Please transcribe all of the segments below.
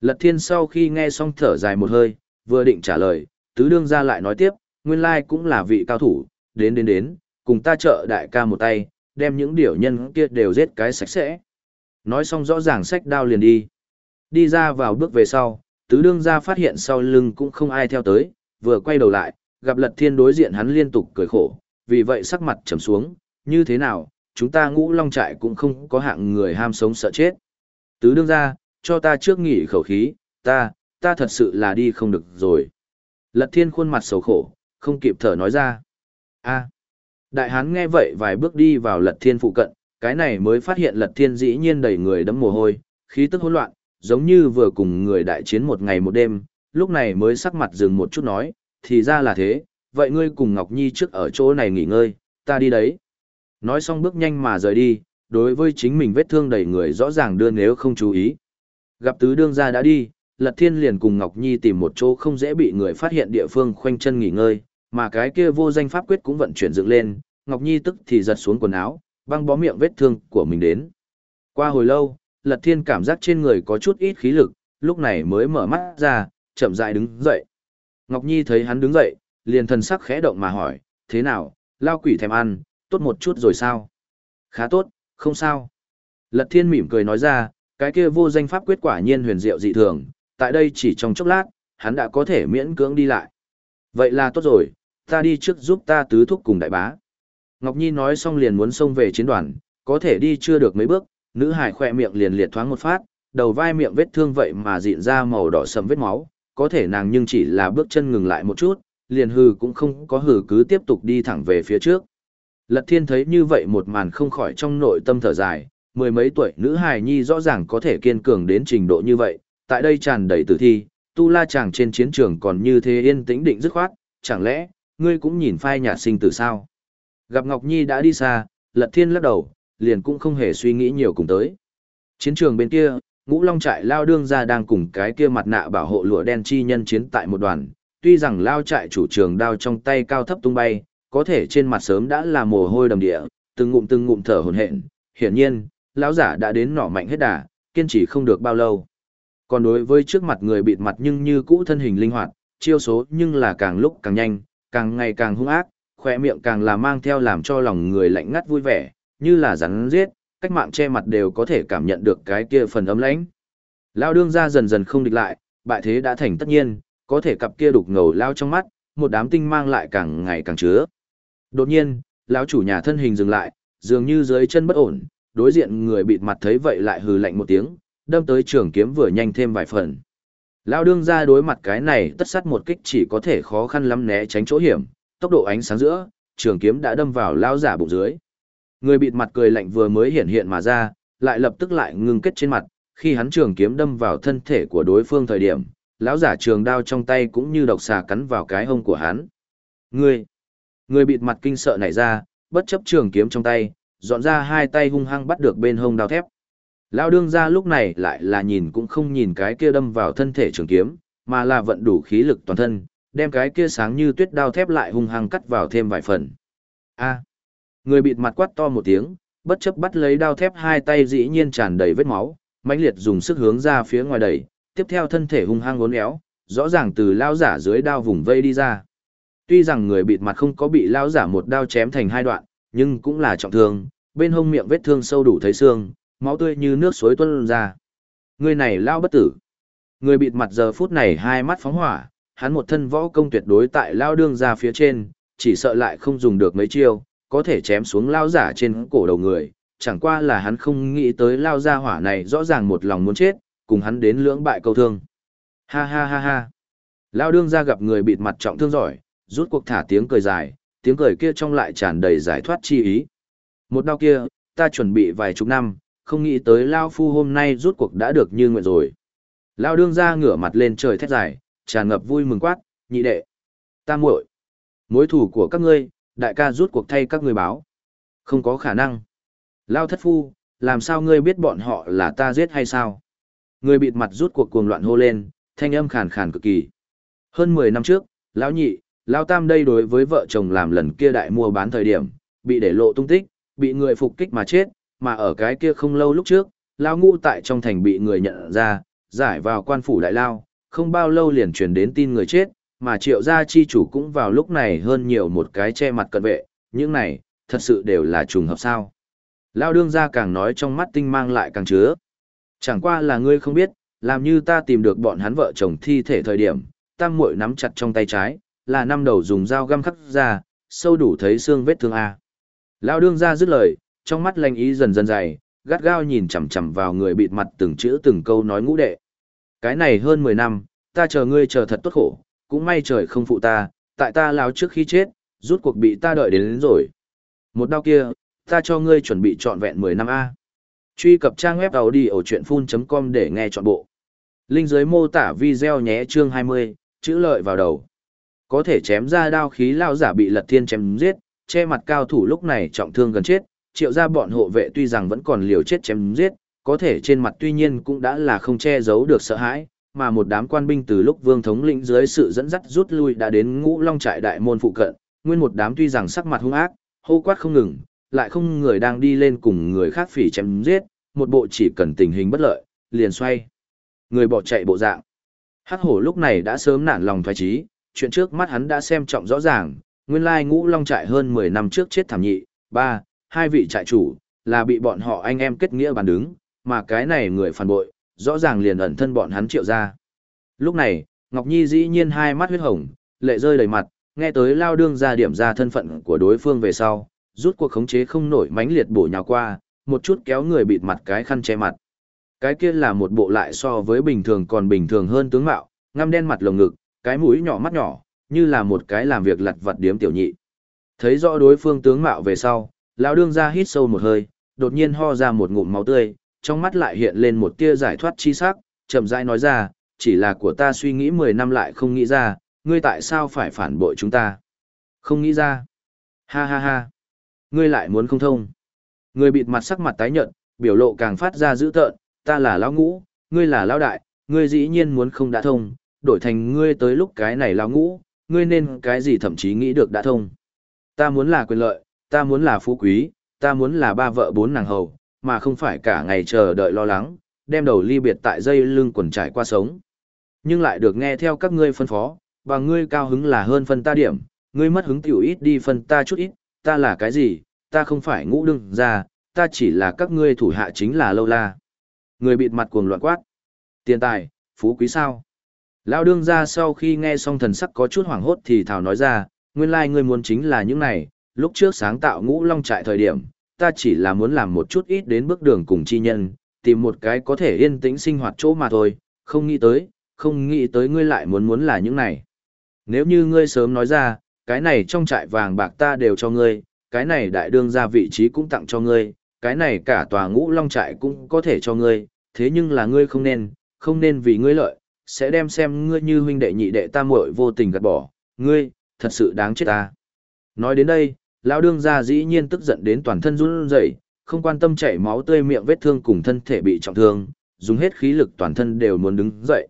Lật thiên sau khi nghe xong thở dài một hơi, vừa định trả lời, tứ đương ra lại nói tiếp, nguyên lai cũng là vị cao thủ, đến đến đến, cùng ta trợ đại ca một tay, đem những điểu nhân kia đều giết cái sạch sẽ. Nói xong rõ ràng sách đao liền đi. Đi ra vào bước về sau, tứ đương ra phát hiện sau lưng cũng không ai theo tới, vừa quay đầu lại, gặp lật thiên đối diện hắn liên tục cười khổ, vì vậy sắc mặt trầm xuống, như thế nào, chúng ta ngũ long trại cũng không có hạng người ham sống sợ chết. Tứ đương ra, cho ta trước nghỉ khẩu khí, ta, ta thật sự là đi không được rồi. Lật thiên khuôn mặt xấu khổ, không kịp thở nói ra. a đại hán nghe vậy vài bước đi vào lật thiên phụ cận, cái này mới phát hiện lật thiên dĩ nhiên đầy người đấm mồ hôi, khí tức hỗn loạn, giống như vừa cùng người đại chiến một ngày một đêm, lúc này mới sắc mặt dừng một chút nói, thì ra là thế, vậy ngươi cùng Ngọc Nhi trước ở chỗ này nghỉ ngơi, ta đi đấy. Nói xong bước nhanh mà rời đi, đối với chính mình vết thương đầy người rõ ràng đưa nếu không chú ý. Gặp tứ đương gia đã đi, Lật Thiên liền cùng Ngọc Nhi tìm một chỗ không dễ bị người phát hiện địa phương khoanh chân nghỉ ngơi, mà cái kia vô danh pháp quyết cũng vận chuyển dựng lên, Ngọc Nhi tức thì giật xuống quần áo, băng bó miệng vết thương của mình đến. Qua hồi lâu, Lật Thiên cảm giác trên người có chút ít khí lực, lúc này mới mở mắt ra, chậm rãi đứng dậy. Ngọc Nhi thấy hắn đứng dậy, liền thần sắc khẽ động mà hỏi, thế nào, lao quỷ thèm ăn, tốt một chút rồi sao? Khá tốt, không sao. Lật Thiên mỉm cười nói ra, cái kia vô danh pháp quyết quả nhiên huyền diệu dị thường, tại đây chỉ trong chốc lát, hắn đã có thể miễn cưỡng đi lại. Vậy là tốt rồi, ta đi trước giúp ta tứ thúc cùng đại bá. Ngọc Nhi nói xong liền muốn xông về chiến đoàn, có thể đi chưa được mấy bước, nữ hải khỏe miệng liền liệt thoáng một phát, đầu vai miệng vết thương vậy mà dịn ra màu đỏ sầm vết máu, có thể nàng nhưng chỉ là bước chân ngừng lại một chút, liền hừ cũng không có hừ cứ tiếp tục đi thẳng về phía trước. Lật thiên thấy như vậy một màn không khỏi trong nội tâm thở dài, mười mấy tuổi nữ hài nhi rõ ràng có thể kiên cường đến trình độ như vậy, tại đây tràn đầy tử thi, tu la chàng trên chiến trường còn như thế yên tĩnh định dứt khoát, chẳng lẽ, ngươi cũng nhìn phai nhạt sinh tử sao? Gặp Ngọc Nhi đã đi xa, Lật Thiên lắc đầu, liền cũng không hề suy nghĩ nhiều cùng tới. Chiến trường bên kia, ngũ long trại lao đương ra đang cùng cái kia mặt nạ bảo hộ lụa đen chi nhân chiến tại một đoàn, tuy rằng lao trại chủ trường đao trong tay cao thấp tung bay, có thể trên mặt sớm đã là mồ hôi đầm địa, từng ngụm từng ngụm thở hổn hển. Hiển nhiên, lão giả đã đến nỏ mạnh hết đà, kiên trì không được bao lâu. Còn đối với trước mặt người bịt mặt nhưng như cũ thân hình linh hoạt, chiêu số nhưng là càng lúc càng nhanh, càng ngày càng hung ác, khỏe miệng càng là mang theo làm cho lòng người lạnh ngắt vui vẻ, như là rắn giết, cách mạng che mặt đều có thể cảm nhận được cái kia phần ấm lãnh. Lao đương ra dần dần không địch lại, bại thế đã thành tất nhiên, có thể cặp kia đục ngầu lao trong mắt, một đám tinh mang lại càng ngày càng chứa. Đột nhiên, lão chủ nhà thân hình dừng lại, dường như dưới chân bất ổn, đối diện người bịt mặt thấy vậy lại hừ lạnh một tiếng, đâm tới trường kiếm vừa nhanh thêm vài phần. lao đương ra đối mặt cái này tất sát một kích chỉ có thể khó khăn lắm né tránh chỗ hiểm, tốc độ ánh sáng giữa, trường kiếm đã đâm vào lão giả bụng dưới. Người bịt mặt cười lạnh vừa mới hiện hiện mà ra, lại lập tức lại ngưng kết trên mặt, khi hắn trường kiếm đâm vào thân thể của đối phương thời điểm, lão giả trường đao trong tay cũng như độc xà cắn vào cái hông của hắn. Người, người bịt mặt kinh sợ nảy ra, bất chấp trường kiếm trong tay, dọn ra hai tay hung hăng bắt được bên hông đao thép. Lão đương ra lúc này lại là nhìn cũng không nhìn cái kia đâm vào thân thể trường kiếm, mà là vận đủ khí lực toàn thân, đem cái kia sáng như tuyết đao thép lại hung hăng cắt vào thêm vài phần. A. À, người bịt mặt quát to một tiếng, bất chấp bắt lấy đao thép hai tay dĩ nhiên tràn đầy vết máu, mãnh liệt dùng sức hướng ra phía ngoài đẩy, tiếp theo thân thể hung hăng uốn éo, rõ ràng từ lao giả dưới đao vùng vây đi ra. Tuy rằng người bịt mặt không có bị lao giả một đao chém thành hai đoạn, nhưng cũng là trọng thương, bên hông miệng vết thương sâu đủ thấy xương, máu tươi như nước suối tuôn ra. Người này lao bất tử. Người bịt mặt giờ phút này hai mắt phóng hỏa, hắn một thân võ công tuyệt đối tại lao đương ra phía trên, chỉ sợ lại không dùng được mấy chiêu, có thể chém xuống lao giả trên cổ đầu người, chẳng qua là hắn không nghĩ tới lao gia hỏa này rõ ràng một lòng muốn chết, cùng hắn đến lưỡng bại câu thương. Ha ha ha ha. Lao đương ra gặp người bịt mặt trọng thương giỏi, rút cuộc thả tiếng cười dài, tiếng cười kia trong lại tràn đầy giải thoát chi ý. Một đau kia, ta chuẩn bị vài chục năm, không nghĩ tới Lao Phu hôm nay rút cuộc đã được như nguyện rồi. Lao đương ra ngửa mặt lên trời thét dài, tràn ngập vui mừng quát, nhị đệ. Ta muội Mối thủ của các ngươi, đại ca rút cuộc thay các ngươi báo. Không có khả năng. Lao thất phu, làm sao ngươi biết bọn họ là ta giết hay sao? Người bịt mặt rút cuộc cuồng loạn hô lên, thanh âm khàn khàn cực kỳ. Hơn 10 năm trước, lão nhị, lão tam đây đối với vợ chồng làm lần kia đại mua bán thời điểm, bị để lộ tung tích, bị người phục kích mà chết, mà ở cái kia không lâu lúc trước, lão ngũ tại trong thành bị người nhận ra, giải vào quan phủ đại lao, không bao lâu liền truyền đến tin người chết, mà triệu gia chi chủ cũng vào lúc này hơn nhiều một cái che mặt cận vệ, những này, thật sự đều là trùng hợp sao. Lao đương gia càng nói trong mắt tinh mang lại càng chứa. Chẳng qua là ngươi không biết, làm như ta tìm được bọn hắn vợ chồng thi thể thời điểm, tam muội nắm chặt trong tay trái, là năm đầu dùng dao găm khắc ra, sâu đủ thấy xương vết thương A. Lao đương ra dứt lời, trong mắt lanh ý dần dần dày, gắt gao nhìn chằm chằm vào người bịt mặt từng chữ từng câu nói ngũ đệ. Cái này hơn 10 năm, ta chờ ngươi chờ thật tốt khổ, cũng may trời không phụ ta, tại ta lao trước khi chết, rút cuộc bị ta đợi đến, đến rồi. Một đau kia, ta cho ngươi chuẩn bị trọn vẹn 10 năm A. Truy cập trang web đầu đi ở chuyện full.com để nghe trọn bộ. Linh dưới mô tả video nhé chương 20, chữ lợi vào đầu. Có thể chém ra đao khí lao giả bị lật thiên chém giết, che mặt cao thủ lúc này trọng thương gần chết, triệu ra bọn hộ vệ tuy rằng vẫn còn liều chết chém giết, có thể trên mặt tuy nhiên cũng đã là không che giấu được sợ hãi, mà một đám quan binh từ lúc vương thống lĩnh dưới sự dẫn dắt rút lui đã đến ngũ long trại đại môn phụ cận, nguyên một đám tuy rằng sắc mặt hung ác, hô quát không ngừng, lại không người đang đi lên cùng người khác phỉ chém giết, một bộ chỉ cần tình hình bất lợi, liền xoay. Người bỏ chạy bộ dạng. Hắc hổ lúc này đã sớm nản lòng thoái trí, chuyện trước mắt hắn đã xem trọng rõ ràng, nguyên lai ngũ long trại hơn 10 năm trước chết thảm nhị, ba, hai vị trại chủ, là bị bọn họ anh em kết nghĩa bàn đứng, mà cái này người phản bội, rõ ràng liền ẩn thân bọn hắn triệu ra. Lúc này, Ngọc Nhi dĩ nhiên hai mắt huyết hồng, lệ rơi đầy mặt, nghe tới lao đương ra điểm ra thân phận của đối phương về sau, rút cuộc khống chế không nổi mãnh liệt bổ nhào qua, một chút kéo người bịt mặt cái khăn che mặt. Cái kia là một bộ lại so với bình thường còn bình thường hơn tướng mạo, ngăm đen mặt lồng ngực, cái mũi nhỏ mắt nhỏ, như là một cái làm việc lặt vặt điếm tiểu nhị. Thấy rõ đối phương tướng mạo về sau, lão đương ra hít sâu một hơi, đột nhiên ho ra một ngụm máu tươi, trong mắt lại hiện lên một tia giải thoát chi sắc, chậm rãi nói ra, chỉ là của ta suy nghĩ 10 năm lại không nghĩ ra, ngươi tại sao phải phản bội chúng ta? Không nghĩ ra. Ha ha ha. Ngươi lại muốn không thông. Ngươi bịt mặt sắc mặt tái nhợt, biểu lộ càng phát ra dữ tợn, ta là lão ngũ, ngươi là lão đại, ngươi dĩ nhiên muốn không đã thông, đổi thành ngươi tới lúc cái này lão ngũ, ngươi nên cái gì thậm chí nghĩ được đã thông. Ta muốn là quyền lợi, ta muốn là phú quý, ta muốn là ba vợ bốn nàng hầu, mà không phải cả ngày chờ đợi lo lắng, đem đầu ly biệt tại dây lưng quần trải qua sống. Nhưng lại được nghe theo các ngươi phân phó, và ngươi cao hứng là hơn phân ta điểm, ngươi mất hứng tiểu ít đi phân ta chút ít, ta là cái gì, ta không phải ngũ đương ra, ta chỉ là các ngươi thủ hạ chính là lâu la. Người bịt mặt cuồng loạn quát. Tiền tài, phú quý sao? Lão đương ra sau khi nghe xong thần sắc có chút hoảng hốt thì thảo nói ra, nguyên lai like ngươi muốn chính là những này, lúc trước sáng tạo ngũ long trại thời điểm, ta chỉ là muốn làm một chút ít đến bước đường cùng chi nhân, tìm một cái có thể yên tĩnh sinh hoạt chỗ mà thôi, không nghĩ tới, không nghĩ tới ngươi lại muốn muốn là những này. Nếu như ngươi sớm nói ra, cái này trong trại vàng bạc ta đều cho ngươi, cái này đại đương ra vị trí cũng tặng cho ngươi, cái này cả tòa ngũ long trại cũng có thể cho ngươi, thế nhưng là ngươi không nên, không nên vì ngươi lợi, sẽ đem xem ngươi như huynh đệ nhị đệ ta muội vô tình gạt bỏ, ngươi, thật sự đáng chết ta. Nói đến đây, lão đương gia dĩ nhiên tức giận đến toàn thân run rẩy, không quan tâm chảy máu tươi miệng vết thương cùng thân thể bị trọng thương, dùng hết khí lực toàn thân đều muốn đứng dậy.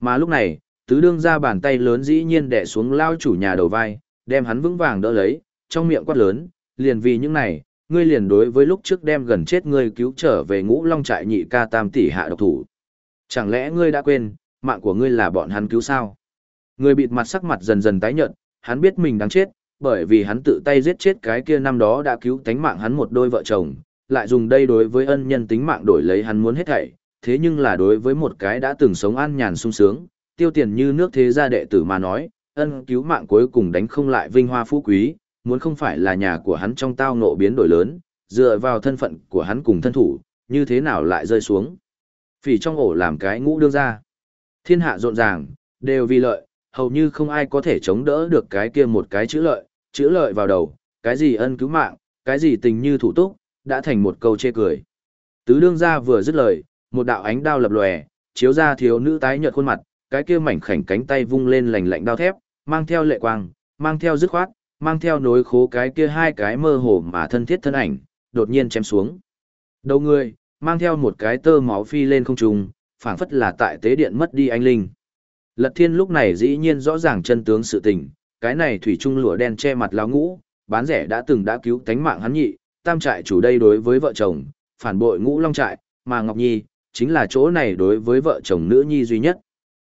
Mà lúc này, tứ đương gia bàn tay lớn dĩ nhiên đè xuống lao chủ nhà đầu vai, đem hắn vững vàng đỡ lấy, trong miệng quát lớn, liền vì những này, ngươi liền đối với lúc trước đem gần chết ngươi cứu trở về ngũ long trại nhị ca tam tỷ hạ độc thủ. Chẳng lẽ ngươi đã quên, mạng của ngươi là bọn hắn cứu sao? Người bịt mặt sắc mặt dần dần tái nhợt, hắn biết mình đáng chết, bởi vì hắn tự tay giết chết cái kia năm đó đã cứu tánh mạng hắn một đôi vợ chồng, lại dùng đây đối với ân nhân tính mạng đổi lấy hắn muốn hết thảy, thế nhưng là đối với một cái đã từng sống an nhàn sung sướng, tiêu tiền như nước thế gia đệ tử mà nói, ân cứu mạng cuối cùng đánh không lại vinh hoa phú quý, muốn không phải là nhà của hắn trong tao ngộ biến đổi lớn, dựa vào thân phận của hắn cùng thân thủ, như thế nào lại rơi xuống. Phỉ trong ổ làm cái ngũ đương ra. Thiên hạ rộn ràng, đều vì lợi, hầu như không ai có thể chống đỡ được cái kia một cái chữ lợi, chữ lợi vào đầu, cái gì ân cứu mạng, cái gì tình như thủ túc, đã thành một câu chê cười. Tứ đương gia vừa dứt lời, một đạo ánh đao lập lòe, chiếu ra thiếu nữ tái nhợt khuôn mặt, cái kia mảnh khảnh cánh tay vung lên lành lạnh đao thép, mang theo lệ quang, mang theo dứt khoát, mang theo nối khố cái kia hai cái mơ hồ mà thân thiết thân ảnh, đột nhiên chém xuống. Đầu người, mang theo một cái tơ máu phi lên không trung, phảng phất là tại tế điện mất đi anh linh. Lật thiên lúc này dĩ nhiên rõ ràng chân tướng sự tình, cái này thủy trung lụa đen che mặt lão ngũ, bán rẻ đã từng đã cứu tánh mạng hắn nhị, tam trại chủ đây đối với vợ chồng, phản bội ngũ long trại, mà Ngọc Nhi, chính là chỗ này đối với vợ chồng nữ nhi duy nhất.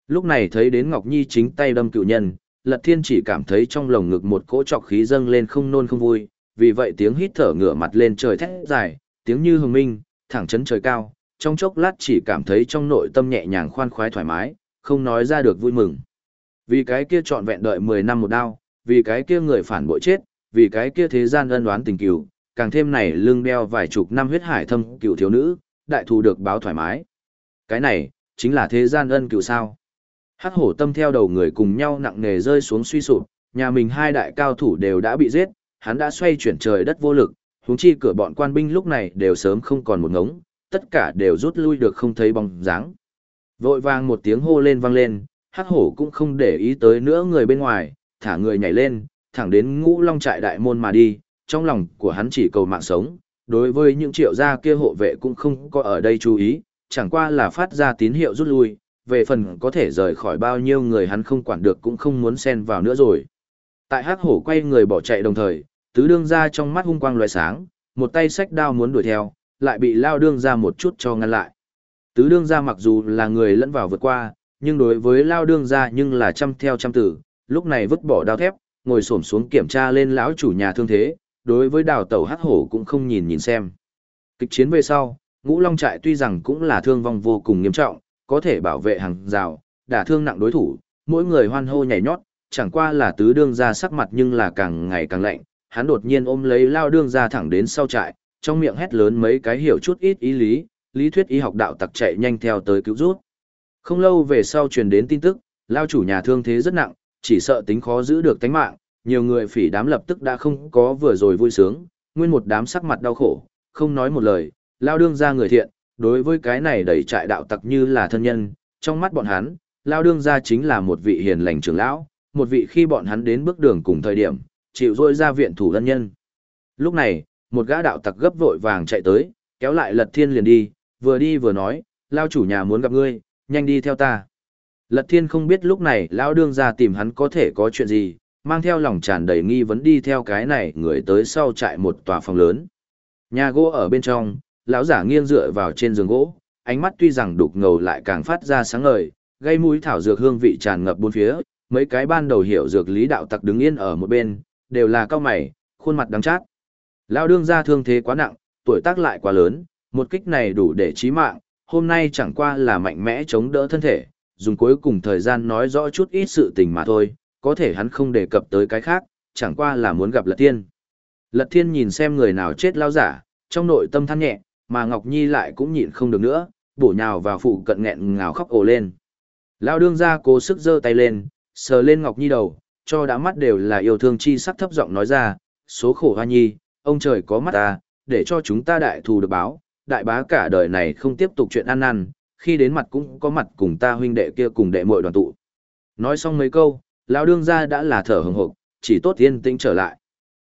Lúc này thấy đến Ngọc Nhi chính tay đâm cựu nhân, Lật Thiên chỉ cảm thấy trong lồng ngực một cỗ trọc khí dâng lên không nôn không vui, vì vậy tiếng hít thở ngửa mặt lên trời thét dài, tiếng như hồng minh, thẳng chấn trời cao, trong chốc lát chỉ cảm thấy trong nội tâm nhẹ nhàng khoan khoái thoải mái, không nói ra được vui mừng. Vì cái kia trọn vẹn đợi 10 năm một đao, vì cái kia người phản bội chết, vì cái kia thế gian ân đoán tình cửu, càng thêm này lưng đeo vài chục năm huyết hải thâm cựu thiếu nữ, đại thù được báo thoải mái. Cái này, chính là thế gian ân cửu sao. Hắc hổ tâm theo đầu người cùng nhau nặng nề rơi xuống suy sụp, nhà mình hai đại cao thủ đều đã bị giết, hắn đã xoay chuyển trời đất vô lực, huống chi cửa bọn quan binh lúc này đều sớm không còn một ngống, tất cả đều rút lui được không thấy bóng dáng. Vội vàng một tiếng hô lên vang lên, hắc hổ cũng không để ý tới nữa người bên ngoài, thả người nhảy lên, thẳng đến ngũ long trại đại môn mà đi, trong lòng của hắn chỉ cầu mạng sống, đối với những triệu gia kia hộ vệ cũng không có ở đây chú ý, chẳng qua là phát ra tín hiệu rút lui, về phần có thể rời khỏi bao nhiêu người hắn không quản được cũng không muốn xen vào nữa rồi. Tại hắc hổ quay người bỏ chạy đồng thời, tứ đương ra trong mắt hung quang loại sáng, một tay sách đao muốn đuổi theo, lại bị lao đương ra một chút cho ngăn lại. Tứ đương ra mặc dù là người lẫn vào vượt qua, nhưng đối với lao đương ra nhưng là chăm theo chăm tử, lúc này vứt bỏ đao thép, ngồi xổm xuống kiểm tra lên lão chủ nhà thương thế, đối với đào tẩu hắc hổ cũng không nhìn nhìn xem. Kịch chiến về sau, ngũ long trại tuy rằng cũng là thương vong vô cùng nghiêm trọng, có thể bảo vệ hàng rào, đả thương nặng đối thủ, mỗi người hoan hô nhảy nhót, chẳng qua là tứ đương ra sắc mặt nhưng là càng ngày càng lạnh, hắn đột nhiên ôm lấy lao đương ra thẳng đến sau trại, trong miệng hét lớn mấy cái hiểu chút ít ý lý, lý thuyết y học đạo tặc chạy nhanh theo tới cứu rút. Không lâu về sau truyền đến tin tức, lao chủ nhà thương thế rất nặng, chỉ sợ tính khó giữ được tánh mạng, nhiều người phỉ đám lập tức đã không có vừa rồi vui sướng, nguyên một đám sắc mặt đau khổ, không nói một lời, lao đương ra người thiện, đối với cái này đẩy trại đạo tặc như là thân nhân, trong mắt bọn hắn, lao đương ra chính là một vị hiền lành trưởng lão, một vị khi bọn hắn đến bước đường cùng thời điểm, chịu rôi ra viện thủ thân nhân. Lúc này, một gã đạo tặc gấp vội vàng chạy tới, kéo lại lật thiên liền đi, vừa đi vừa nói, lao chủ nhà muốn gặp ngươi, nhanh đi theo ta. Lật thiên không biết lúc này lao đương ra tìm hắn có thể có chuyện gì, mang theo lòng tràn đầy nghi vấn đi theo cái này người tới sau trại một tòa phòng lớn. Nhà gỗ ở bên trong, lão giả nghiêng dựa vào trên giường gỗ, ánh mắt tuy rằng đục ngầu lại càng phát ra sáng ngời, gây mũi thảo dược hương vị tràn ngập bốn phía, mấy cái ban đầu hiểu dược lý đạo tặc đứng yên ở một bên, đều là cao mày, khuôn mặt đắng chát. Lão đương gia thương thế quá nặng, tuổi tác lại quá lớn, một kích này đủ để chí mạng, hôm nay chẳng qua là mạnh mẽ chống đỡ thân thể, dùng cuối cùng thời gian nói rõ chút ít sự tình mà thôi, có thể hắn không đề cập tới cái khác, chẳng qua là muốn gặp Lật Thiên. Lật Thiên nhìn xem người nào chết lao giả, trong nội tâm than nhẹ, mà Ngọc Nhi lại cũng nhịn không được nữa, bổ nhào vào phụ cận nghẹn ngào khóc ồ lên. Lao đương ra cố sức giơ tay lên, sờ lên Ngọc Nhi đầu, cho đã mắt đều là yêu thương chi sắc thấp giọng nói ra, số khổ hoa nhi, ông trời có mắt ta, để cho chúng ta đại thù được báo, đại bá cả đời này không tiếp tục chuyện ăn năn, khi đến mặt cũng có mặt cùng ta huynh đệ kia cùng đệ muội đoàn tụ. Nói xong mấy câu, lão đương gia đã là thở hừng hực, chỉ tốt yên tĩnh trở lại.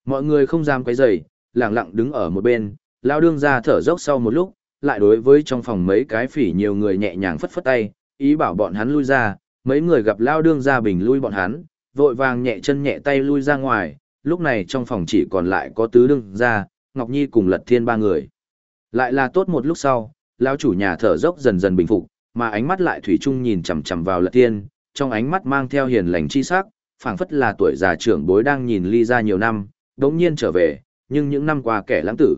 Mọi người không dám quấy rầy, lặng lặng đứng ở một bên, lão đương gia thở dốc sau một lúc, lại đối với trong phòng mấy cái phỉ nhiều người nhẹ nhàng phất phất tay, ý bảo bọn hắn lui ra, mấy người gặp lão đương gia bình lui bọn hắn, vội vàng nhẹ chân nhẹ tay lui ra ngoài, lúc này trong phòng chỉ còn lại có tứ đương gia, Ngọc Nhi cùng Lật Thiên ba người. Lại là tốt một lúc sau, lão chủ nhà thở dốc dần dần bình phục, mà ánh mắt lại thủy chung nhìn chằm chằm vào Lật Thiên, trong ánh mắt mang theo hiền lành chi sắc, phảng phất là tuổi già trưởng bối đang nhìn ly ra nhiều năm, đống nhiên trở về, nhưng những năm qua kẻ lãng tử.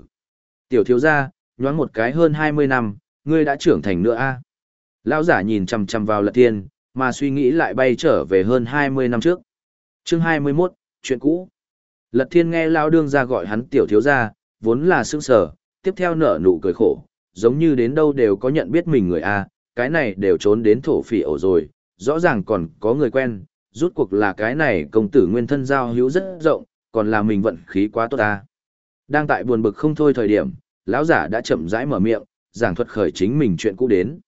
Tiểu thiếu gia, nhoáng một cái hơn 20 năm, ngươi đã trưởng thành nữa a. Lão giả nhìn chằm chằm vào Lật Thiên, mà suy nghĩ lại bay trở về hơn 20 năm trước. Chương 21, chuyện cũ. Lật Thiên nghe lão đương ra gọi hắn tiểu thiếu gia, vốn là sững sờ, tiếp theo nở nụ cười khổ, giống như đến đâu đều có nhận biết mình người a, cái này đều trốn đến thổ phỉ ổ rồi, rõ ràng còn có người quen, rút cuộc là cái này công tử nguyên thân giao hữu rất rộng, còn là mình vận khí quá tốt ta. Đang tại buồn bực không thôi thời điểm, lão giả đã chậm rãi mở miệng, giảng thuật khởi chính mình chuyện cũ đến.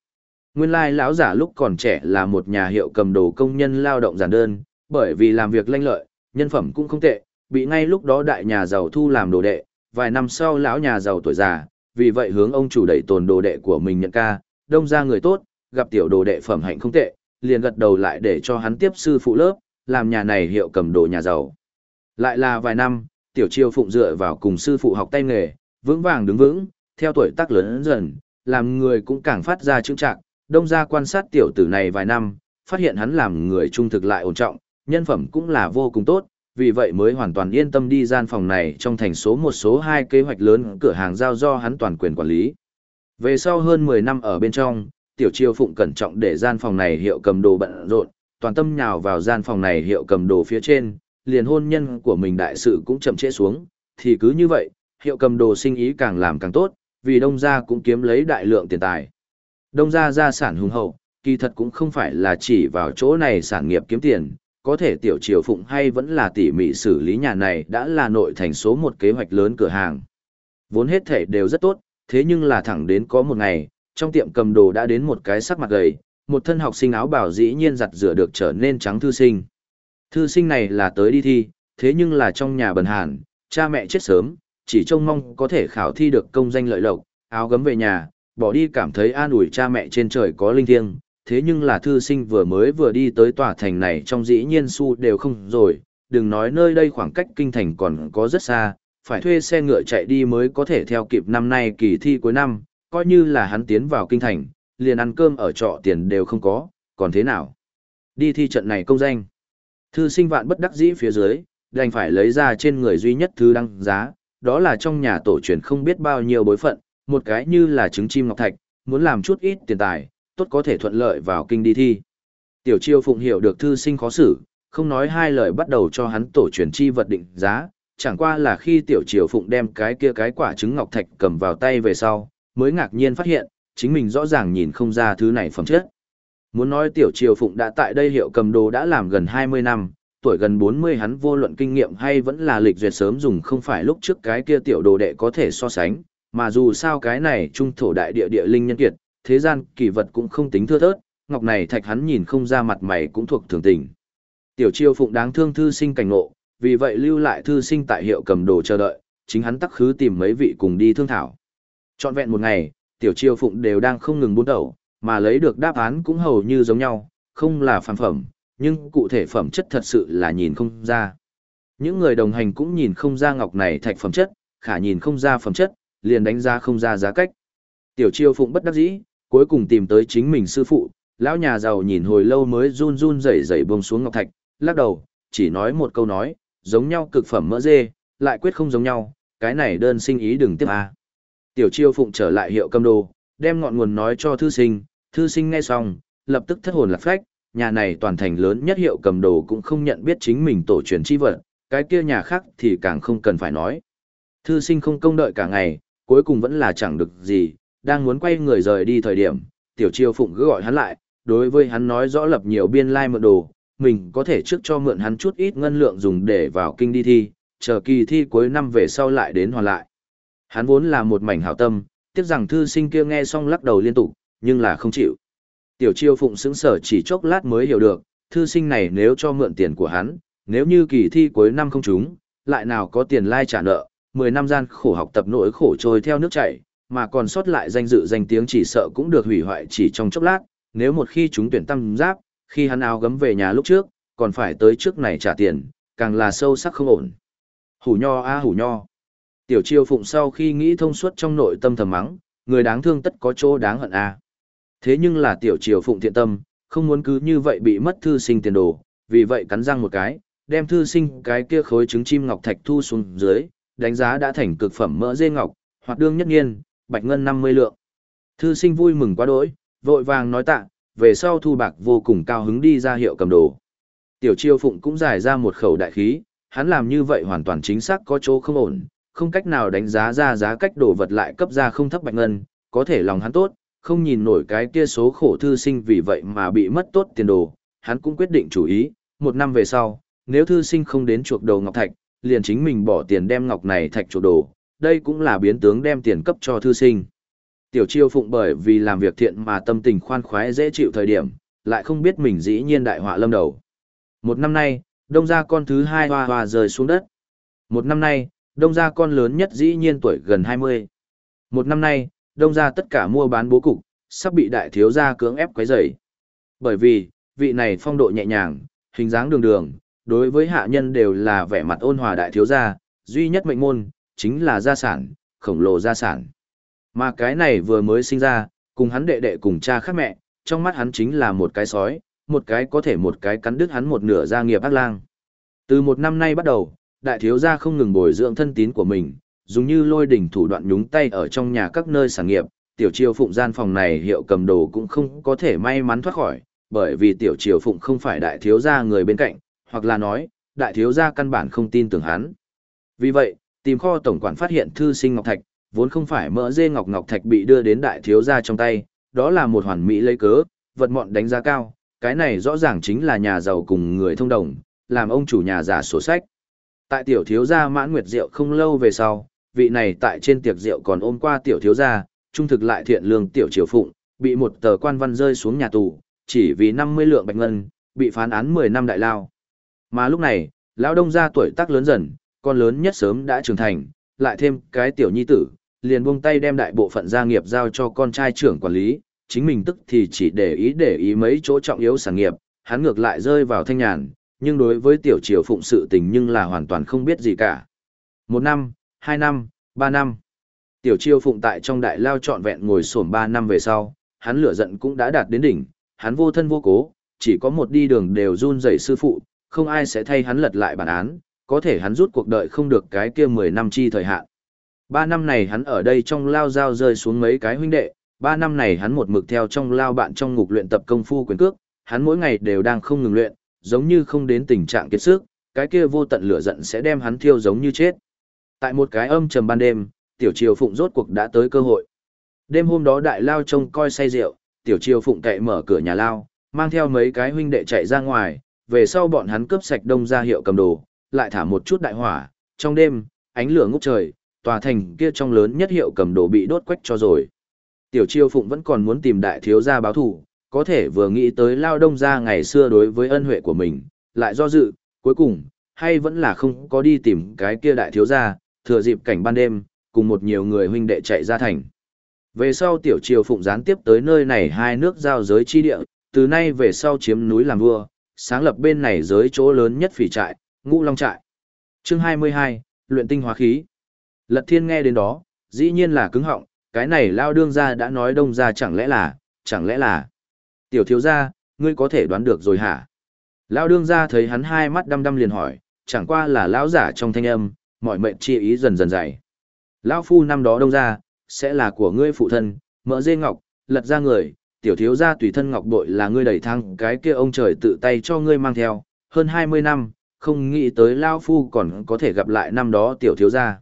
Nguyên lai lão giả lúc còn trẻ là một nhà hiệu cầm đồ công nhân lao động giản đơn, bởi vì làm việc lanh lợi, nhân phẩm cũng không tệ, bị ngay lúc đó đại nhà giàu thu làm đồ đệ, vài năm sau lão nhà giàu tuổi già, vì vậy hướng ông chủ đẩy tồn đồ đệ của mình nhận ca, đông ra người tốt, gặp tiểu đồ đệ phẩm hạnh không tệ, liền gật đầu lại để cho hắn tiếp sư phụ lớp, làm nhà này hiệu cầm đồ nhà giàu. Lại là vài năm, tiểu triều phụng dựa vào cùng sư phụ học tay nghề, vững vàng đứng vững, theo tuổi tác lớn dần, làm người cũng càng phát ra chứng trạng, đông ra quan sát tiểu tử này vài năm, phát hiện hắn làm người trung thực lại ổn trọng, nhân phẩm cũng là vô cùng tốt, vì vậy mới hoàn toàn yên tâm đi gian phòng này trong thành số một số hai kế hoạch lớn cửa hàng giao do hắn toàn quyền quản lý. Về sau hơn 10 năm ở bên trong, tiểu triều phụng cẩn trọng để gian phòng này hiệu cầm đồ bận rộn, toàn tâm nhào vào gian phòng này hiệu cầm đồ phía trên, liền hôn nhân của mình đại sự cũng chậm trễ xuống, thì cứ như vậy, hiệu cầm đồ sinh ý càng làm càng tốt, vì đông gia cũng kiếm lấy đại lượng tiền tài. Đông gia gia sản hùng hậu, kỳ thật cũng không phải là chỉ vào chỗ này sản nghiệp kiếm tiền, có thể tiểu triều phụng hay vẫn là tỉ mỉ xử lý nhà này đã là nội thành số một kế hoạch lớn cửa hàng. Vốn hết thể đều rất tốt, thế nhưng là thẳng đến có một ngày, trong tiệm cầm đồ đã đến một cái sắc mặt gầy, một thân học sinh áo bảo dĩ nhiên giặt rửa được trở nên trắng thư sinh. Thư sinh này là tới đi thi, thế nhưng là trong nhà bần hàn, cha mẹ chết sớm, chỉ trông mong có thể khảo thi được công danh lợi lộc, áo gấm về nhà, bỏ đi cảm thấy an ủi cha mẹ trên trời có linh thiêng, thế nhưng là thư sinh vừa mới vừa đi tới tòa thành này trong dĩ nhiên su đều không rồi, đừng nói nơi đây khoảng cách kinh thành còn có rất xa, phải thuê xe ngựa chạy đi mới có thể theo kịp năm nay kỳ thi cuối năm, coi như là hắn tiến vào kinh thành, liền ăn cơm ở trọ tiền đều không có, còn thế nào? Đi thi trận này công danh. Thư sinh vạn bất đắc dĩ phía dưới, đành phải lấy ra trên người duy nhất thứ đăng giá, đó là trong nhà tổ truyền không biết bao nhiêu bối phận, một cái như là trứng chim ngọc thạch, muốn làm chút ít tiền tài, tốt có thể thuận lợi vào kinh đi thi. Tiểu Chiêu Phụng hiểu được thư sinh khó xử, không nói hai lời bắt đầu cho hắn tổ truyền chi vật định giá, chẳng qua là khi Tiểu Chiêu Phụng đem cái kia cái quả trứng ngọc thạch cầm vào tay về sau, mới ngạc nhiên phát hiện, chính mình rõ ràng nhìn không ra thứ này phẩm chất. Muốn nói Tiểu Chiêu Phụng đã tại đây hiệu cầm đồ đã làm gần 20 năm, tuổi gần 40 hắn vô luận kinh nghiệm hay vẫn là lịch duyệt sớm dùng không phải lúc trước cái kia tiểu đồ đệ có thể so sánh, mà dù sao cái này trung thổ đại địa địa linh nhân kiệt, thế gian kỳ vật cũng không tính thưa thớt, ngọc này thạch hắn nhìn không ra mặt mày cũng thuộc thường tình. Tiểu Triều Phụng đáng thương thư sinh cảnh ngộ, vì vậy lưu lại thư sinh tại hiệu cầm đồ chờ đợi, chính hắn tắc khứ tìm mấy vị cùng đi thương thảo. Trọn vẹn một ngày, tiểu triều phụng đều đang không ngừng buôn đầu, mà lấy được đáp án cũng hầu như giống nhau, không là phàm phẩm, nhưng cụ thể phẩm chất thật sự là nhìn không ra. Những người đồng hành cũng nhìn không ra ngọc này thạch phẩm chất, khả nhìn không ra phẩm chất, liền đánh ra không ra giá cách. Tiểu triều phụng bất đắc dĩ, cuối cùng tìm tới chính mình sư phụ, lão nhà giàu nhìn hồi lâu mới run run rẩy rẩy buông xuống ngọc thạch, lắc đầu, chỉ nói một câu nói, giống nhau cực phẩm mỡ dê, lại quyết không giống nhau, cái này đơn sinh ý đừng tiếp a. Tiểu Chiêu Phụng trở lại hiệu cầm đồ, đem ngọn nguồn nói cho thư sinh, thư sinh nghe xong, lập tức thất hồn lạc phách, nhà này toàn thành lớn nhất hiệu cầm đồ cũng không nhận biết chính mình tổ truyền chi vật, cái kia nhà khác thì càng không cần phải nói. Thư sinh không công đợi cả ngày, cuối cùng vẫn là chẳng được gì, đang muốn quay người rời đi thời điểm, tiểu triều Phụng cứ gọi hắn lại, đối với hắn nói rõ lập nhiều biên lai like mượn đồ, mình có thể trước cho mượn hắn chút ít ngân lượng dùng để vào kinh đi thi, chờ kỳ thi cuối năm về sau lại đến hoàn lại. Hắn vốn là một mảnh hảo tâm, tiếc rằng thư sinh kia nghe xong lắc đầu liên tục, nhưng là không chịu. Tiểu triều phụng sững sở chỉ chốc lát mới hiểu được, thư sinh này nếu cho mượn tiền của hắn, nếu như kỳ thi cuối năm không trúng, lại nào có tiền lai trả nợ, 10 năm gian khổ học tập nỗi khổ trôi theo nước chảy, mà còn sót lại danh dự danh tiếng chỉ sợ cũng được hủy hoại chỉ trong chốc lát, nếu một khi chúng tuyển tâm giáp, khi hắn áo gấm về nhà lúc trước, còn phải tới trước này trả tiền, càng là sâu sắc không ổn. Hủ nho a hủ nho. Tiểu Chiêu Phụng sau khi nghĩ thông suốt trong nội tâm thầm mắng, người đáng thương tất có chỗ đáng hận a. Thế nhưng là Tiểu Triều Phụng thiện tâm, không muốn cứ như vậy bị mất thư sinh tiền đồ, vì vậy cắn răng một cái, đem thư sinh cái kia khối trứng chim ngọc thạch thu xuống dưới, đánh giá đã thành cực phẩm mỡ dê ngọc, hoặc đương nhất nhiên, bạch ngân 50 lượng. Thư sinh vui mừng quá đỗi, vội vàng nói tạ, về sau thu bạc vô cùng cao hứng đi ra hiệu cầm đồ. Tiểu Chiêu Phụng cũng giải ra một khẩu đại khí, hắn làm như vậy hoàn toàn chính xác có chỗ không ổn, không cách nào đánh giá ra giá cách đồ vật lại cấp ra không thấp bạch ngân, có thể lòng hắn tốt, không nhìn nổi cái kia số khổ thư sinh vì vậy mà bị mất tốt tiền đồ, hắn cũng quyết định chủ ý, một năm về sau, nếu thư sinh không đến chuộc đầu ngọc thạch, liền chính mình bỏ tiền đem ngọc này thạch chuộc đồ, đây cũng là biến tướng đem tiền cấp cho thư sinh. Tiểu chiêu phụng bởi vì làm việc thiện mà tâm tình khoan khoái dễ chịu thời điểm, lại không biết mình dĩ nhiên đại họa lâm đầu. Một năm nay, đông gia con thứ hai hoa hoa rơi xuống đất. Một năm nay, đông gia con lớn nhất dĩ nhiên tuổi gần 20. Một năm nay, đông gia tất cả mua bán bố cục, sắp bị đại thiếu gia cưỡng ép quấy rầy. Bởi vì, vị này phong độ nhẹ nhàng, hình dáng đường đường, đối với hạ nhân đều là vẻ mặt ôn hòa đại thiếu gia, duy nhất mệnh môn, chính là gia sản, khổng lồ gia sản. Mà cái này vừa mới sinh ra, cùng hắn đệ đệ cùng cha khác mẹ, trong mắt hắn chính là một cái sói, một cái có thể một cái cắn đứt hắn một nửa gia nghiệp ác lang. Từ một năm nay bắt đầu, đại thiếu gia không ngừng bồi dưỡng thân tín của mình, dùng như lôi đỉnh thủ đoạn nhúng tay ở trong nhà các nơi sản nghiệp, tiểu triều phụng gian phòng này hiệu cầm đồ cũng không có thể may mắn thoát khỏi, bởi vì tiểu triều phụng không phải đại thiếu gia người bên cạnh, hoặc là nói, đại thiếu gia căn bản không tin tưởng hắn. Vì vậy, tìm kho tổng quản phát hiện thư sinh ngọc thạch, vốn không phải mỡ dê ngọc ngọc thạch bị đưa đến đại thiếu gia trong tay, đó là một hoàn mỹ lấy cớ, vật mọn đánh giá cao, cái này rõ ràng chính là nhà giàu cùng người thông đồng, làm ông chủ nhà giả sổ sách. Tại tiểu thiếu gia mãn nguyệt rượu không lâu về sau, vị này tại trên tiệc rượu còn ôm qua tiểu thiếu gia, trung thực lại thiện lương tiểu triều phụng, bị một tờ quan văn rơi xuống nhà tù, chỉ vì 50 lượng bạch ngân, bị phán án 10 năm đại lao. Mà lúc này, lão đông gia tuổi tác lớn dần, con lớn nhất sớm đã trưởng thành, lại thêm cái tiểu nhi tử, liền buông tay đem đại bộ phận gia nghiệp giao cho con trai trưởng quản lý, chính mình tức thì chỉ để ý để ý mấy chỗ trọng yếu sản nghiệp, hắn ngược lại rơi vào thanh nhàn, nhưng đối với tiểu triều phụng sự tình nhưng là hoàn toàn không biết gì cả. Một năm, hai năm, ba năm. Tiểu triều phụng tại trong đại lao trọn vẹn ngồi sổm ba năm về sau, hắn lửa giận cũng đã đạt đến đỉnh, hắn vô thân vô cố, chỉ có một đi đường đều run rẩy sư phụ, không ai sẽ thay hắn lật lại bản án, có thể hắn rút cuộc đời không được cái kia 10 năm chi thời hạn. Ba năm này hắn ở đây trong lao giao rơi xuống mấy cái huynh đệ, ba năm này hắn một mực theo trong lao bạn trong ngục luyện tập công phu quyền cước, hắn mỗi ngày đều đang không ngừng luyện, giống như không đến tình trạng kiệt sức, cái kia vô tận lửa giận sẽ đem hắn thiêu giống như chết. Tại một cái âm trầm ban đêm, tiểu triều phụng rốt cuộc đã tới cơ hội. Đêm hôm đó đại lao trông coi say rượu, tiểu triều phụng cậy mở cửa nhà lao, mang theo mấy cái huynh đệ chạy ra ngoài, về sau bọn hắn cướp sạch đông ra hiệu cầm đồ, lại thả một chút đại hỏa, trong đêm, ánh lửa ngút trời, tòa thành kia trong lớn nhất hiệu cầm đồ bị đốt quách cho rồi. Tiểu Chiêu Phụng vẫn còn muốn tìm đại thiếu gia báo thù, có thể vừa nghĩ tới lao đông gia ngày xưa đối với ân huệ của mình, lại do dự, cuối cùng, hay vẫn là không có đi tìm cái kia đại thiếu gia, thừa dịp cảnh ban đêm, cùng một nhiều người huynh đệ chạy ra thành. Về sau tiểu triều phụng gián tiếp tới nơi này hai nước giao giới chi địa, từ nay về sau chiếm núi làm vua, sáng lập bên này giới chỗ lớn nhất phỉ trại, ngũ long trại. Chương 22, luyện tinh hóa khí. Lật thiên nghe đến đó, dĩ nhiên là cứng họng, cái này lao đương ra đã nói đông ra chẳng lẽ là, chẳng lẽ là. Tiểu thiếu gia, ngươi có thể đoán được rồi hả? Lao đương ra thấy hắn hai mắt đăm đăm liền hỏi, chẳng qua là lão giả trong thanh âm, mọi mệnh chi ý dần dần dày. Lão phu năm đó đông ra, sẽ là của ngươi phụ thân, mỡ dê ngọc, lật ra người, tiểu thiếu gia tùy thân ngọc bội là ngươi đẩy thăng cái kia ông trời tự tay cho ngươi mang theo, hơn 20 năm, không nghĩ tới Lao phu còn có thể gặp lại năm đó tiểu thiếu gia.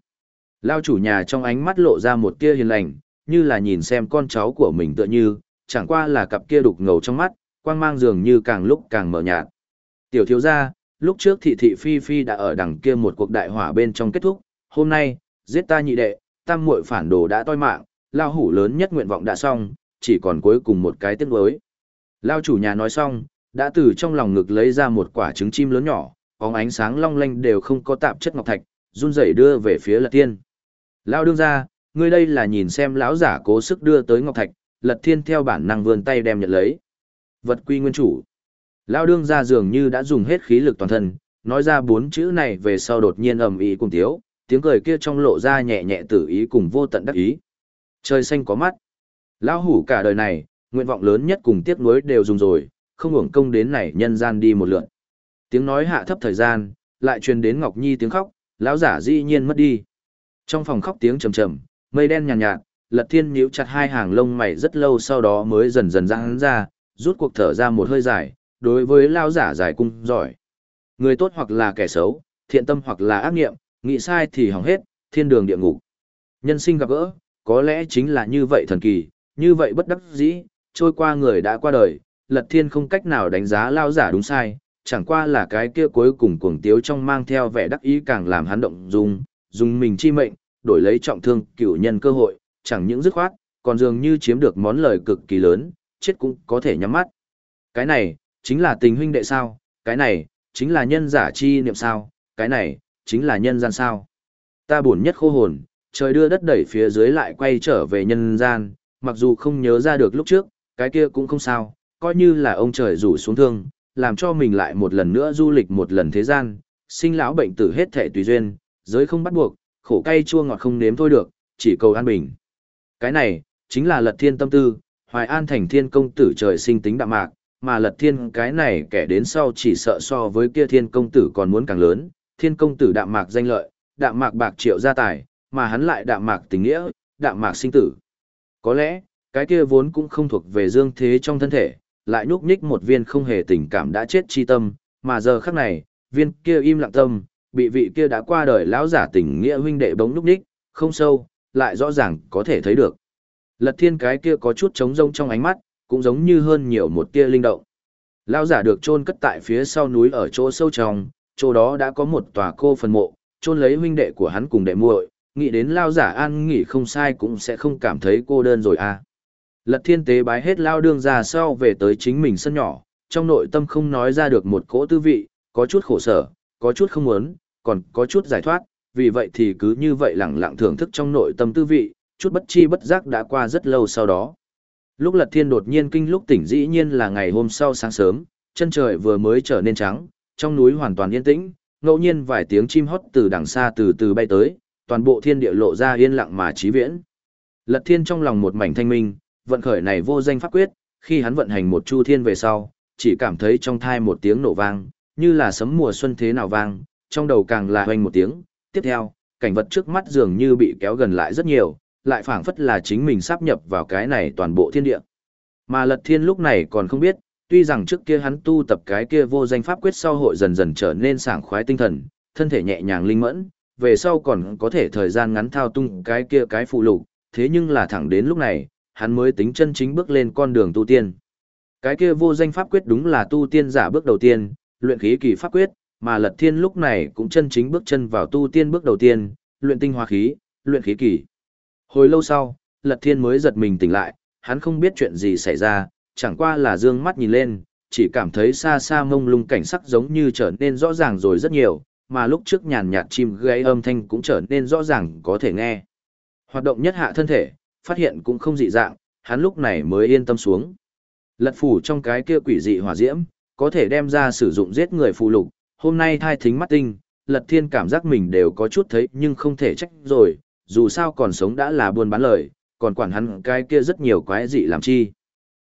Lao chủ nhà trong ánh mắt lộ ra một tia hiền lành, như là nhìn xem con cháu của mình tựa như, chẳng qua là cặp kia đục ngầu trong mắt, quang mang dường như càng lúc càng mở nhạt. Tiểu thiếu gia, lúc trước thị thị phi phi đã ở đằng kia một cuộc đại hỏa bên trong kết thúc, hôm nay, giết ta nhị đệ, tam muội phản đồ đã toi mạng, lao hủ lớn nhất nguyện vọng đã xong, chỉ còn cuối cùng một cái tiếc nuối. Lao chủ nhà nói xong, đã từ trong lòng ngực lấy ra một quả trứng chim lớn nhỏ, bóng ánh sáng long lanh đều không có tạp chất ngọc thạch, run rẩy đưa về phía Lật Thiên. Lao đương ra, ngươi đây là nhìn xem lão giả cố sức đưa tới ngọc thạch, Lật Thiên theo bản năng vươn tay đem nhận lấy. Vật quy nguyên chủ. Lao đương ra dường như đã dùng hết khí lực toàn thân, nói ra bốn chữ này về sau đột nhiên ầm ĩ cùng thiếu tiếng cười kia trong lộ ra nhẹ nhẹ tử ý cùng vô tận đắc ý. Trời xanh có mắt. Lão hủ cả đời này, nguyện vọng lớn nhất cùng tiếc nuối đều dùng rồi, không hưởng công đến này nhân gian đi một lượt. Tiếng nói hạ thấp thời gian, lại truyền đến Ngọc Nhi tiếng khóc, lão giả dĩ nhiên mất đi. Trong phòng khóc tiếng trầm trầm, mây đen nhàn nhạt, nhạt, Lật Thiên nhíu chặt hai hàng lông mày rất lâu sau đó mới dần dần giãn ra, rút cuộc thở ra một hơi dài, đối với lão giả dài cung giỏi. Người tốt hoặc là kẻ xấu, thiện tâm hoặc là ác niệm, nghĩ sai thì hỏng hết, thiên đường địa ngục. Nhân sinh gặp gỡ, có lẽ chính là như vậy thần kỳ, như vậy bất đắc dĩ, trôi qua người đã qua đời, Lật Thiên không cách nào đánh giá lao giả đúng sai, chẳng qua là cái kia cuối cùng cuồng tiếu trong mang theo vẻ đắc ý càng làm hắn động dung, dùng mình chi mệnh, đổi lấy trọng thương cửu nhân cơ hội, chẳng những dứt khoát, còn dường như chiếm được món lời cực kỳ lớn, chết cũng có thể nhắm mắt. Cái này, chính là tình huynh đệ sao, cái này, chính là nhân giả chi niệm sao, cái này, chính là nhân gian sao. Ta buồn nhất khô hồn, trời đưa đất đẩy phía dưới lại quay trở về nhân gian, mặc dù không nhớ ra được lúc trước, cái kia cũng không sao, coi như là ông trời rủ xuống thương, làm cho mình lại một lần nữa du lịch một lần thế gian, sinh lão bệnh tử hết thể tùy duyên, giới không bắt buộc, khổ cay chua ngọt không nếm thôi được, chỉ cầu an bình. Cái này, chính là lật thiên tâm tư, hoài an thành thiên công tử trời sinh tính đạm mạc, mà lật thiên cái này kẻ đến sau chỉ sợ so với kia thiên công tử còn muốn càng lớn, thiên công tử đạm mạc danh lợi, đạm mạc bạc triệu gia tài, mà hắn lại đạm mạc tình nghĩa, đạm mạc sinh tử. Có lẽ, cái kia vốn cũng không thuộc về dương thế trong thân thể, lại nhúc nhích một viên không hề tình cảm đã chết chi tâm, mà giờ khắc này, viên kia im lặng tâm, bị vị kia đã qua đời lão giả tình nghĩa huynh đệ bỗng nhúc nhích, không sâu, lại rõ ràng có thể thấy được. Lật thiên cái kia có chút trống rông trong ánh mắt, cũng giống như hơn nhiều một tia linh động. Lão giả được chôn cất tại phía sau núi ở chỗ sâu trong, chỗ đó đã có một tòa cô phần mộ, chôn lấy huynh đệ của hắn cùng đệ muội, nghĩ đến lão giả an nghỉ không sai cũng sẽ không cảm thấy cô đơn rồi à. Lật thiên tế bái hết lao đương ra sau về tới chính mình sân nhỏ, trong nội tâm không nói ra được một cỗ tư vị, có chút khổ sở, có chút không muốn, còn có chút giải thoát, vì vậy thì cứ như vậy lặng lặng thưởng thức trong nội tâm tư vị, chút bất chi bất giác đã qua rất lâu sau đó. Lúc lật thiên đột nhiên kinh lúc tỉnh dĩ nhiên là ngày hôm sau sáng sớm, chân trời vừa mới trở nên trắng, trong núi hoàn toàn yên tĩnh, ngẫu nhiên vài tiếng chim hót từ đằng xa từ từ bay tới, toàn bộ thiên địa lộ ra yên lặng mà trí viễn. Lật thiên trong lòng một mảnh thanh minh, vận khởi này vô danh pháp quyết, khi hắn vận hành một chu thiên về sau, chỉ cảm thấy trong thai một tiếng nổ vang, như là sấm mùa xuân thế nào vang, trong đầu càng là hoành một tiếng, tiếp theo, cảnh vật trước mắt dường như bị kéo gần lại rất nhiều, lại phảng phất là chính mình sắp nhập vào cái này toàn bộ thiên địa. Mà Lật Thiên lúc này còn không biết, tuy rằng trước kia hắn tu tập cái kia vô danh pháp quyết sau hội dần dần trở nên sảng khoái tinh thần, thân thể nhẹ nhàng linh mẫn, về sau còn có thể thời gian ngắn thao tung cái kia cái phụ lục, thế nhưng là thẳng đến lúc này, hắn mới tính chân chính bước lên con đường tu tiên. Cái kia vô danh pháp quyết đúng là tu tiên giả bước đầu tiên, luyện khí kỳ pháp quyết, mà Lật Thiên lúc này cũng chân chính bước chân vào tu tiên bước đầu tiên, luyện tinh hoa khí, luyện khí kỳ. Hồi lâu sau, Lật Thiên mới giật mình tỉnh lại, hắn không biết chuyện gì xảy ra, chẳng qua là dương mắt nhìn lên, chỉ cảm thấy xa xa mông lung cảnh sắc giống như trở nên rõ ràng rồi rất nhiều, mà lúc trước nhàn nhạt chim gây âm thanh cũng trở nên rõ ràng có thể nghe. Hoạt động nhất hạ thân thể, phát hiện cũng không dị dạng, hắn lúc này mới yên tâm xuống. Lật phủ trong cái kia quỷ dị hỏa diễm, có thể đem ra sử dụng giết người phù lục, hôm nay thai thính mắt tinh, lật thiên cảm giác mình đều có chút thấy nhưng không thể trách rồi, dù sao còn sống đã là buôn bán lời, còn quản hắn cái kia rất nhiều quái dị làm chi.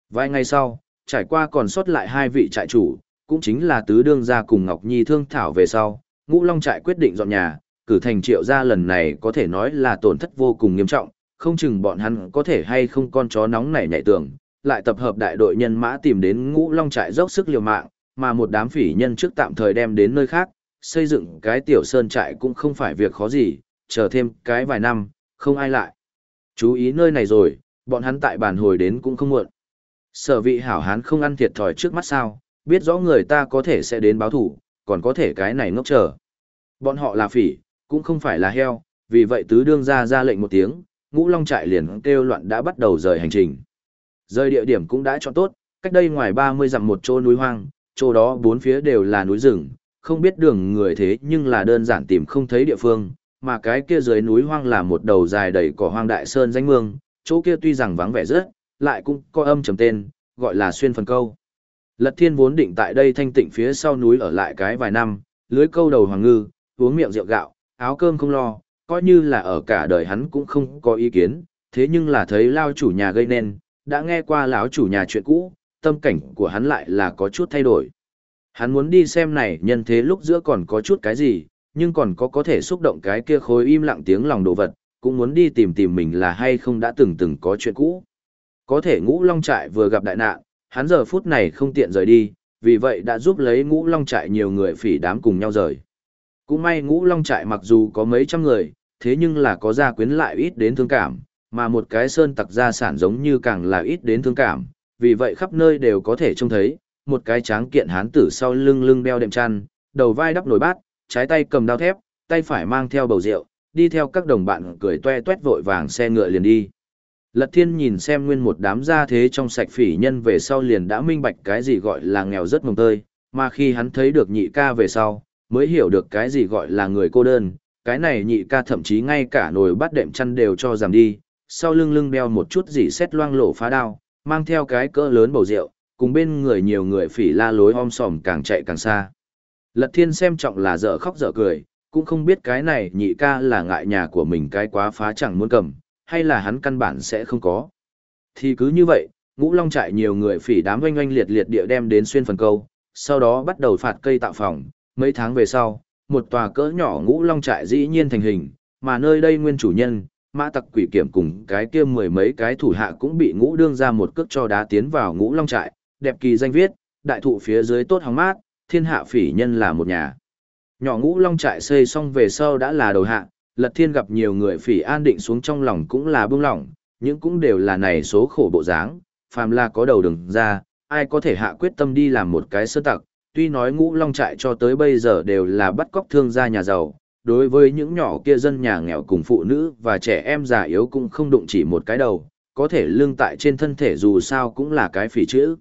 Vài ngày sau, trải qua còn sót lại hai vị trại chủ, cũng chính là tứ đương gia cùng Ngọc Nhi thương thảo về sau, ngũ long trại quyết định dọn nhà, cử thành triệu gia lần này có thể nói là tổn thất vô cùng nghiêm trọng, không chừng bọn hắn có thể hay không con chó nóng này nhảy tường, lại tập hợp đại đội nhân mã tìm đến ngũ long trại dốc sức liều mạng, mà một đám phỉ nhân trước tạm thời đem đến nơi khác, xây dựng cái tiểu sơn trại cũng không phải việc khó gì, chờ thêm cái vài năm, không ai lại. Chú ý nơi này rồi, bọn hắn tại bàn hồi đến cũng không muộn. Sở vị hảo hán không ăn thiệt thòi trước mắt sao, biết rõ người ta có thể sẽ đến báo thủ, còn có thể cái này ngốc chờ. Bọn họ là phỉ, cũng không phải là heo, vì vậy tứ đương ra ra lệnh một tiếng, ngũ long trại liền kêu loạn đã bắt đầu rời hành trình. Rời địa điểm cũng đã chọn tốt, cách đây ngoài 30 dặm một chỗ núi hoang, chỗ đó bốn phía đều là núi rừng, không biết đường người thế nhưng là đơn giản tìm không thấy địa phương, mà cái kia dưới núi hoang là một đầu dài đầy cỏ hoang đại sơn danh mương, chỗ kia tuy rằng vắng vẻ rất, lại cũng có âm trầm tên, gọi là xuyên phần câu. Lật thiên vốn định tại đây thanh tịnh phía sau núi ở lại cái vài năm, lưới câu đầu hoàng ngư, uống miệng rượu gạo, áo cơm không lo, coi như là ở cả đời hắn cũng không có ý kiến, thế nhưng là thấy lao chủ nhà gây nên, đã nghe qua lão chủ nhà chuyện cũ, tâm cảnh của hắn lại là có chút thay đổi. Hắn muốn đi xem này nhân thế lúc giữa còn có chút cái gì, nhưng còn có có thể xúc động cái kia khối im lặng tiếng lòng đồ vật, cũng muốn đi tìm tìm mình là hay không đã từng từng có chuyện cũ. Có thể ngũ long trại vừa gặp đại nạn, hắn giờ phút này không tiện rời đi, vì vậy đã giúp lấy ngũ long trại nhiều người phỉ đám cùng nhau rời. Cũng may ngũ long trại mặc dù có mấy trăm người, thế nhưng là có gia quyến lại ít đến thương cảm, mà một cái sơn tặc gia sản giống như càng là ít đến thương cảm, vì vậy khắp nơi đều có thể trông thấy, một cái tráng kiện hán tử sau lưng lưng đeo đệm chăn, đầu vai đắp nồi bát, trái tay cầm đao thép, tay phải mang theo bầu rượu, đi theo các đồng bạn cười toe toét vội vàng xe ngựa liền đi. Lật thiên nhìn xem nguyên một đám gia thế trong sạch phỉ nhân về sau liền đã minh bạch cái gì gọi là nghèo rất mồng tơi, mà khi hắn thấy được nhị ca về sau, mới hiểu được cái gì gọi là người cô đơn, cái này nhị ca thậm chí ngay cả nồi bắt đệm chăn đều cho giảm đi, sau lưng lưng đeo một chút gì xét loang lổ phá đao, mang theo cái cỡ lớn bầu rượu, cùng bên người nhiều người phỉ la lối om sòm càng chạy càng xa. Lật thiên xem trọng là dở khóc dở cười, cũng không biết cái này nhị ca là ngại nhà của mình cái quá phá chẳng muốn cầm, hay là hắn căn bản sẽ không có. Thì cứ như vậy, ngũ long trại nhiều người phỉ đám oanh oanh liệt liệt địa đem đến xuyên phần câu, sau đó bắt đầu phạt cây tạo phòng, mấy tháng về sau, một tòa cỡ nhỏ ngũ long trại dĩ nhiên thành hình, mà nơi đây nguyên chủ nhân, mã tặc quỷ kiểm cùng cái kia mười mấy cái thủ hạ cũng bị ngũ đương ra một cước cho đá tiến vào ngũ long trại, đẹp kỳ danh viết, đại thụ phía dưới tốt hóng mát, thiên hạ phỉ nhân là một nhà. Nhỏ ngũ long trại xây xong về sau đã là đầu hạ, lật thiên gặp nhiều người phỉ an định xuống trong lòng cũng là bưng lỏng, nhưng cũng đều là này số khổ bộ dáng, phàm là có đầu đừng ra, ai có thể hạ quyết tâm đi làm một cái sơ tặc, tuy nói ngũ long trại cho tới bây giờ đều là bắt cóc thương gia nhà giàu, đối với những nhỏ kia dân nhà nghèo cùng phụ nữ và trẻ em già yếu cũng không đụng chỉ một cái đầu, có thể lương tại trên thân thể dù sao cũng là cái phỉ chữ.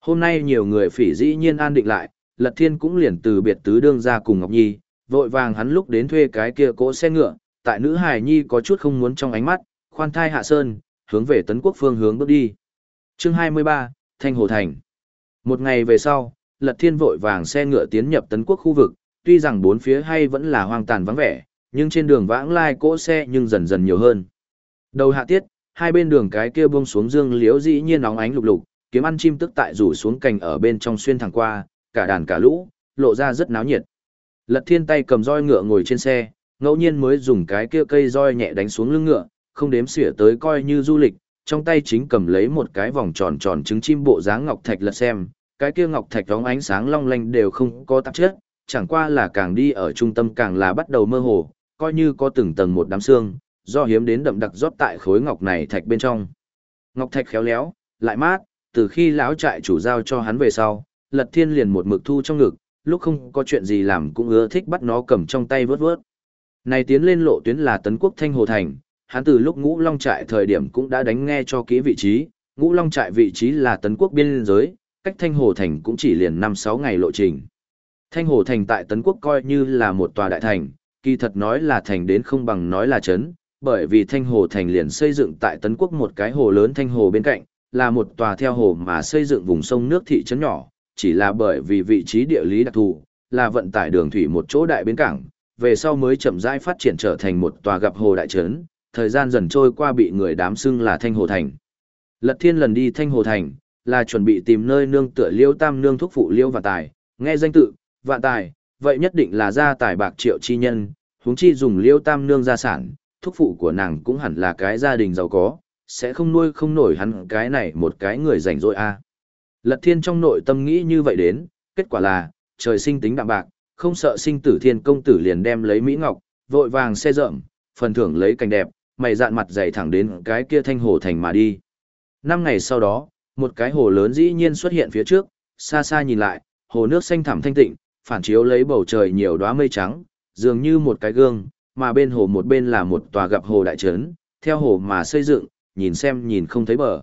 Hôm nay nhiều người phỉ dĩ nhiên an định lại, Lật Thiên cũng liền từ biệt tứ đương ra cùng Ngọc Nhi, vội vàng hắn lúc đến thuê cái kia cỗ xe ngựa, tại nữ hài nhi có chút không muốn trong ánh mắt, khoan thai hạ sơn, hướng về tấn quốc phương hướng bước đi. Chương 23, Thanh Hồ Thành. Một ngày về sau, Lật Thiên vội vàng xe ngựa tiến nhập tấn quốc khu vực, tuy rằng bốn phía hay vẫn là hoang tàn vắng vẻ, nhưng trên đường vãng lai cỗ xe nhưng dần dần nhiều hơn. Đầu hạ tiết, hai bên đường cái kia buông xuống dương liễu dĩ nhiên nóng ánh lục lục, kiếm ăn chim tức tại rủ xuống cành ở bên trong xuyên thẳng qua, cả đàn cả lũ, lộ ra rất náo nhiệt. Lật Thiên tay cầm roi ngựa ngồi trên xe, ngẫu nhiên mới dùng cái kia cây roi nhẹ đánh xuống lưng ngựa, không đếm xỉa tới coi như du lịch, trong tay chính cầm lấy một cái vòng tròn tròn trứng chim bộ dáng ngọc thạch lật xem, cái kia ngọc thạch đóng ánh sáng long lanh đều không có tạp chất, chẳng qua là càng đi ở trung tâm càng là bắt đầu mơ hồ, coi như có từng tầng một đám xương, do hiếm đến đậm đặc rót tại khối ngọc này thạch bên trong. Ngọc thạch khéo léo, lại mát, từ khi lão trại chủ giao cho hắn về sau, Lật Thiên liền một mực thu trong ngực, lúc không có chuyện gì làm cũng ưa thích bắt nó cầm trong tay vớt vớt. Này tiến lên lộ tuyến là tấn quốc Thanh Hồ Thành, hắn từ lúc ngũ long trại thời điểm cũng đã đánh nghe cho kỹ vị trí, ngũ long trại vị trí là tấn quốc biên giới, cách Thanh Hồ Thành cũng chỉ liền 5-6 ngày lộ trình. Thanh Hồ Thành tại tấn quốc coi như là một tòa đại thành, kỳ thật nói là thành đến không bằng nói là trấn, bởi vì Thanh Hồ Thành liền xây dựng tại tấn quốc một cái hồ lớn Thanh Hồ bên cạnh, là một tòa theo hồ mà xây dựng vùng sông nước thị trấn nhỏ, chỉ là bởi vì vị trí địa lý đặc thù, là vận tải đường thủy một chỗ đại bến cảng, về sau mới chậm rãi phát triển trở thành một tòa gặp hồ đại trấn, thời gian dần trôi qua bị người đám xưng là Thanh Hồ Thành. Lật Thiên lần đi Thanh Hồ Thành, là chuẩn bị tìm nơi nương tựa Liêu Tam nương thúc phụ Liêu và Tài, nghe danh tự, vạn tài, vậy nhất định là gia tài bạc triệu chi nhân, huống chi dùng Liêu Tam nương gia sản, thúc phụ của nàng cũng hẳn là cái gia đình giàu có, sẽ không nuôi không nổi hắn cái này một cái người rảnh rỗi a. Lật Thiên trong nội tâm nghĩ như vậy đến, kết quả là, trời sinh tính đạm bạc, không sợ sinh tử thiên công tử liền đem lấy Mỹ Ngọc, vội vàng xe rợm, phần thưởng lấy cảnh đẹp, mày dạn mặt dày thẳng đến cái kia thanh hồ thành mà đi. Năm ngày sau đó, một cái hồ lớn dĩ nhiên xuất hiện phía trước, xa xa nhìn lại, hồ nước xanh thẳm thanh tịnh, phản chiếu lấy bầu trời nhiều đóa mây trắng, dường như một cái gương, mà bên hồ một bên là một tòa gặp hồ đại trấn, theo hồ mà xây dựng, nhìn xem nhìn không thấy bờ.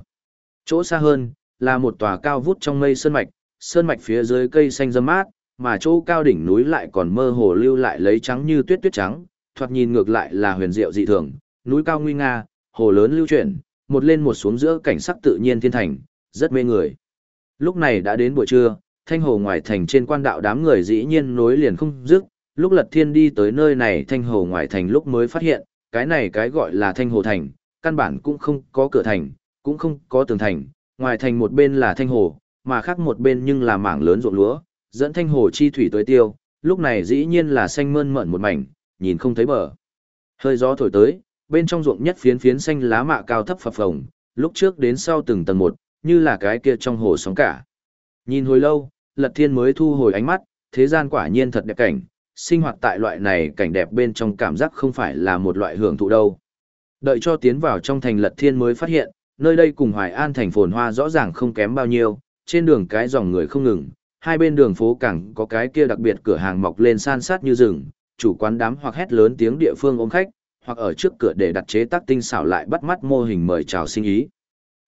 Chỗ xa hơn, là một tòa cao vút trong mây sơn mạch, sơn mạch phía dưới cây xanh râm mát, mà chỗ cao đỉnh núi lại còn mơ hồ lưu lại lấy trắng như tuyết tuyết trắng, thoạt nhìn ngược lại là huyền diệu dị thường, núi cao nguy nga, hồ lớn lưu chuyển, một lên một xuống giữa cảnh sắc tự nhiên thiên thành, rất mê người. Lúc này đã đến buổi trưa, thanh hồ ngoài thành trên quan đạo đám người dĩ nhiên nối liền không dứt, lúc lật thiên đi tới nơi này thanh hồ ngoài thành lúc mới phát hiện, cái này cái gọi là thanh hồ thành, căn bản cũng không có cửa thành, cũng không có tường thành, ngoài thành một bên là thanh hồ, mà khác một bên nhưng là mảng lớn ruộng lúa, dẫn thanh hồ chi thủy tới tiêu, lúc này dĩ nhiên là xanh mơn mởn một mảnh, nhìn không thấy bờ. Hơi gió thổi tới, bên trong ruộng nhất phiến phiến xanh lá mạ cao thấp phập phồng, lúc trước đến sau từng tầng một, như là cái kia trong hồ sóng cả. Nhìn hồi lâu, Lật Thiên mới thu hồi ánh mắt, thế gian quả nhiên thật đẹp cảnh, sinh hoạt tại loại này cảnh đẹp bên trong cảm giác không phải là một loại hưởng thụ đâu. Đợi cho tiến vào trong thành Lật Thiên mới phát hiện, nơi đây cùng Hoài An thành phồn hoa rõ ràng không kém bao nhiêu, trên đường cái dòng người không ngừng, hai bên đường phố cảng có cái kia đặc biệt cửa hàng mọc lên san sát như rừng, chủ quán đám hoặc hét lớn tiếng địa phương ôm khách, hoặc ở trước cửa để đặt chế tác tinh xảo lại bắt mắt mô hình mời chào sinh ý.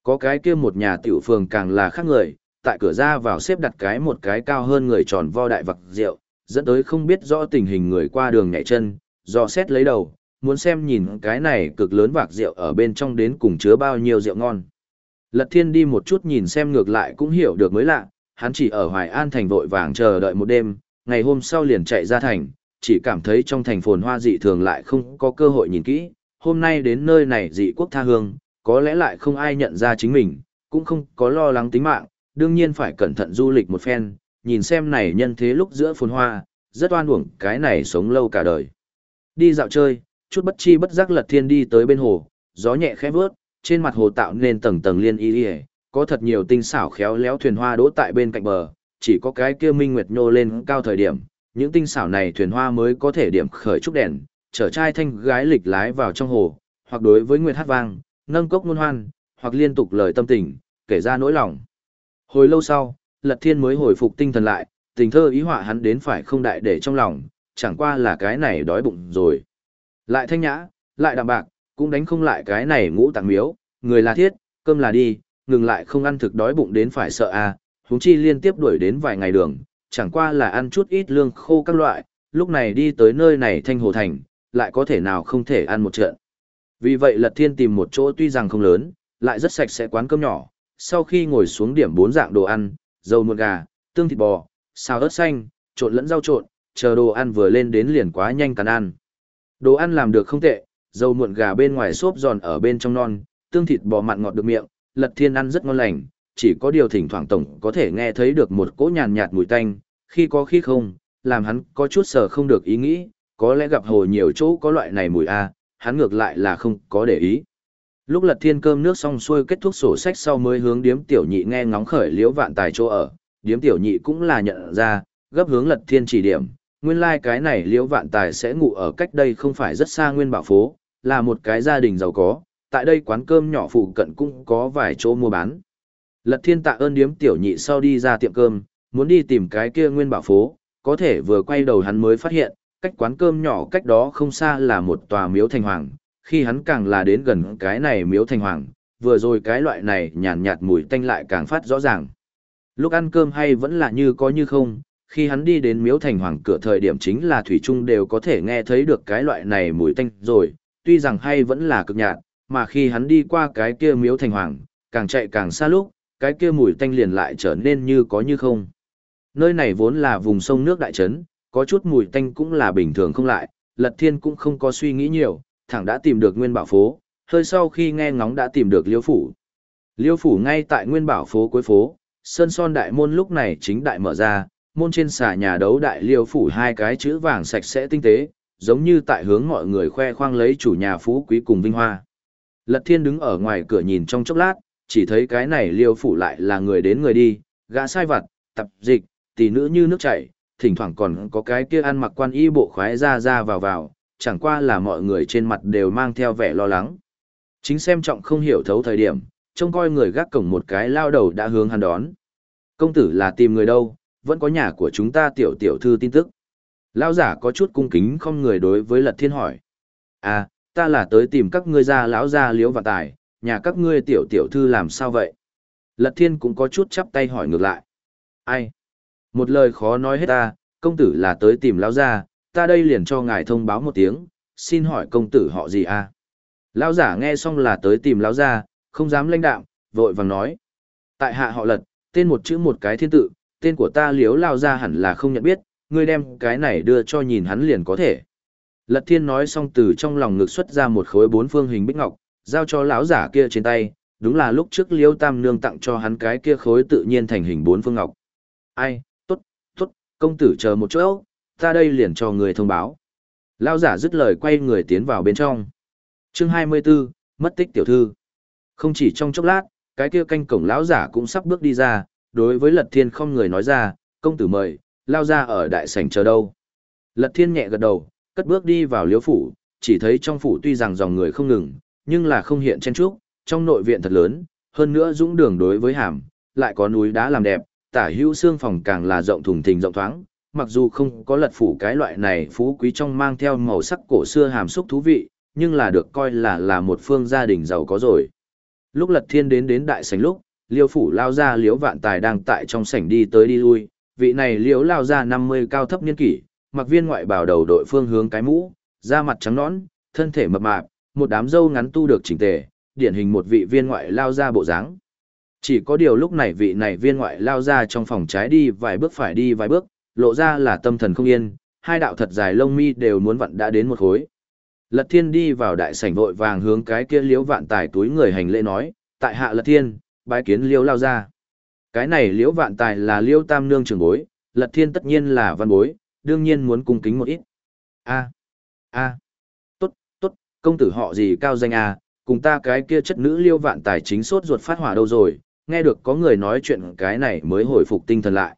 Có cái kia một nhà tiểu phường càng là khác người, tại cửa ra vào xếp đặt cái một cái cao hơn người tròn vo đại vặc rượu, dẫn tới không biết rõ tình hình người qua đường nhảy chân, do xét lấy đầu, muốn xem nhìn cái này cực lớn vạc rượu ở bên trong đến cùng chứa bao nhiêu rượu ngon. Lật thiên đi một chút nhìn xem ngược lại cũng hiểu được mới lạ, hắn chỉ ở Hoài An thành vội vàng chờ đợi một đêm, ngày hôm sau liền chạy ra thành, chỉ cảm thấy trong thành phồn hoa dị thường lại không có cơ hội nhìn kỹ, hôm nay đến nơi này dị quốc tha hương, có lẽ lại không ai nhận ra chính mình, cũng không có lo lắng tính mạng, đương nhiên phải cẩn thận du lịch một phen, nhìn xem này nhân thế lúc giữa phồn hoa, rất oan uổng cái này sống lâu cả đời. Đi dạo chơi, chút bất chi bất giác lật thiên đi tới bên hồ, gió nhẹ khẽ vướt, trên mặt hồ tạo nên tầng tầng liên y y, có thật nhiều tinh xảo khéo léo thuyền hoa đỗ tại bên cạnh bờ, chỉ có cái kia minh nguyệt nhô lên cao thời điểm, những tinh xảo này thuyền hoa mới có thể điểm khởi trúc đèn, chở trai thanh gái lịch lái vào trong hồ, hoặc đối với nguyệt hát vang, nâng cốc ngôn hoan, hoặc liên tục lời tâm tình, kể ra nỗi lòng. Hồi lâu sau, Lật Thiên mới hồi phục tinh thần lại, tình thơ ý họa hắn đến phải không đại để trong lòng, chẳng qua là cái này đói bụng rồi. Lại thanh nhã, lại đạm bạc, cũng đánh không lại cái này ngũ tạng miếu, người là thiết, cơm là đi, ngừng lại không ăn thực đói bụng đến phải sợ à, huống chi liên tiếp đuổi đến vài ngày đường, chẳng qua là ăn chút ít lương khô các loại, lúc này đi tới nơi này thanh hồ thành, lại có thể nào không thể ăn một trận. Vì vậy Lật Thiên tìm một chỗ tuy rằng không lớn, lại rất sạch sẽ quán cơm nhỏ, sau khi ngồi xuống điểm bốn dạng đồ ăn, dầu muộn gà, tương thịt bò, xào ớt xanh, trộn lẫn rau trộn, chờ đồ ăn vừa lên đến liền quá nhanh cắn ăn. Đồ ăn làm được không tệ, dầu muộn gà bên ngoài xốp giòn ở bên trong non, tương thịt bò mặn ngọt được miệng, Lật Thiên ăn rất ngon lành, chỉ có điều thỉnh thoảng tổng có thể nghe thấy được một cỗ nhàn nhạt mùi tanh, khi có khi không, làm hắn có chút sở không được ý nghĩ, có lẽ gặp hồ nhiều chỗ có loại này mùi a, hắn ngược lại là không có để ý. Lúc lật thiên cơm nước xong xuôi kết thúc sổ sách sau mới hướng điếm tiểu nhị nghe ngóng khởi liễu vạn tài chỗ ở, điếm tiểu nhị cũng là nhận ra, gấp hướng lật thiên chỉ điểm, nguyên lai like cái này liễu vạn tài sẽ ngủ ở cách đây không phải rất xa nguyên bảo phố, là một cái gia đình giàu có, tại đây quán cơm nhỏ phụ cận cũng có vài chỗ mua bán. Lật thiên tạ ơn điếm tiểu nhị sau đi ra tiệm cơm, muốn đi tìm cái kia nguyên bảo phố, có thể vừa quay đầu hắn mới phát hiện, cách quán cơm nhỏ cách đó không xa là một tòa miếu thành hoàng, khi hắn càng là đến gần cái này miếu thành hoàng, vừa rồi cái loại này nhàn nhạt, mùi tanh lại càng phát rõ ràng. Lúc ăn cơm hay vẫn là như có như không, khi hắn đi đến miếu thành hoàng cửa thời điểm chính là thủy trung đều có thể nghe thấy được cái loại này mùi tanh rồi, tuy rằng hay vẫn là cực nhạt, mà khi hắn đi qua cái kia miếu thành hoàng, càng chạy càng xa lúc, cái kia mùi tanh liền lại trở nên như có như không. Nơi này vốn là vùng sông nước đại trấn, có chút mùi tanh cũng là bình thường không lại, Lật Thiên cũng không có suy nghĩ nhiều, thẳng đã tìm được Nguyên Bảo phố, hơi sau khi nghe ngóng đã tìm được Liêu phủ. Liêu phủ ngay tại Nguyên Bảo phố cuối phố, sơn son đại môn lúc này chính đại mở ra, môn trên xà nhà đấu đại Liêu phủ hai cái chữ vàng sạch sẽ tinh tế, giống như tại hướng mọi người khoe khoang lấy chủ nhà phú quý cùng vinh hoa. Lật Thiên đứng ở ngoài cửa nhìn trong chốc lát, chỉ thấy cái này Liêu phủ lại là người đến người đi, gã sai vặt, tập dịch, tỷ nữ như nước chảy, thỉnh thoảng còn có cái kia ăn mặc quan y bộ khoái ra ra vào vào, chẳng qua là mọi người trên mặt đều mang theo vẻ lo lắng. Chính xem trọng không hiểu thấu thời điểm, trông coi người gác cổng một cái lao đầu đã hướng hắn đón. Công tử là tìm người đâu, vẫn có nhà của chúng ta tiểu tiểu thư tin tức. Lao giả có chút cung kính không người đối với lật thiên hỏi. À, ta là tới tìm các ngươi ra lão gia liếu và tài, nhà các ngươi tiểu tiểu thư làm sao vậy? Lật thiên cũng có chút chắp tay hỏi ngược lại. Ai? Một lời khó nói hết ta, công tử là tới tìm lão gia, ta đây liền cho ngài thông báo một tiếng, xin hỏi công tử họ gì à? Lão giả nghe xong là tới tìm lão gia, không dám lãnh đạm, vội vàng nói. Tại hạ họ lật, tên một chữ một cái thiên tự, tên của ta liếu lao gia hẳn là không nhận biết, ngươi đem cái này đưa cho nhìn hắn liền có thể. Lật thiên nói xong từ trong lòng ngực xuất ra một khối bốn phương hình bích ngọc, giao cho lão giả kia trên tay, đúng là lúc trước liêu tam nương tặng cho hắn cái kia khối tự nhiên thành hình bốn phương ngọc. Ai, công tử chờ một chỗ, ta đây liền cho người thông báo. Lao giả dứt lời quay người tiến vào bên trong. chương 24, mất tích tiểu thư. Không chỉ trong chốc lát, cái kia canh cổng lão giả cũng sắp bước đi ra, đối với lật thiên không người nói ra, công tử mời, lao ra ở đại sảnh chờ đâu. Lật thiên nhẹ gật đầu, cất bước đi vào liếu phủ, chỉ thấy trong phủ tuy rằng dòng người không ngừng, nhưng là không hiện chen trúc, trong nội viện thật lớn, hơn nữa dũng đường đối với hàm, lại có núi đá làm đẹp, tả hữu xương phòng càng là rộng thùng thình rộng thoáng, mặc dù không có lật phủ cái loại này phú quý trong mang theo màu sắc cổ xưa hàm xúc thú vị, nhưng là được coi là là một phương gia đình giàu có rồi. Lúc lật thiên đến đến đại sảnh lúc, liêu phủ lao ra liếu vạn tài đang tại trong sảnh đi tới đi lui, vị này liếu lao ra 50 cao thấp niên kỷ, mặc viên ngoại bảo đầu đội phương hướng cái mũ, da mặt trắng nõn, thân thể mập mạp, một đám râu ngắn tu được chỉnh tề, điển hình một vị viên ngoại lao ra bộ dáng. Chỉ có điều lúc này vị này viên ngoại lao ra trong phòng trái đi vài bước phải đi vài bước, lộ ra là tâm thần không yên, hai đạo thật dài lông mi đều muốn vặn đã đến một khối. Lật thiên đi vào đại sảnh vội vàng hướng cái kia liễu vạn tài túi người hành lễ nói, tại hạ lật thiên, bái kiến liễu lao ra. Cái này liễu vạn tài là liễu tam nương trưởng bối, lật thiên tất nhiên là văn bối, đương nhiên muốn cung kính một ít. a a tốt, tốt, công tử họ gì cao danh a cùng ta cái kia chất nữ liễu vạn tài chính sốt ruột phát hỏa đâu rồi, nghe được có người nói chuyện cái này mới hồi phục tinh thần lại.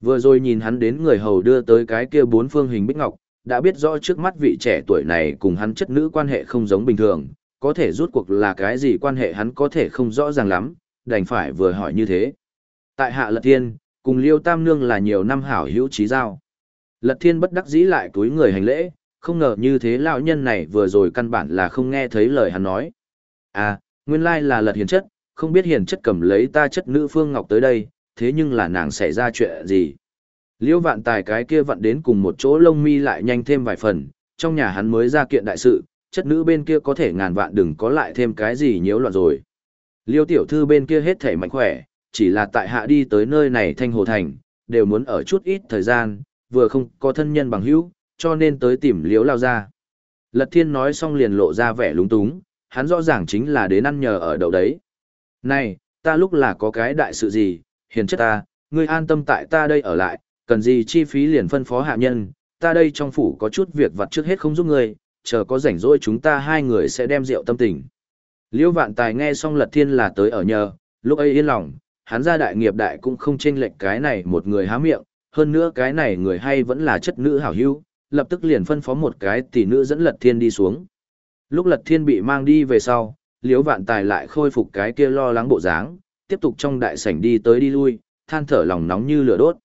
Vừa rồi nhìn hắn đến người hầu đưa tới cái kia bốn phương hình bích ngọc, đã biết rõ trước mắt vị trẻ tuổi này cùng hắn chất nữ quan hệ không giống bình thường, có thể rút cuộc là cái gì quan hệ hắn có thể không rõ ràng lắm, đành phải vừa hỏi như thế. Tại hạ Lật Thiên, cùng Liêu Tam Nương là nhiều năm hảo hữu trí giao. Lật Thiên bất đắc dĩ lại túi người hành lễ, không ngờ như thế lão nhân này vừa rồi căn bản là không nghe thấy lời hắn nói. À, nguyên lai là Lật Hiền chất, không biết Hiền chất cầm lấy ta chất nữ Phương Ngọc tới đây, thế nhưng là nàng xảy ra chuyện gì. Liêu vạn tài cái kia vặn đến cùng một chỗ lông mi lại nhanh thêm vài phần, trong nhà hắn mới ra kiện đại sự, chất nữ bên kia có thể ngàn vạn đừng có lại thêm cái gì nhiễu loạn rồi. Liêu tiểu thư bên kia hết thể mạnh khỏe, chỉ là tại hạ đi tới nơi này thanh hồ thành, đều muốn ở chút ít thời gian, vừa không có thân nhân bằng hữu, cho nên tới tìm liễu lao ra. Lật thiên nói xong liền lộ ra vẻ lúng túng, hắn rõ ràng chính là đến ăn nhờ ở đậu đấy. Này, ta lúc là có cái đại sự gì, hiền chất ta, ngươi an tâm tại ta đây ở lại, cần gì chi phí liền phân phó hạ nhân, ta đây trong phủ có chút việc vặt trước hết không giúp ngươi, chờ có rảnh rỗi chúng ta hai người sẽ đem rượu tâm tình. Liêu vạn tài nghe xong lật thiên là tới ở nhờ, lúc ấy yên lòng, hắn ra đại nghiệp đại cũng không chênh lệch cái này một người há miệng, hơn nữa cái này người hay vẫn là chất nữ hảo hữu, lập tức liền phân phó một cái tỷ nữ dẫn lật thiên đi xuống. Lúc lật thiên bị mang đi về sau, Liễu vạn tài lại khôi phục cái kia lo lắng bộ dáng, tiếp tục trong đại sảnh đi tới đi lui, than thở lòng nóng như lửa đốt.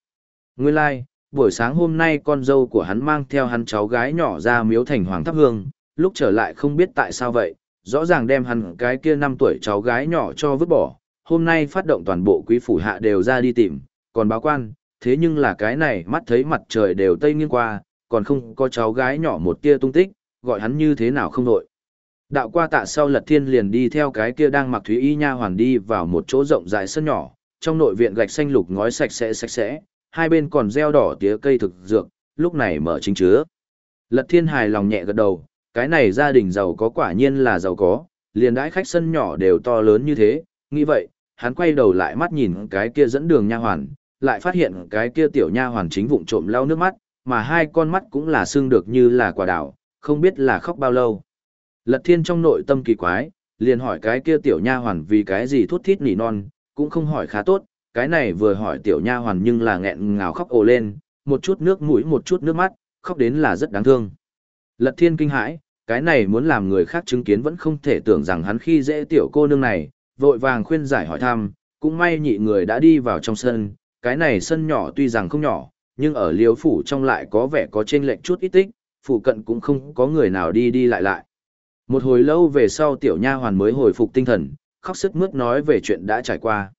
Nguyên lai, like, buổi sáng hôm nay con dâu của hắn mang theo hắn cháu gái nhỏ ra miếu thành hoàng thắp hương, lúc trở lại không biết tại sao vậy, rõ ràng đem hắn cái kia năm tuổi cháu gái nhỏ cho vứt bỏ, hôm nay phát động toàn bộ quý phủ hạ đều ra đi tìm, còn báo quan, thế nhưng là cái này mắt thấy mặt trời đều tây nghiêng qua, còn không có cháu gái nhỏ một tia tung tích, gọi hắn như thế nào không đội. Đạo qua tạ sau lật thiên liền đi theo cái kia đang mặc thúy y nha hoàn đi vào một chỗ rộng rãi sân nhỏ, trong nội viện gạch xanh lục ngói sạch sẽ sạch sẽ, hai bên còn gieo đỏ tía cây thực dược, lúc này mở chính chứa. Lật thiên hài lòng nhẹ gật đầu, cái này gia đình giàu có quả nhiên là giàu có, liền đãi khách sân nhỏ đều to lớn như thế, nghĩ vậy, hắn quay đầu lại mắt nhìn cái kia dẫn đường nha hoàn, lại phát hiện cái kia tiểu nha hoàn chính vụng trộm lau nước mắt, mà hai con mắt cũng là xương được như là quả đào, không biết là khóc bao lâu. Lật thiên trong nội tâm kỳ quái, liền hỏi cái kia tiểu nha hoàn vì cái gì thút thít nỉ non, cũng không hỏi khá tốt, cái này vừa hỏi tiểu nha hoàn nhưng là nghẹn ngào khóc ồ lên, một chút nước mũi một chút nước mắt, khóc đến là rất đáng thương. Lật thiên kinh hãi, cái này muốn làm người khác chứng kiến vẫn không thể tưởng rằng hắn khi dễ tiểu cô nương này, vội vàng khuyên giải hỏi thăm, cũng may nhị người đã đi vào trong sân, cái này sân nhỏ tuy rằng không nhỏ, nhưng ở liêu phủ trong lại có vẻ có trên lệnh chút ít tích, phụ cận cũng không có người nào đi đi lại lại. Một hồi lâu về sau tiểu nha hoàn mới hồi phục tinh thần, khóc sức mướt nói về chuyện đã trải qua.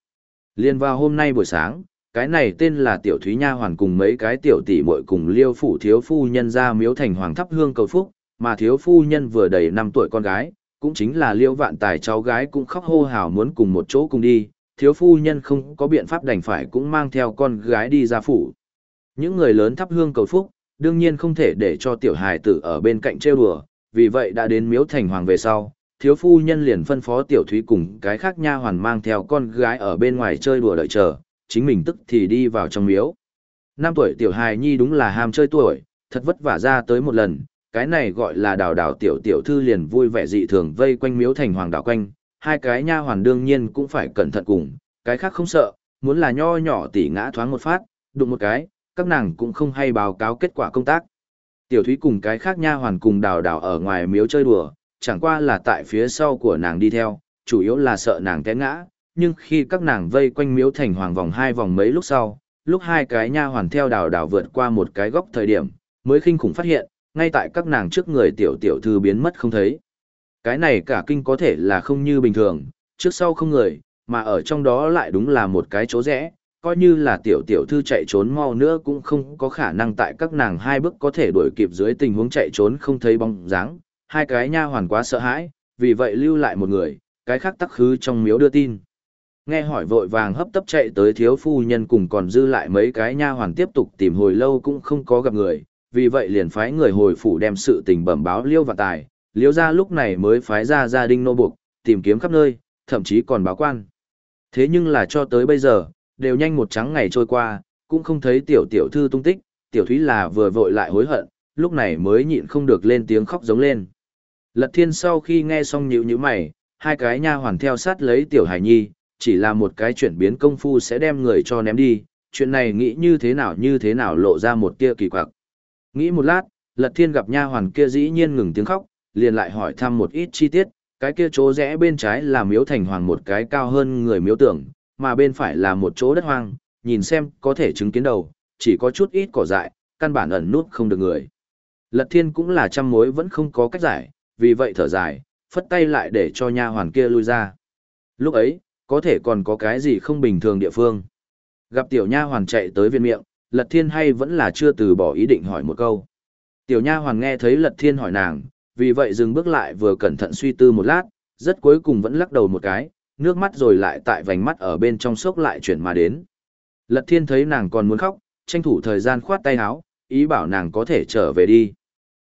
Liên vào hôm nay buổi sáng, cái này tên là Tiểu Thúy Nha Hoàn cùng mấy cái tiểu tỷ muội cùng Liêu phủ thiếu phu nhân ra miếu thành hoàng thắp hương cầu phúc, mà thiếu phu nhân vừa đầy 5 tuổi con gái, cũng chính là Liêu Vạn Tài cháu gái cũng khóc hô hào muốn cùng một chỗ cùng đi, thiếu phu nhân không có biện pháp đành phải cũng mang theo con gái đi ra phủ. Những người lớn thắp hương cầu phúc, đương nhiên không thể để cho tiểu hài tử ở bên cạnh trêu đùa, vì vậy đã đến miếu thành hoàng về sau, thiếu phu nhân liền phân phó tiểu thúy cùng cái khác nha hoàn mang theo con gái ở bên ngoài chơi đùa đợi chờ, chính mình tức thì đi vào trong miếu. Năm tuổi tiểu hài nhi đúng là ham chơi tuổi, thật vất vả ra tới một lần, cái này gọi là đào đào tiểu tiểu thư liền vui vẻ dị thường vây quanh miếu thành hoàng đảo quanh, hai cái nha hoàn đương nhiên cũng phải cẩn thận cùng, cái khác không sợ, muốn là nho nhỏ tỉ ngã thoáng một phát, đụng một cái, các nàng cũng không hay báo cáo kết quả công tác. Tiểu thúy cùng cái khác nha hoàn cùng đào đào ở ngoài miếu chơi đùa, chẳng qua là tại phía sau của nàng đi theo, chủ yếu là sợ nàng té ngã, nhưng khi các nàng vây quanh miếu thành hoàng vòng hai vòng mấy lúc sau, lúc hai cái nha hoàn theo đào đào vượt qua một cái góc thời điểm, mới khinh khủng phát hiện, ngay tại các nàng trước người tiểu tiểu thư biến mất không thấy. Cái này cả kinh có thể là không như bình thường, trước sau không người, mà ở trong đó lại đúng là một cái chỗ rẽ, coi như là tiểu tiểu thư chạy trốn mau nữa cũng không có khả năng tại các nàng hai bước có thể đuổi kịp dưới tình huống chạy trốn không thấy bóng dáng, hai cái nha hoàn quá sợ hãi, vì vậy lưu lại một người, cái khác tắc khứ trong miếu đưa tin. Nghe hỏi vội vàng hấp tấp chạy tới thiếu phu nhân cùng còn dư lại mấy cái nha hoàn tiếp tục tìm hồi lâu cũng không có gặp người, vì vậy liền phái người hồi phủ đem sự tình bẩm báo liêu và tài, liêu gia lúc này mới phái ra gia đình nô buộc, tìm kiếm khắp nơi, thậm chí còn báo quan. Thế nhưng là cho tới bây giờ, đều nhanh một trắng ngày trôi qua, cũng không thấy tiểu tiểu thư tung tích, tiểu thúy là vừa vội lại hối hận, lúc này mới nhịn không được lên tiếng khóc giống lên. Lật thiên sau khi nghe xong nhịu như mày, hai cái nha hoàn theo sát lấy tiểu hải nhi, chỉ là một cái chuyển biến công phu sẽ đem người cho ném đi, chuyện này nghĩ như thế nào như thế nào lộ ra một tia kỳ quặc. Nghĩ một lát, Lật Thiên gặp nha hoàn kia dĩ nhiên ngừng tiếng khóc, liền lại hỏi thăm một ít chi tiết, cái kia chỗ rẽ bên trái là miếu thành hoàng một cái cao hơn người miếu tưởng, mà bên phải là một chỗ đất hoang, nhìn xem có thể chứng kiến đầu, chỉ có chút ít cỏ dại, căn bản ẩn nút không được người. Lật Thiên cũng là trăm mối vẫn không có cách giải, vì vậy thở dài, phất tay lại để cho nha hoàn kia lui ra. Lúc ấy, có thể còn có cái gì không bình thường địa phương. Gặp tiểu nha hoàn chạy tới viên miệng, Lật Thiên hay vẫn là chưa từ bỏ ý định hỏi một câu. Tiểu nha hoàn nghe thấy Lật Thiên hỏi nàng, vì vậy dừng bước lại vừa cẩn thận suy tư một lát, rất cuối cùng vẫn lắc đầu một cái, nước mắt rồi lại tại vành mắt ở bên trong sốc lại chuyển mà đến. Lật Thiên thấy nàng còn muốn khóc, tranh thủ thời gian khoát tay áo, ý bảo nàng có thể trở về đi.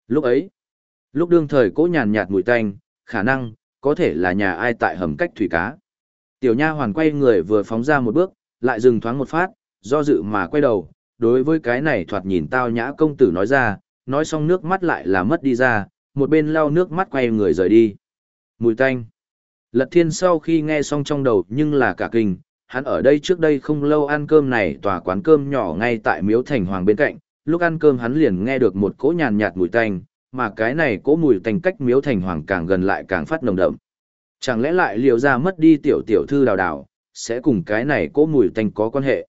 Lúc ấy, lúc đương thời cố nhàn nhạt mùi tanh, khả năng, có thể là nhà ai tại hầm cách thủy cá. Tiểu nha hoàn quay người vừa phóng ra một bước, lại dừng thoáng một phát, do dự mà quay đầu, đối với cái này thoạt nhìn tao nhã công tử nói ra, nói xong nước mắt lại là mất đi ra, một bên lau nước mắt quay người rời đi. Mùi tanh. Lật thiên sau khi nghe xong trong đầu nhưng là cả kinh, hắn ở đây trước đây không lâu ăn cơm này tòa quán cơm nhỏ ngay tại miếu thành hoàng bên cạnh, lúc ăn cơm hắn liền nghe được một cỗ nhàn nhạt mùi tanh, mà cái này cỗ mùi tanh cách miếu thành hoàng càng gần lại càng phát nồng đậm. Chẳng lẽ lại liều ra mất đi tiểu tiểu thư đào đào, sẽ cùng cái này cỗ mùi tanh có quan hệ.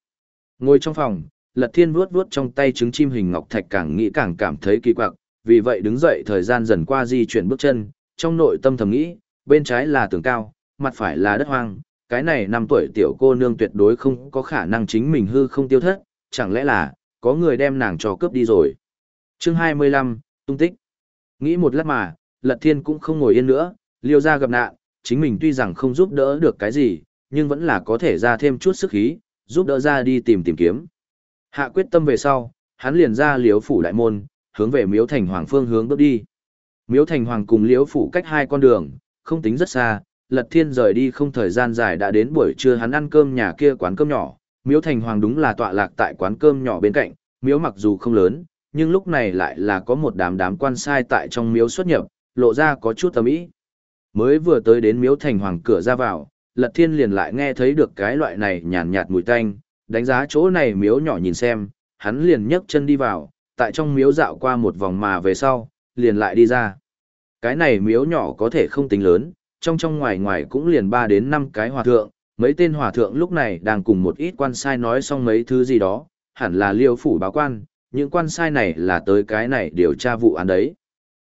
Ngồi trong phòng, Lật Thiên vuốt vuốt trong tay trứng chim hình ngọc thạch càng nghĩ càng cảm thấy kỳ quặc, vì vậy đứng dậy thời gian dần qua di chuyển bước chân, trong nội tâm thầm nghĩ, bên trái là tường cao, mặt phải là đất hoang, cái này năm tuổi tiểu cô nương tuyệt đối không có khả năng chính mình hư không tiêu thất, chẳng lẽ là, có người đem nàng cho cướp đi rồi. chương 25, tung tích. Nghĩ một lát mà, Lật Thiên cũng không ngồi yên nữa, liêu ra gặp nạn, chính mình tuy rằng không giúp đỡ được cái gì, nhưng vẫn là có thể ra thêm chút sức khí, giúp đỡ ra đi tìm tìm kiếm. Hạ quyết tâm về sau, hắn liền ra liếu phủ đại môn, hướng về miếu thành hoàng phương hướng bước đi. Miếu thành hoàng cùng liếu phủ cách hai con đường, không tính rất xa, lật thiên rời đi không thời gian dài đã đến buổi trưa hắn ăn cơm nhà kia quán cơm nhỏ. Miếu thành hoàng đúng là tọa lạc tại quán cơm nhỏ bên cạnh, miếu mặc dù không lớn, nhưng lúc này lại là có một đám đám quan sai tại trong miếu xuất nhập, lộ ra có chút tầm ý. Mới vừa tới đến miếu thành hoàng cửa ra vào, lật thiên liền lại nghe thấy được cái loại này nhàn nhạt mùi tanh, đánh giá chỗ này miếu nhỏ nhìn xem, hắn liền nhấc chân đi vào, tại trong miếu dạo qua một vòng mà về sau, liền lại đi ra. Cái này miếu nhỏ có thể không tính lớn, trong trong ngoài ngoài cũng liền 3 đến 5 cái hòa thượng, mấy tên hòa thượng lúc này đang cùng một ít quan sai nói xong mấy thứ gì đó, hẳn là liêu phủ báo quan, những quan sai này là tới cái này điều tra vụ án đấy.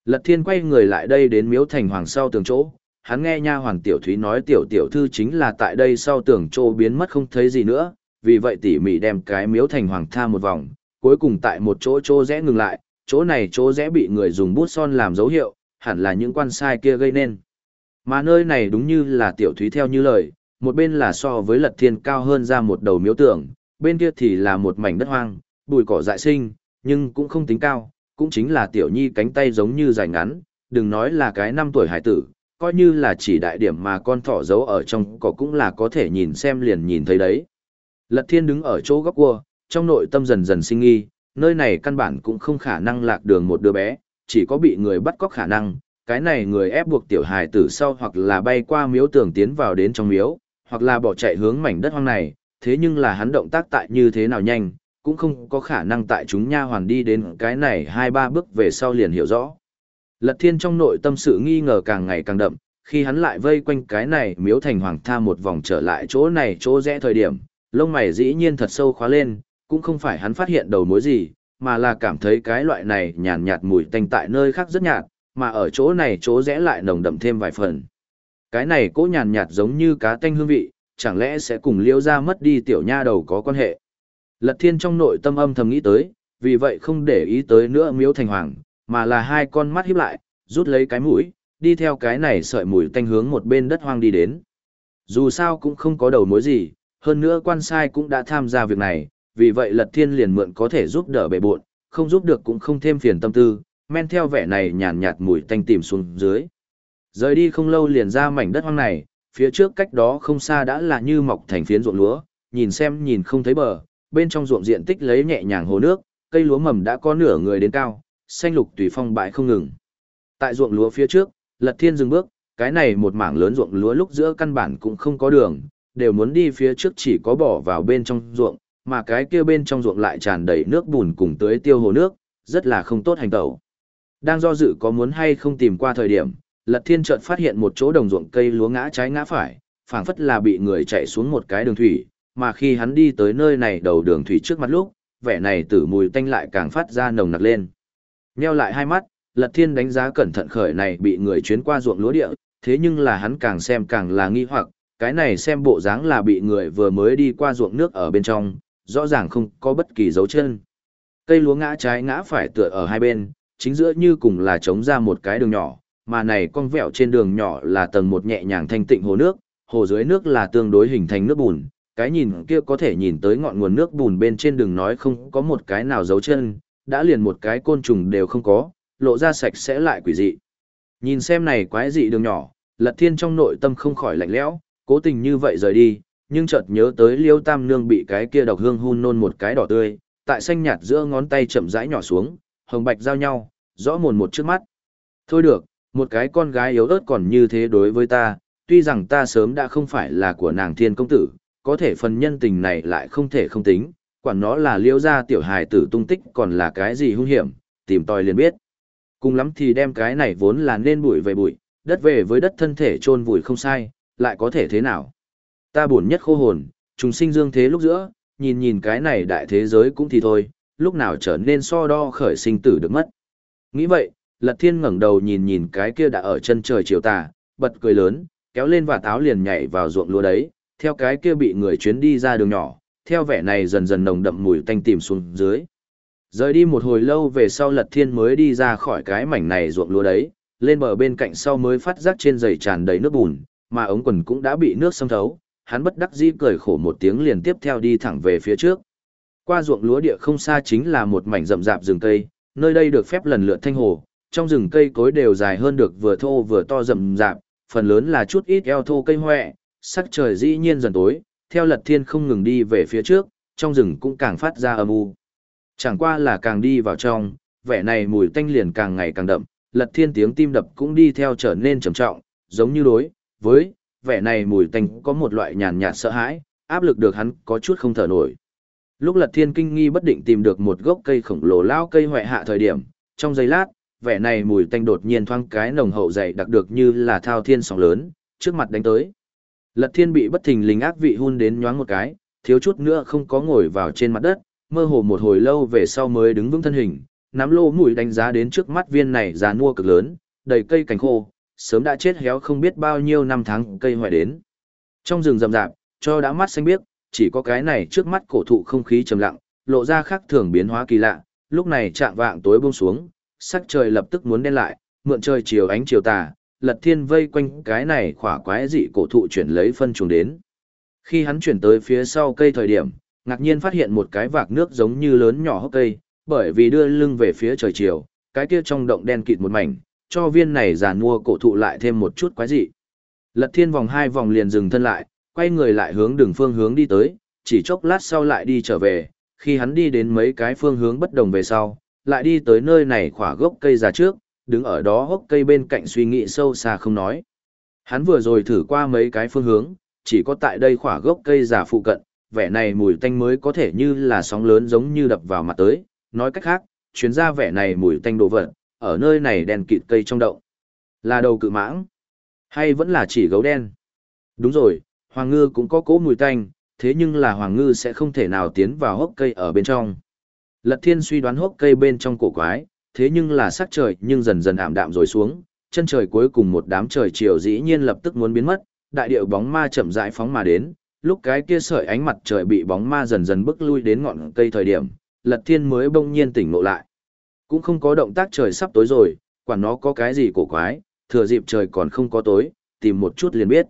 Lật thiên quay người lại đây đến miếu thành hoàng sau tường chỗ, hắn nghe nha hoàng tiểu thúy nói tiểu tiểu thư chính là tại đây sau tường chỗ biến mất không thấy gì nữa, vì vậy tỉ mỉ đem cái miếu thành hoàng tha một vòng, cuối cùng tại một chỗ chỗ rẽ ngừng lại, chỗ này chỗ rẽ bị người dùng bút son làm dấu hiệu, hẳn là những quan sai kia gây nên. Mà nơi này đúng như là tiểu thúy theo như lời, một bên là so với lật thiên cao hơn ra một đầu miếu tưởng, bên kia thì là một mảnh đất hoang, bụi cỏ dại sinh, nhưng cũng không tính cao, cũng chính là tiểu nhi cánh tay giống như dài ngắn, đừng nói là cái năm tuổi hải tử, coi như là chỉ đại điểm mà con thỏ giấu ở trong cỏ cũng là có thể nhìn xem liền nhìn thấy đấy. Lật thiên đứng ở chỗ góc cua, trong nội tâm dần dần sinh nghi, nơi này căn bản cũng không khả năng lạc đường một đứa bé, chỉ có bị người bắt cóc khả năng, cái này người ép buộc tiểu hài tử sau hoặc là bay qua miếu tường tiến vào đến trong miếu, hoặc là bỏ chạy hướng mảnh đất hoang này, thế nhưng là hắn động tác tại như thế nào nhanh, cũng không có khả năng tại chúng nha hoàn đi đến cái này hai ba bước về sau liền hiểu rõ. Lật thiên trong nội tâm sự nghi ngờ càng ngày càng đậm, khi hắn lại vây quanh cái này miếu thành hoàng tha một vòng trở lại chỗ này chỗ rẽ thời điểm, lông mày dĩ nhiên thật sâu khóa lên, cũng không phải hắn phát hiện đầu mối gì, mà là cảm thấy cái loại này nhàn nhạt mùi tanh tại nơi khác rất nhạt, mà ở chỗ này chỗ rẽ lại nồng đậm thêm vài phần. Cái này cố nhàn nhạt giống như cá tanh hương vị, chẳng lẽ sẽ cùng liêu ra mất đi tiểu nha đầu có quan hệ. Lật thiên trong nội tâm âm thầm nghĩ tới, vì vậy không để ý tới nữa miếu thành hoàng, mà là hai con mắt híp lại, rút lấy cái mũi, đi theo cái này sợi mùi tanh hướng một bên đất hoang đi đến. Dù sao cũng không có đầu mối gì, hơn nữa quan sai cũng đã tham gia việc này, vì vậy Lật Thiên liền mượn có thể giúp đỡ bể bộn, không giúp được cũng không thêm phiền tâm tư, men theo vẻ này nhàn nhạt mùi tanh tìm xuống dưới. Rời đi không lâu liền ra mảnh đất hoang này, phía trước cách đó không xa đã là như mọc thành phiến ruộng lúa, nhìn xem nhìn không thấy bờ, bên trong ruộng diện tích lấy nhẹ nhàng hồ nước, cây lúa mầm đã có nửa người đến cao, xanh lục tùy phong bại không ngừng. Tại ruộng lúa phía trước, Lật Thiên dừng bước, cái này một mảng lớn ruộng lúa lúc giữa căn bản cũng không có đường, đều muốn đi phía trước chỉ có bỏ vào bên trong ruộng, mà cái kia bên trong ruộng lại tràn đầy nước bùn cùng tưới tiêu hồ nước, rất là không tốt hành tẩu. Đang do dự có muốn hay không tìm qua thời điểm, Lật Thiên chợt phát hiện một chỗ đồng ruộng cây lúa ngã trái ngã phải, phảng phất là bị người chạy xuống một cái đường thủy, mà khi hắn đi tới nơi này đầu đường thủy trước mặt lúc, vẻ này tử mùi tanh lại càng phát ra nồng nặc lên. Nheo lại hai mắt, Lật Thiên đánh giá cẩn thận khởi này bị người chuyến qua ruộng lúa địa, thế nhưng là hắn càng xem càng là nghi hoặc, cái này xem bộ dáng là bị người vừa mới đi qua ruộng nước ở bên trong, rõ ràng không có bất kỳ dấu chân. Cây lúa ngã trái ngã phải tựa ở hai bên, chính giữa như cùng là trống ra một cái đường nhỏ, mà này con vẹo trên đường nhỏ là tầng một nhẹ nhàng thanh tịnh hồ nước, hồ dưới nước là tương đối hình thành nước bùn, cái nhìn kia có thể nhìn tới ngọn nguồn nước bùn bên trên đường nói không có một cái nào dấu chân, đã liền một cái côn trùng đều không có, lộ ra sạch sẽ lại quỷ dị. Nhìn xem này quái dị đường nhỏ, Lật Thiên trong nội tâm không khỏi lạnh lẽo, cố tình như vậy rời đi, nhưng chợt nhớ tới Liêu Tam Nương bị cái kia độc hương hun nôn một cái đỏ tươi, tại xanh nhạt giữa ngón tay chậm rãi nhỏ xuống, hồng bạch giao nhau, rõ mồn một trước mắt. Thôi được, một cái con gái yếu ớt còn như thế đối với ta, tuy rằng ta sớm đã không phải là của nàng thiên công tử, có thể phần nhân tình này lại không thể không tính, quản nó là liêu gia tiểu hài tử tung tích còn là cái gì hung hiểm, tìm tòi liền biết. Cùng lắm thì đem cái này vốn là nên bụi về bụi, đất về với đất thân thể chôn vùi không sai, lại có thể thế nào. Ta buồn nhất khô hồn, chúng sinh dương thế lúc giữa, nhìn nhìn cái này đại thế giới cũng thì thôi, lúc nào trở nên so đo khởi sinh tử được mất. Nghĩ vậy, Lật Thiên ngẩng đầu nhìn nhìn cái kia đã ở chân trời chiều tà, bật cười lớn, kéo lên và táo liền nhảy vào ruộng lúa đấy, theo cái kia bị người chuyến đi ra đường nhỏ, theo vẻ này dần dần nồng đậm mùi tanh tìm xuống dưới. Rời đi một hồi lâu về sau Lật Thiên mới đi ra khỏi cái mảnh này ruộng lúa đấy, lên bờ bên cạnh sau mới phát giác trên giày tràn đầy nước bùn, mà ống quần cũng đã bị nước xâm thấu, hắn bất đắc dĩ cười khổ một tiếng liền tiếp theo đi thẳng về phía trước. Qua ruộng lúa địa không xa chính là một mảnh rậm rạp rừng cây, nơi đây được phép lần lượt thanh hồ, trong rừng cây cối đều dài hơn được vừa thô vừa to rậm rạp, phần lớn là chút ít eo thô cây hoẹ, sắc trời dĩ nhiên dần tối, theo lật thiên không ngừng đi về phía trước, trong rừng cũng càng phát ra âm u. Chẳng qua là càng đi vào trong, vẻ này mùi tanh liền càng ngày càng đậm, lật thiên tiếng tim đập cũng đi theo trở nên trầm trọng, giống như đối, với, vẻ này mùi tanh có một loại nhàn nhạt sợ hãi, áp lực được hắn có chút không thở nổi. Lúc lật thiên kinh nghi bất định tìm được một gốc cây khổng lồ lao cây hoại hạ thời điểm, trong giây lát, vẻ này mùi tanh đột nhiên thoang cái nồng hậu dày đặc được như là thao thiên sóng lớn, trước mặt đánh tới. Lật thiên bị bất thình lình ác vị hun đến nhoáng một cái, thiếu chút nữa không có ngồi vào trên mặt đất, mơ hồ một hồi lâu về sau mới đứng vững thân hình, nắm lô mũi đánh giá đến trước mắt viên này già nua cực lớn, đầy cây cành khô, sớm đã chết héo không biết bao nhiêu năm tháng cây hoại đến. Trong rừng rậm rạp, cho đã mắt xanh biếc, chỉ có cái này trước mắt cổ thụ không khí trầm lặng, lộ ra khác thường biến hóa kỳ lạ, lúc này trạng vạng tối buông xuống, sắc trời lập tức muốn đen lại, mượn trời chiều ánh chiều tà, lật thiên vây quanh cái này khỏa quái dị cổ thụ chuyển lấy phân trùng đến. Khi hắn chuyển tới phía sau cây thời điểm, ngạc nhiên phát hiện một cái vạc nước giống như lớn nhỏ hốc cây, bởi vì đưa lưng về phía trời chiều, cái kia trong động đen kịt một mảnh, cho viên này giàn mua cổ thụ lại thêm một chút quái dị. Lật thiên vòng hai vòng liền dừng thân lại, quay người lại hướng đường phương hướng đi tới, chỉ chốc lát sau lại đi trở về, khi hắn đi đến mấy cái phương hướng bất đồng về sau, lại đi tới nơi này khỏa gốc cây già trước, đứng ở đó hốc cây bên cạnh suy nghĩ sâu xa không nói. Hắn vừa rồi thử qua mấy cái phương hướng, chỉ có tại đây khỏa gốc cây già phụ cận, vẻ này mùi tanh mới có thể như là sóng lớn giống như đập vào mặt tới, nói cách khác, chuyến ra vẻ này mùi tanh đồ vật, ở nơi này đèn kịt cây trong động. Là đầu cự mãng, hay vẫn là chỉ gấu đen? Đúng rồi, hoàng ngư cũng có cỗ mùi tanh, thế nhưng là hoàng ngư sẽ không thể nào tiến vào hốc cây ở bên trong. Lật thiên suy đoán hốc cây bên trong cổ quái, thế nhưng là sắc trời nhưng dần dần ảm đạm rồi xuống, chân trời cuối cùng một đám trời chiều dĩ nhiên lập tức muốn biến mất, đại điệu bóng ma chậm rãi phóng mà đến, lúc cái kia sợi ánh mặt trời bị bóng ma dần dần bước lui đến ngọn cây thời điểm, Lật Thiên mới bỗng nhiên tỉnh ngộ lại. Cũng không có động tác trời sắp tối rồi, quản nó có cái gì cổ quái, thừa dịp trời còn không có tối, tìm một chút liền biết.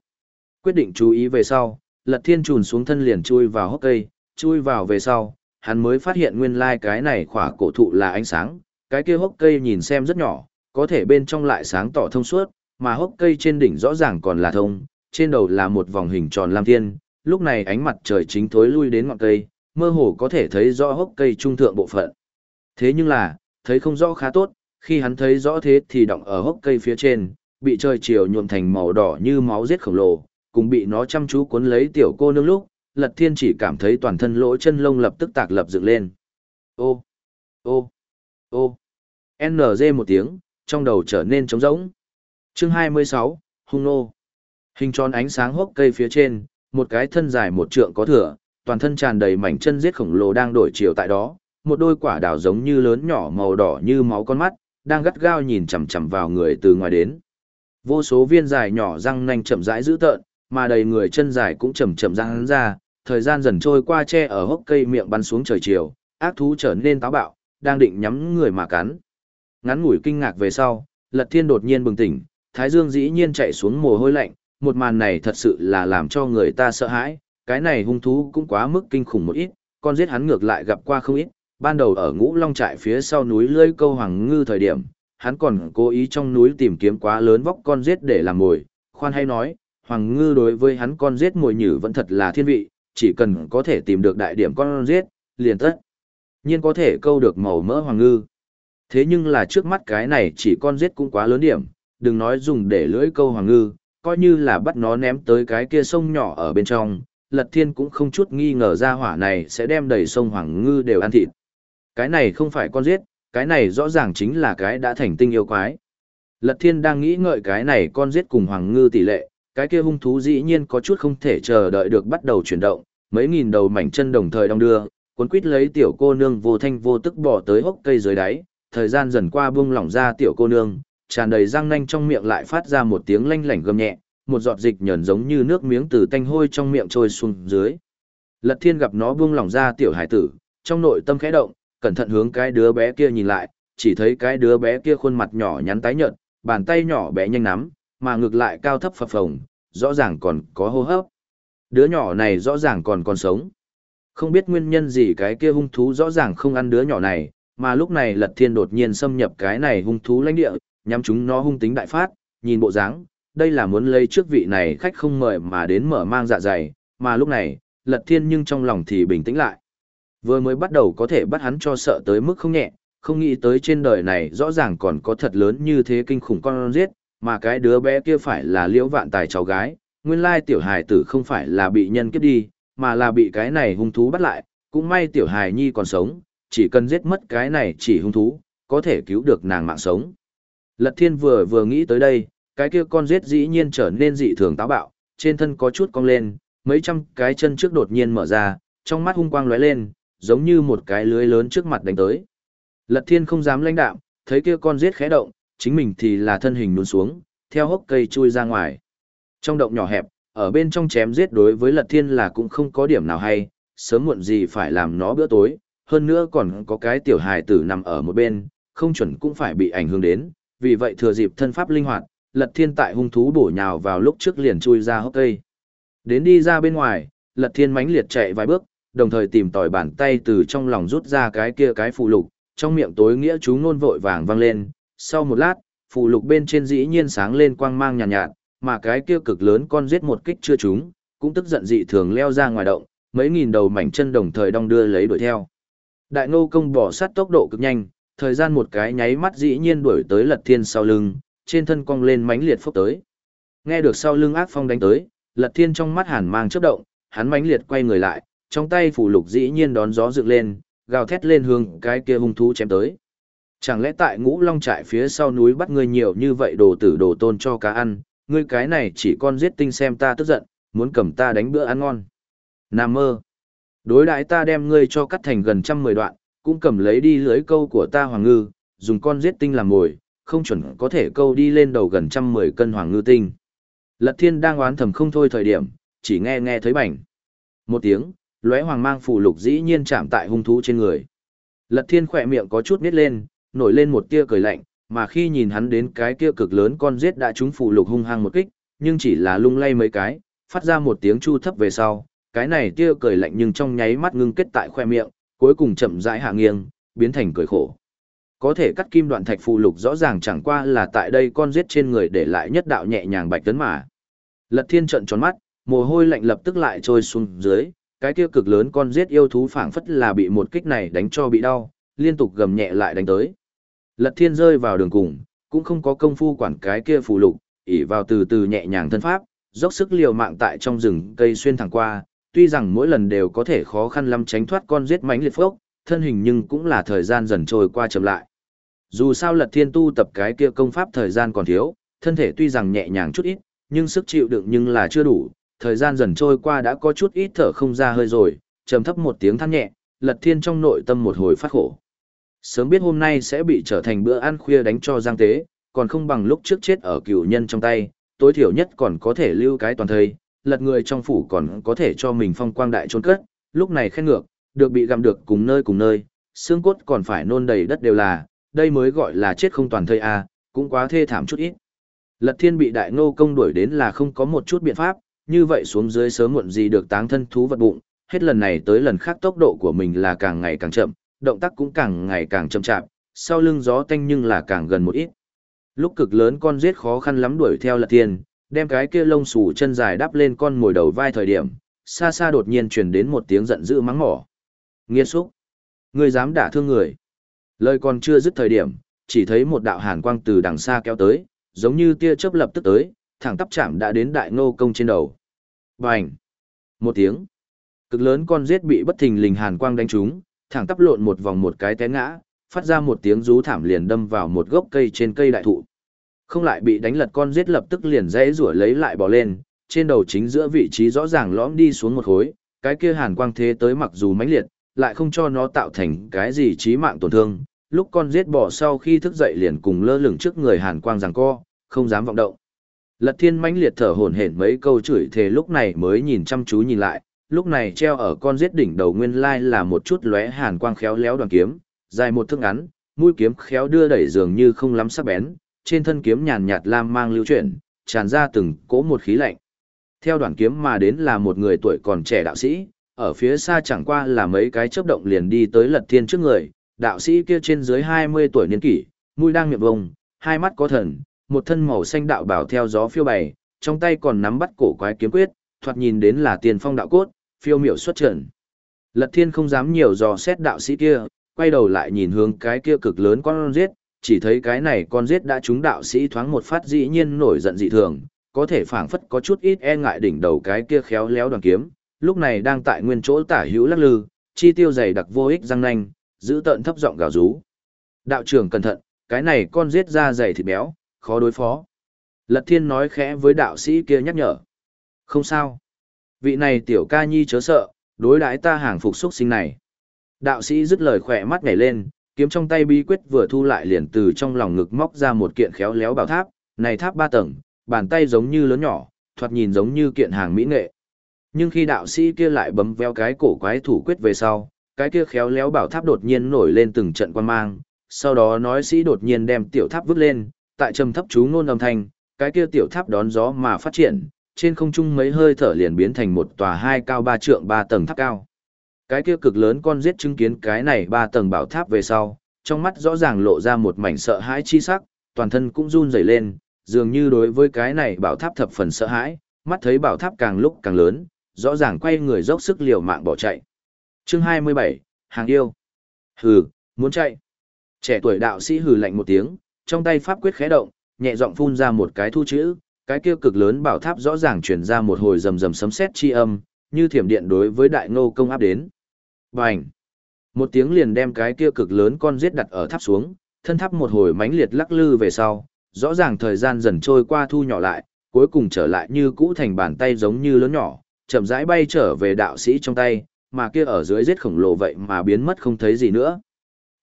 Quyết định chú ý về sau, Lật Thiên trùn xuống thân liền chui vào hốc cây, chui vào về sau, hắn mới phát hiện nguyên lai cái này khỏa cổ thụ là ánh sáng, cái kia hốc cây nhìn xem rất nhỏ, có thể bên trong lại sáng tỏ thông suốt, mà hốc cây trên đỉnh rõ ràng còn là thông, trên đầu là một vòng hình tròn lam thiên, lúc này ánh mặt trời chính thối lui đến ngọn cây, mơ hồ có thể thấy rõ hốc cây trung thượng bộ phận. Thế nhưng là, thấy không rõ khá tốt, khi hắn thấy rõ thế thì động ở hốc cây phía trên, bị trời chiều nhuộm thành màu đỏ như máu giết khổng lồ, cùng bị nó chăm chú cuốn lấy tiểu cô nương lúc, Lật Thiên chỉ cảm thấy toàn thân lỗ chân lông lập tức tạc lập dựng lên. Ô, ô, ô, NG một tiếng, trong đầu trở nên trống rỗng. Chương 26, Hung nô. Hình tròn ánh sáng hốc cây phía trên, một cái thân dài một trượng có thừa, toàn thân tràn đầy mảnh chân giết khổng lồ đang đổi chiều tại đó, một đôi quả đào giống như lớn nhỏ màu đỏ như máu con mắt, đang gắt gao nhìn chằm chằm vào người từ ngoài đến. Vô số viên dài nhỏ răng nanh chậm rãi dữ tợn, mà đầy người chân dài cũng chậm chậm răng ra, thời gian dần trôi qua che ở hốc cây miệng bắn xuống trời chiều, ác thú trở nên táo bạo, đang định nhắm người mà cắn. Ngắn ngủi kinh ngạc về sau, Lật Thiên đột nhiên bừng tỉnh, Thái Dương dĩ nhiên chạy xuống mồ hôi lạnh, một màn này thật sự là làm cho người ta sợ hãi, cái này hung thú cũng quá mức kinh khủng một ít, con giết hắn ngược lại gặp qua không ít, ban đầu ở ngũ long trại phía sau núi lưỡi câu hoàng ngư thời điểm, hắn còn cố ý trong núi tìm kiếm quá lớn vóc con giết để làm mồi, khoan hay nói, hoàng ngư đối với hắn con giết mồi nhử vẫn thật là thiên vị, chỉ cần có thể tìm được đại điểm con giết, liền tất nhiên có thể câu được màu mỡ hoàng ngư. Thế nhưng là trước mắt cái này chỉ con giết cũng quá lớn điểm, đừng nói dùng để lưỡi câu hoàng ngư, coi như là bắt nó ném tới cái kia sông nhỏ ở bên trong, Lật Thiên cũng không chút nghi ngờ ra hỏa này sẽ đem đầy sông hoàng ngư đều ăn thịt. Cái này không phải con giết, cái này rõ ràng chính là cái đã thành tinh yêu quái. Lật Thiên đang nghĩ ngợi cái này con giết cùng hoàng ngư tỷ lệ, cái kia hung thú dĩ nhiên có chút không thể chờ đợi được bắt đầu chuyển động, mấy nghìn đầu mảnh chân đồng thời đong đưa, cuốn quít lấy tiểu cô nương vô thanh vô tức bỏ tới hốc cây dưới đáy, thời gian dần qua buông lỏng ra tiểu cô nương, tràn đầy răng nanh trong miệng lại phát ra một tiếng lanh lảnh gầm nhẹ, một giọt dịch nhờn giống như nước miếng từ tanh hôi trong miệng trôi xuống dưới. Lật Thiên gặp nó buông lỏng ra tiểu hải tử, trong nội tâm khẽ động, cẩn thận hướng cái đứa bé kia nhìn lại, chỉ thấy cái đứa bé kia khuôn mặt nhỏ nhắn tái nhợt, bàn tay nhỏ bé nhanh nắm, mà ngược lại cao thấp phập phồng, rõ ràng còn có hô hấp. Đứa nhỏ này rõ ràng còn còn sống. Không biết nguyên nhân gì cái kia hung thú rõ ràng không ăn đứa nhỏ này, mà lúc này Lật Thiên đột nhiên xâm nhập cái này hung thú lãnh địa, nhắm chúng nó hung tính đại phát, nhìn bộ dáng, đây là muốn lấy trước vị này khách không mời mà đến mở mang dạ dày, mà lúc này, Lật Thiên nhưng trong lòng thì bình tĩnh lại. Vừa mới bắt đầu có thể bắt hắn cho sợ tới mức không nhẹ, không nghĩ tới trên đời này rõ ràng còn có thật lớn như thế kinh khủng con giết, mà cái đứa bé kia phải là liễu vạn tài cháu gái, nguyên lai tiểu hài tử không phải là bị nhân kiếp đi, mà là bị cái này hung thú bắt lại, cũng may tiểu hài nhi còn sống, chỉ cần giết mất cái này chỉ hung thú, có thể cứu được nàng mạng sống. Lật thiên vừa vừa nghĩ tới đây, cái kia con giết dĩ nhiên trở nên dị thường táo bạo, trên thân có chút cong lên, mấy trăm cái chân trước đột nhiên mở ra, trong mắt hung quang lóe lên, giống như một cái lưới lớn trước mặt đánh tới. Lật thiên không dám lãnh đạm, thấy kia con giết khẽ động, chính mình thì là thân hình nuôn xuống, theo hốc cây chui ra ngoài. Trong động nhỏ hẹp, ở bên trong chém giết đối với lật thiên là cũng không có điểm nào hay, sớm muộn gì phải làm nó bữa tối, hơn nữa còn có cái tiểu hài tử nằm ở một bên, không chuẩn cũng phải bị ảnh hưởng đến, vì vậy thừa dịp thân pháp linh hoạt, lật thiên tại hung thú bổ nhào vào lúc trước liền chui ra hốc cây. Đến đi ra bên ngoài, lật thiên mãnh liệt chạy vài bước, đồng thời tìm tỏi bàn tay từ trong lòng rút ra cái kia cái phụ lục, trong miệng tối nghĩa chú ngôn vội vàng vang lên, sau một lát, phụ lục bên trên dĩ nhiên sáng lên quang mang nhàn nhạt, nhạt, mà cái kia cực lớn con giết một kích chưa trúng, cũng tức giận dị thường leo ra ngoài động, mấy nghìn đầu mảnh chân đồng thời đong đưa lấy đuổi theo. Đại ngô công bỏ sát tốc độ cực nhanh, thời gian một cái nháy mắt dĩ nhiên đuổi tới lật thiên sau lưng, trên thân cong lên mãnh liệt phốc tới. Nghe được sau lưng ác phong đánh tới, lật thiên trong mắt hàn mang chớp động, hắn mãnh liệt quay người lại, trong tay phủ lục dĩ nhiên đón gió dựng lên, gào thét lên hướng cái kia hung thú chém tới. Chẳng lẽ tại ngũ long trại phía sau núi bắt ngươi nhiều như vậy đồ tử đồ tôn cho cá ăn, ngươi cái này chỉ con giết tinh xem ta tức giận, muốn cầm ta đánh bữa ăn ngon. Nam mơ. Đối đãi ta đem ngươi cho cắt thành gần trăm mười đoạn, cũng cầm lấy đi lưới câu của ta hoàng ngư, dùng con giết tinh làm mồi, không chuẩn có thể câu đi lên đầu gần trăm mười cân hoàng ngư tinh. Lật thiên đang oán thầm không thôi thời điểm, chỉ nghe nghe thấy bảnh. Một tiếng, lóe hoàng mang phù lục dĩ nhiên chạm tại hung thú trên người. Lật thiên khỏe miệng có chút nít lên, nổi lên một tia cười lạnh, mà khi nhìn hắn đến cái kia cực lớn con giết đã trúng phù lục hung hăng một kích, nhưng chỉ là lung lay mấy cái, phát ra một tiếng chu thấp về sau, cái này tia cười lạnh nhưng trong nháy mắt ngưng kết tại khoe miệng, cuối cùng chậm rãi hạ nghiêng, biến thành cười khổ. Có thể cắt kim đoạn thạch phù lục rõ ràng chẳng qua là tại đây con giết trên người để lại nhất đạo nhẹ nhàng bạch tấn mà. Lật thiên trợn tròn mắt, mồ hôi lạnh lập tức lại trôi xuống dưới, cái kia cực lớn con giết yêu thú phảng phất là bị một kích này đánh cho bị đau, liên tục gầm nhẹ lại đánh tới. Lật thiên rơi vào đường cùng, cũng không có công phu quản cái kia phù lục, ỉ vào từ từ nhẹ nhàng thân pháp, dốc sức liều mạng tại trong rừng cây xuyên thẳng qua, tuy rằng mỗi lần đều có thể khó khăn lắm tránh thoát con giết mãnh liệt phốc, thân hình nhưng cũng là thời gian dần trôi qua chậm lại. Dù sao lật thiên tu tập cái kia công pháp thời gian còn thiếu, thân thể tuy rằng nhẹ nhàng chút ít, nhưng sức chịu đựng nhưng là chưa đủ, thời gian dần trôi qua đã có chút ít thở không ra hơi rồi, trầm thấp một tiếng than nhẹ, lật thiên trong nội tâm một hồi phát khổ. Sớm biết hôm nay sẽ bị trở thành bữa ăn khuya đánh cho giang tế, còn không bằng lúc trước chết ở cửu nhân trong tay, tối thiểu nhất còn có thể lưu cái toàn thời, lật người trong phủ còn có thể cho mình phong quang đại trốn cất, lúc này khen ngược, được bị gặm được cùng nơi cùng nơi, xương cốt còn phải nôn đầy đất đều là, đây mới gọi là chết không toàn thây à, cũng quá thê thảm chút ít. Lật thiên bị đại ngô công đuổi đến là không có một chút biện pháp, như vậy xuống dưới sớm muộn gì được táng thân thú vật bụng, hết lần này tới lần khác tốc độ của mình là càng ngày càng chậm, động tác cũng càng ngày càng chậm chạp, sau lưng gió tanh nhưng là càng gần một ít. Lúc cực lớn con giết khó khăn lắm đuổi theo lật thiên, đem cái kia lông xù chân dài đắp lên con ngồi đầu vai thời điểm, xa xa đột nhiên truyền đến một tiếng giận dữ mắng mỏ. Nghiên xúc! Ngươi dám đả thương người! Lời còn chưa dứt thời điểm, chỉ thấy một đạo hàn quang từ đằng xa kéo tới, giống như tia chớp lập tức tới, thẳng tắp chạm đã đến đại ngô công trên đầu. Bành! Một tiếng. Cực lớn con giết bị bất thình lình hàn quang đánh trúng, thẳng tắp lộn một vòng một cái té ngã, phát ra một tiếng rú thảm liền đâm vào một gốc cây trên cây đại thụ. Không lại bị đánh lật con giết lập tức liền dãy rủa lấy lại bò lên, trên đầu chính giữa vị trí rõ ràng lõm đi xuống một khối, cái kia hàn quang thế tới mặc dù mãnh liệt, lại không cho nó tạo thành cái gì chí mạng tổn thương. Lúc con giết bò sau khi thức dậy liền cùng lơ lửng trước người hàn quang giằng co, không dám vọng động. Lật thiên mãnh liệt thở hổn hển mấy câu chửi thề lúc này mới nhìn chăm chú nhìn lại, lúc này treo ở con giết đỉnh đầu nguyên lai là một chút lóe hàn quang khéo léo đoàn kiếm, dài một thước ngắn, mũi kiếm khéo đưa đẩy dường như không lắm sắc bén, trên thân kiếm nhàn nhạt lam mang lưu chuyển, tràn ra từng cỗ một khí lạnh. Theo đoàn kiếm mà đến là một người tuổi còn trẻ đạo sĩ, ở phía xa chẳng qua là mấy cái chớp động liền đi tới lật thiên trước người, đạo sĩ kia trên dưới 20 tuổi niên kỷ, mũi đang miệng vông, hai mắt có thần, một thân màu xanh đạo bảo theo gió phiêu bày, trong tay còn nắm bắt cổ quái kiếm quyết, thoạt nhìn đến là tiền phong đạo cốt, phiêu miểu xuất trận. Lật thiên không dám nhiều dò xét đạo sĩ kia, quay đầu lại nhìn hướng cái kia cực lớn con giết, chỉ thấy cái này con giết đã trúng đạo sĩ thoáng một phát dĩ nhiên nổi giận dị thường, có thể phảng phất có chút ít e ngại đỉnh đầu cái kia khéo léo đoàn kiếm, lúc này đang tại nguyên chỗ tả hữu lắc lư, chi tiêu dày đặc vô ích răng nanh, giữ tợn thấp giọng gào rú. Đạo trưởng cẩn thận, cái này con giết ra dày thịt béo, khó đối phó. Lật thiên nói khẽ với đạo sĩ kia nhắc nhở. Không sao. Vị này tiểu ca nhi chớ sợ, đối đãi ta hàng phục xuất sinh này. Đạo sĩ dứt lời khỏe mắt nhảy lên, kiếm trong tay bí quyết vừa thu lại liền từ trong lòng ngực móc ra một kiện khéo léo bảo tháp, này tháp ba tầng, bàn tay giống như lớn nhỏ, thoạt nhìn giống như kiện hàng mỹ nghệ. Nhưng khi đạo sĩ kia lại bấm veo cái cổ quái thủ quyết về sau, cái kia khéo léo bảo tháp đột nhiên nổi lên từng trận quan mang, sau đó nói sĩ đột nhiên đem tiểu tháp vứt lên, tại trầm thấp chú ngôn âm thanh, cái kia tiểu tháp đón gió mà phát triển, trên không trung mấy hơi thở liền biến thành một tòa hai cao ba trượng ba tầng tháp cao. Cái kia cực lớn con giết chứng kiến cái này ba tầng bảo tháp về sau, trong mắt rõ ràng lộ ra một mảnh sợ hãi chi sắc, toàn thân cũng run rẩy lên, dường như đối với cái này bảo tháp thập phần sợ hãi, mắt thấy bảo tháp càng lúc càng lớn, rõ ràng quay người dốc sức liều mạng bỏ chạy. Chương 27, Hàng yêu. Hừ, muốn chạy. Trẻ tuổi đạo sĩ hừ lạnh một tiếng, trong tay pháp quyết khẽ động, nhẹ giọng phun ra một cái thu chữ, cái kia cực lớn bảo tháp rõ ràng truyền ra một hồi rầm rầm sấm sét chi âm, như thiểm điện đối với đại ngô công áp đến. Bành! Một tiếng liền đem cái kia cực lớn con giết đặt ở tháp xuống, thân tháp một hồi mãnh liệt lắc lư về sau, rõ ràng thời gian dần trôi qua thu nhỏ lại, cuối cùng trở lại như cũ thành bàn tay giống như lớn nhỏ, chậm rãi bay trở về đạo sĩ trong tay, mà kia ở dưới giết khổng lồ vậy mà biến mất không thấy gì nữa.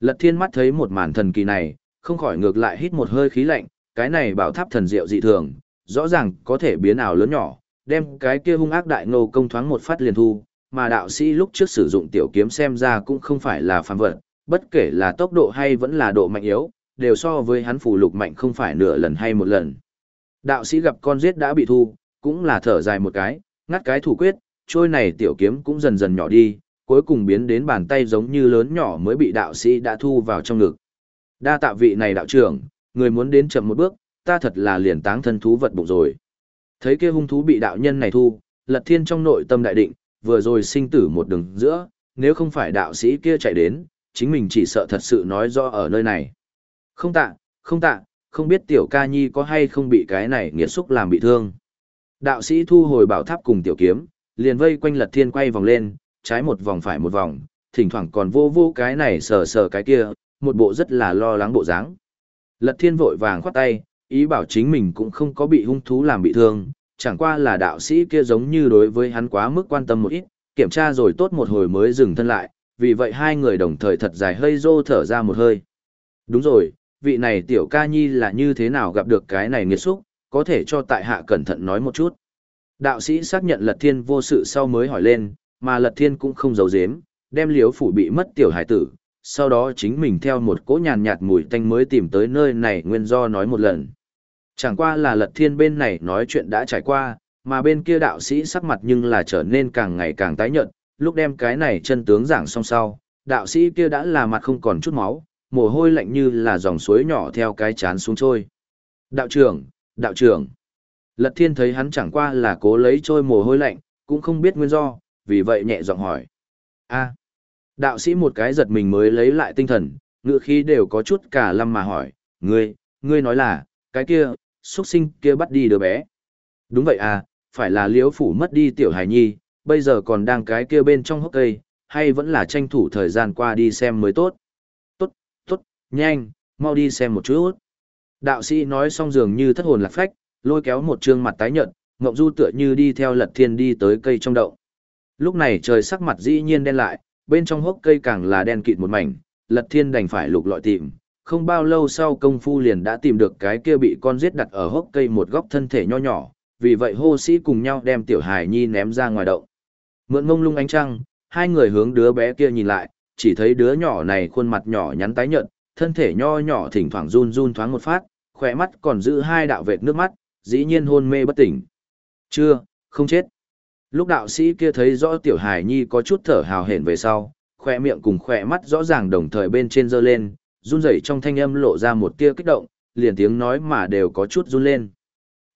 Lật thiên mắt thấy một màn thần kỳ này, không khỏi ngược lại hít một hơi khí lạnh, cái này bảo tháp thần diệu dị thường, rõ ràng có thể biến ảo lớn nhỏ, đem cái kia hung ác đại ngô công thoáng một phát liền thu, mà đạo sĩ lúc trước sử dụng tiểu kiếm xem ra cũng không phải là phàm vật, bất kể là tốc độ hay vẫn là độ mạnh yếu, đều so với hắn phù lục mạnh không phải nửa lần hay một lần. Đạo sĩ gặp con giết đã bị thu, cũng là thở dài một cái, ngắt cái thủ quyết, trôi này tiểu kiếm cũng dần dần nhỏ đi, cuối cùng biến đến bàn tay giống như lớn nhỏ mới bị đạo sĩ đã thu vào trong ngực. Đa tạ vị này đạo trưởng, người muốn đến chậm một bước, ta thật là liền táng thân thú vật bụng rồi. Thấy kia hung thú bị đạo nhân này thu, lật thiên trong nội tâm đại định, vừa rồi sinh tử một đường giữa, nếu không phải đạo sĩ kia chạy đến, chính mình chỉ sợ thật sự nói rõ ở nơi này. Không tạ, không tạ, không biết tiểu ca nhi có hay không bị cái này nghiệt xúc làm bị thương. Đạo sĩ thu hồi bảo tháp cùng tiểu kiếm, liền vây quanh lật thiên quay vòng lên, trái một vòng phải một vòng, thỉnh thoảng còn vô vô cái này sờ sờ cái kia, một bộ rất là lo lắng bộ dáng. Lật thiên vội vàng khoát tay, ý bảo chính mình cũng không có bị hung thú làm bị thương, chẳng qua là đạo sĩ kia giống như đối với hắn quá mức quan tâm một ít, kiểm tra rồi tốt một hồi mới dừng thân lại, vì vậy hai người đồng thời thật dài hơi rô thở ra một hơi. Đúng rồi, vị này tiểu ca nhi là như thế nào gặp được cái này nghiệt xúc, có thể cho tại hạ cẩn thận nói một chút. Đạo sĩ xác nhận lật thiên vô sự sau mới hỏi lên, mà lật thiên cũng không giấu giếm, đem liếu phủ bị mất tiểu hải tử, sau đó chính mình theo một cỗ nhàn nhạt mùi tanh mới tìm tới nơi này nguyên do nói một lần. Chẳng qua là lật thiên bên này nói chuyện đã trải qua, mà bên kia đạo sĩ sắc mặt nhưng là trở nên càng ngày càng tái nhợt, lúc đem cái này chân tướng giảng xong sau, đạo sĩ kia đã là mặt không còn chút máu, mồ hôi lạnh như là dòng suối nhỏ theo cái chán xuống trôi. Đạo trưởng, đạo trưởng. Lật thiên thấy hắn chẳng qua là cố lấy trôi mồ hôi lạnh, cũng không biết nguyên do, vì vậy nhẹ giọng hỏi. a đạo sĩ một cái giật mình mới lấy lại tinh thần, ngựa khí đều có chút cả lâm mà hỏi, ngươi, ngươi nói là, cái kia, xuất sinh kia bắt đi đứa bé. Đúng vậy à, phải là liễu phủ mất đi tiểu hải nhi, bây giờ còn đang cái kia bên trong hốc cây, hay vẫn là tranh thủ thời gian qua đi xem mới tốt. Tốt, tốt, nhanh, mau đi xem một chút. Đạo sĩ nói xong dường như thất hồn lạc phách, lôi kéo một trương mặt tái nhợt, Ngộng Du tựa như đi theo Lật Thiên đi tới cây trong đậu. Lúc này trời sắc mặt dĩ nhiên đen lại, bên trong hốc cây càng là đen kịt một mảnh, Lật Thiên đành phải lục lọi tìm. Không bao lâu sau công phu liền đã tìm được cái kia bị con giết đặt ở hốc cây một góc thân thể nho nhỏ, vì vậy hô sĩ cùng nhau đem tiểu hài nhi ném ra ngoài đậu. Mượn mông lung ánh trăng, hai người hướng đứa bé kia nhìn lại, chỉ thấy đứa nhỏ này khuôn mặt nhỏ nhắn tái nhợt, thân thể nho nhỏ thỉnh thoảng run run thoáng một phát, khỏe mắt còn giữ hai đạo vệt nước mắt, dĩ nhiên hôn mê bất tỉnh. Chưa, không chết. Lúc đạo sĩ kia thấy rõ tiểu hài nhi có chút thở hào hển về sau, khỏe miệng cùng khỏe mắt rõ ràng đồng thời bên trên dơ lên, run rẩy trong thanh âm lộ ra một tia kích động, liền tiếng nói mà đều có chút run lên.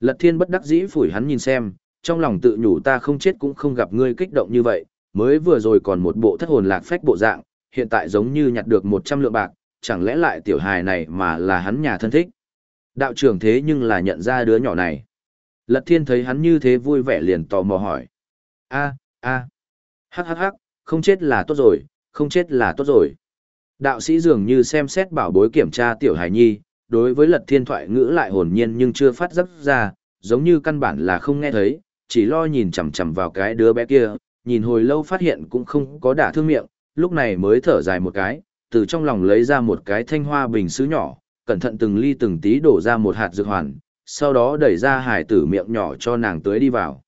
Lật thiên bất đắc dĩ phủi hắn nhìn xem, trong lòng tự nhủ ta không chết cũng không gặp ngươi kích động như vậy, mới vừa rồi còn một bộ thất hồn lạc phách bộ dạng, hiện tại giống như nhặt được 100 lượng bạc, chẳng lẽ lại tiểu hài này mà là hắn nhà thân thích. Đạo trưởng thế nhưng là nhận ra đứa nhỏ này. Lật thiên thấy hắn như thế vui vẻ liền tò mò hỏi a a hắc hắc hắc, không chết là tốt rồi, không chết là tốt rồi. Đạo sĩ dường như xem xét bảo bối kiểm tra tiểu Hải nhi, đối với lật thiên thoại ngữ lại hồn nhiên nhưng chưa phát giấc ra, giống như căn bản là không nghe thấy, chỉ lo nhìn chằm chằm vào cái đứa bé kia, nhìn hồi lâu phát hiện cũng không có đả thương miệng, lúc này mới thở dài một cái, từ trong lòng lấy ra một cái thanh hoa bình sứ nhỏ, cẩn thận từng ly từng tí đổ ra một hạt dược hoàn, sau đó đẩy ra hải tử miệng nhỏ cho nàng tưới đi vào.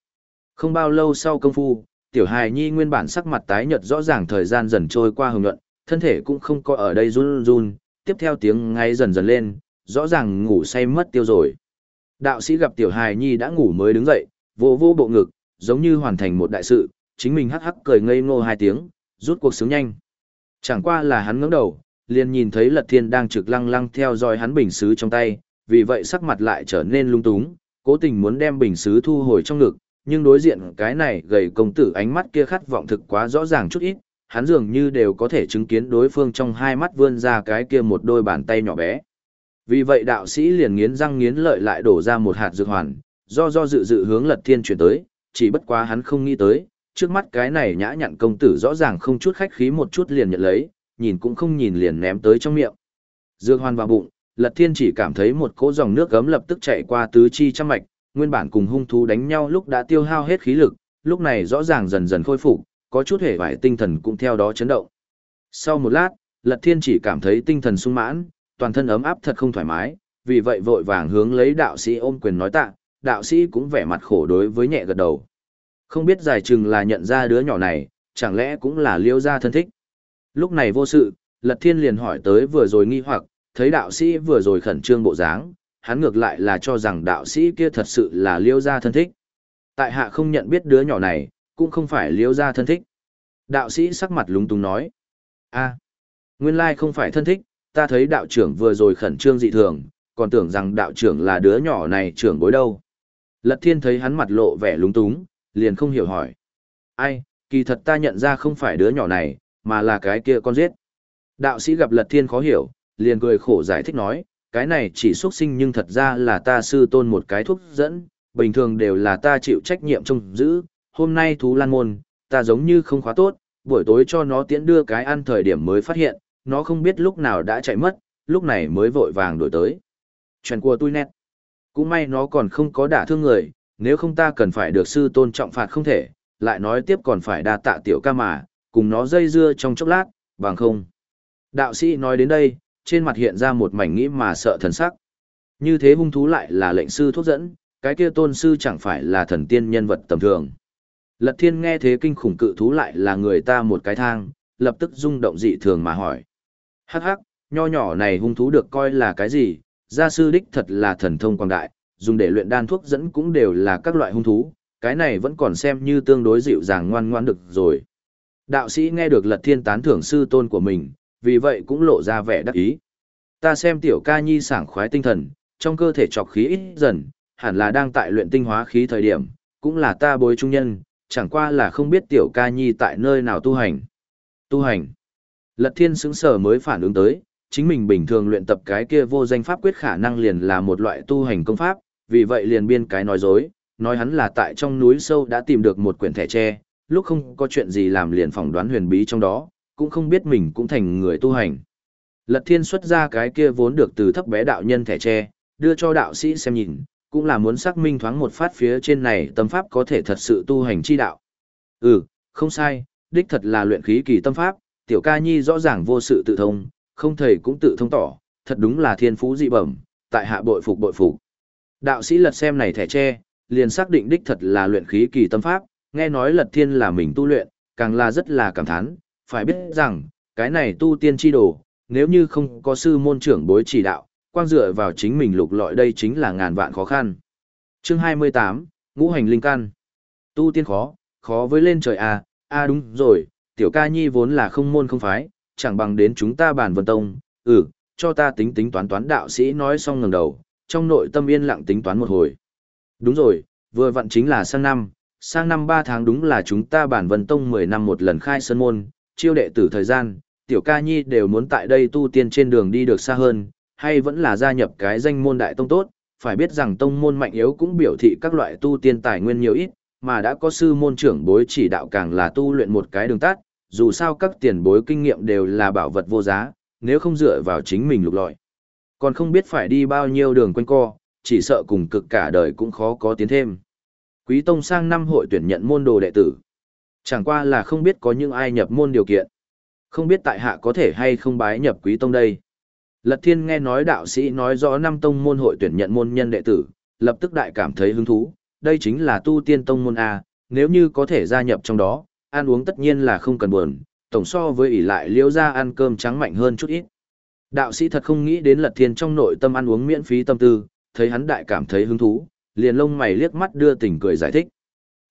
Không bao lâu sau công phu, tiểu hài nhi nguyên bản sắc mặt tái nhợt rõ ràng thời gian dần trôi qua hồng nhuận, thân thể cũng không có ở đây run run, tiếp theo tiếng ngay dần dần lên, rõ ràng ngủ say mất tiêu rồi. Đạo sĩ gặp tiểu hài nhi đã ngủ mới đứng dậy, vô vô bộ ngực, giống như hoàn thành một đại sự, chính mình hắc hắc cười ngây ngô hai tiếng, rút cuộc sướng nhanh. Chẳng qua là hắn ngẩng đầu, liền nhìn thấy Lật Thiên đang trực lăng lăng theo dõi hắn bình sứ trong tay, vì vậy sắc mặt lại trở nên lung túng, cố tình muốn đem bình sứ thu hồi trong ngực, nhưng đối diện cái này gầy công tử ánh mắt kia khát vọng thực quá rõ ràng chút ít, hắn dường như đều có thể chứng kiến đối phương trong hai mắt vươn ra cái kia một đôi bàn tay nhỏ bé. Vì vậy đạo sĩ liền nghiến răng nghiến lợi lại đổ ra một hạt dược hoàn, do do dự dự hướng lật thiên chuyển tới, chỉ bất quá hắn không nghĩ tới, trước mắt cái này nhã nhặn công tử rõ ràng không chút khách khí một chút liền nhận lấy, nhìn cũng không nhìn liền ném tới trong miệng. Dược hoàn vào bụng, lật thiên chỉ cảm thấy một cỗ dòng nước gấm lập tức chạy qua tứ chi trăm mạch, nguyên bản cùng hung thú đánh nhau lúc đã tiêu hao hết khí lực, lúc này rõ ràng dần dần khôi phục, có chút hề vải tinh thần cũng theo đó chấn động. Sau một lát, lật thiên chỉ cảm thấy tinh thần sung mãn, toàn thân ấm áp thật không thoải mái, vì vậy vội vàng hướng lấy đạo sĩ ôm quyền nói tạ, đạo sĩ cũng vẻ mặt khổ đối với nhẹ gật đầu. Không biết giải chừng là nhận ra đứa nhỏ này, chẳng lẽ cũng là liêu gia thân thích. Lúc này vô sự, Lật Thiên liền hỏi tới vừa rồi nghi hoặc, thấy đạo sĩ vừa rồi khẩn trương bộ dáng, hắn ngược lại là cho rằng đạo sĩ kia thật sự là liêu gia thân thích. Tại hạ không nhận biết đứa nhỏ này, cũng không phải liêu gia thân thích. Đạo sĩ sắc mặt lúng túng nói. a nguyên lai không phải thân thích, ta thấy đạo trưởng vừa rồi khẩn trương dị thường, còn tưởng rằng đạo trưởng là đứa nhỏ này trưởng bối đâu. Lật thiên thấy hắn mặt lộ vẻ lúng túng, liền không hiểu hỏi. Ai, kỳ thật ta nhận ra không phải đứa nhỏ này, mà là cái kia con giết. Đạo sĩ gặp lật thiên khó hiểu, liền cười khổ giải thích nói, cái này chỉ xuất sinh nhưng thật ra là ta sư tôn một cái thuốc dẫn, bình thường đều là ta chịu trách nhiệm trông giữ, hôm nay thú lan môn, ta giống như không khóa tốt, buổi tối cho nó tiễn đưa cái ăn thời điểm mới phát hiện, nó không biết lúc nào đã chạy mất, lúc này mới vội vàng đổi tới. Chuyện của tôi nét. Cũng may nó còn không có đả thương người, nếu không ta cần phải được sư tôn trọng phạt không thể, lại nói tiếp còn phải đa tạ tiểu ca mà, cùng nó dây dưa trong chốc lát, bằng không. Đạo sĩ nói đến đây, trên mặt hiện ra một mảnh nghĩ mà sợ thần sắc. Như thế hung thú lại là lệnh sư thuốc dẫn, cái kia tôn sư chẳng phải là thần tiên nhân vật tầm thường. Lật thiên nghe thế kinh khủng cự thú lại là người ta một cái thang, lập tức rung động dị thường mà hỏi. Hắc hắc, nho nhỏ này hung thú được coi là cái gì, gia sư đích thật là thần thông quang đại, dùng để luyện đan thuốc dẫn cũng đều là các loại hung thú, cái này vẫn còn xem như tương đối dịu dàng ngoan ngoan được rồi. Đạo sĩ nghe được lật thiên tán thưởng sư tôn của mình, vì vậy cũng lộ ra vẻ đắc ý. Ta xem tiểu ca nhi sảng khoái tinh thần, trong cơ thể trọc khí ít dần, hẳn là đang tại luyện tinh hóa khí thời điểm, cũng là ta bối trung nhân, chẳng qua là không biết tiểu ca nhi tại nơi nào tu hành. Tu hành. Lật thiên sững sở mới phản ứng tới, chính mình bình thường luyện tập cái kia vô danh pháp quyết khả năng liền là một loại tu hành công pháp, vì vậy liền biên cái nói dối, nói hắn là tại trong núi sâu đã tìm được một quyển thẻ tre, lúc không có chuyện gì làm liền phỏng đoán huyền bí trong đó, cũng không biết mình cũng thành người tu hành. Lật thiên xuất ra cái kia vốn được từ thấp bé đạo nhân thẻ tre, đưa cho đạo sĩ xem nhìn, cũng là muốn xác minh thoáng một phát phía trên này tâm pháp có thể thật sự tu hành chi đạo. Ừ, không sai, đích thật là luyện khí kỳ tâm pháp, tiểu ca nhi rõ ràng vô sự tự thông, không thầy cũng tự thông tỏ, thật đúng là thiên phú dị bẩm, tại hạ bội phục bội phục. Đạo sĩ lật xem này thẻ tre, liền xác định đích thật là luyện khí kỳ tâm pháp, nghe nói lật thiên là mình tu luyện, càng là rất là cảm thán, phải biết rằng, cái này tu tiên chi đồ, nếu như không có sư môn trưởng bối chỉ đạo, quang dựa vào chính mình lục lọi đây chính là ngàn vạn khó khăn. Chương 28, Ngũ hành linh căn. Tu tiên khó, khó với lên trời à, a à đúng rồi, tiểu ca nhi vốn là không môn không phái, chẳng bằng đến chúng ta bàn vân tông, ừ, cho ta tính tính toán toán đạo sĩ nói xong ngẩng đầu, trong nội tâm yên lặng tính toán một hồi. Đúng rồi, vừa vặn chính là sang năm, sang năm 3 tháng đúng là chúng ta bản vân tông 10 năm một lần khai sơn môn, chiêu đệ tử thời gian, tiểu ca nhi đều muốn tại đây tu tiên trên đường đi được xa hơn, hay vẫn là gia nhập cái danh môn đại tông tốt, phải biết rằng tông môn mạnh yếu cũng biểu thị các loại tu tiên tài nguyên nhiều ít, mà đã có sư môn trưởng bối chỉ đạo càng là tu luyện một cái đường tắt, dù sao các tiền bối kinh nghiệm đều là bảo vật vô giá, nếu không dựa vào chính mình lục lọi. Còn không biết phải đi bao nhiêu đường quanh co, chỉ sợ cùng cực cả đời cũng khó có tiến thêm. Quý Tông sang năm hội tuyển nhận môn đồ đệ tử. Chẳng qua là không biết có những ai nhập môn điều kiện. Không biết tại hạ có thể hay không bái nhập Quý Tông đây. Lật Thiên nghe nói đạo sĩ nói rõ năm tông môn hội tuyển nhận môn nhân đệ tử, lập tức đại cảm thấy hứng thú. Đây chính là tu tiên tông môn A, nếu như có thể gia nhập trong đó, ăn uống tất nhiên là không cần buồn, tổng so với ỷ lại liễu ra ăn cơm trắng mạnh hơn chút ít. Đạo sĩ thật không nghĩ đến lật thiên trong nội tâm ăn uống miễn phí tâm tư, thấy hắn đại cảm thấy hứng thú, liền lông mày liếc mắt đưa tình cười giải thích.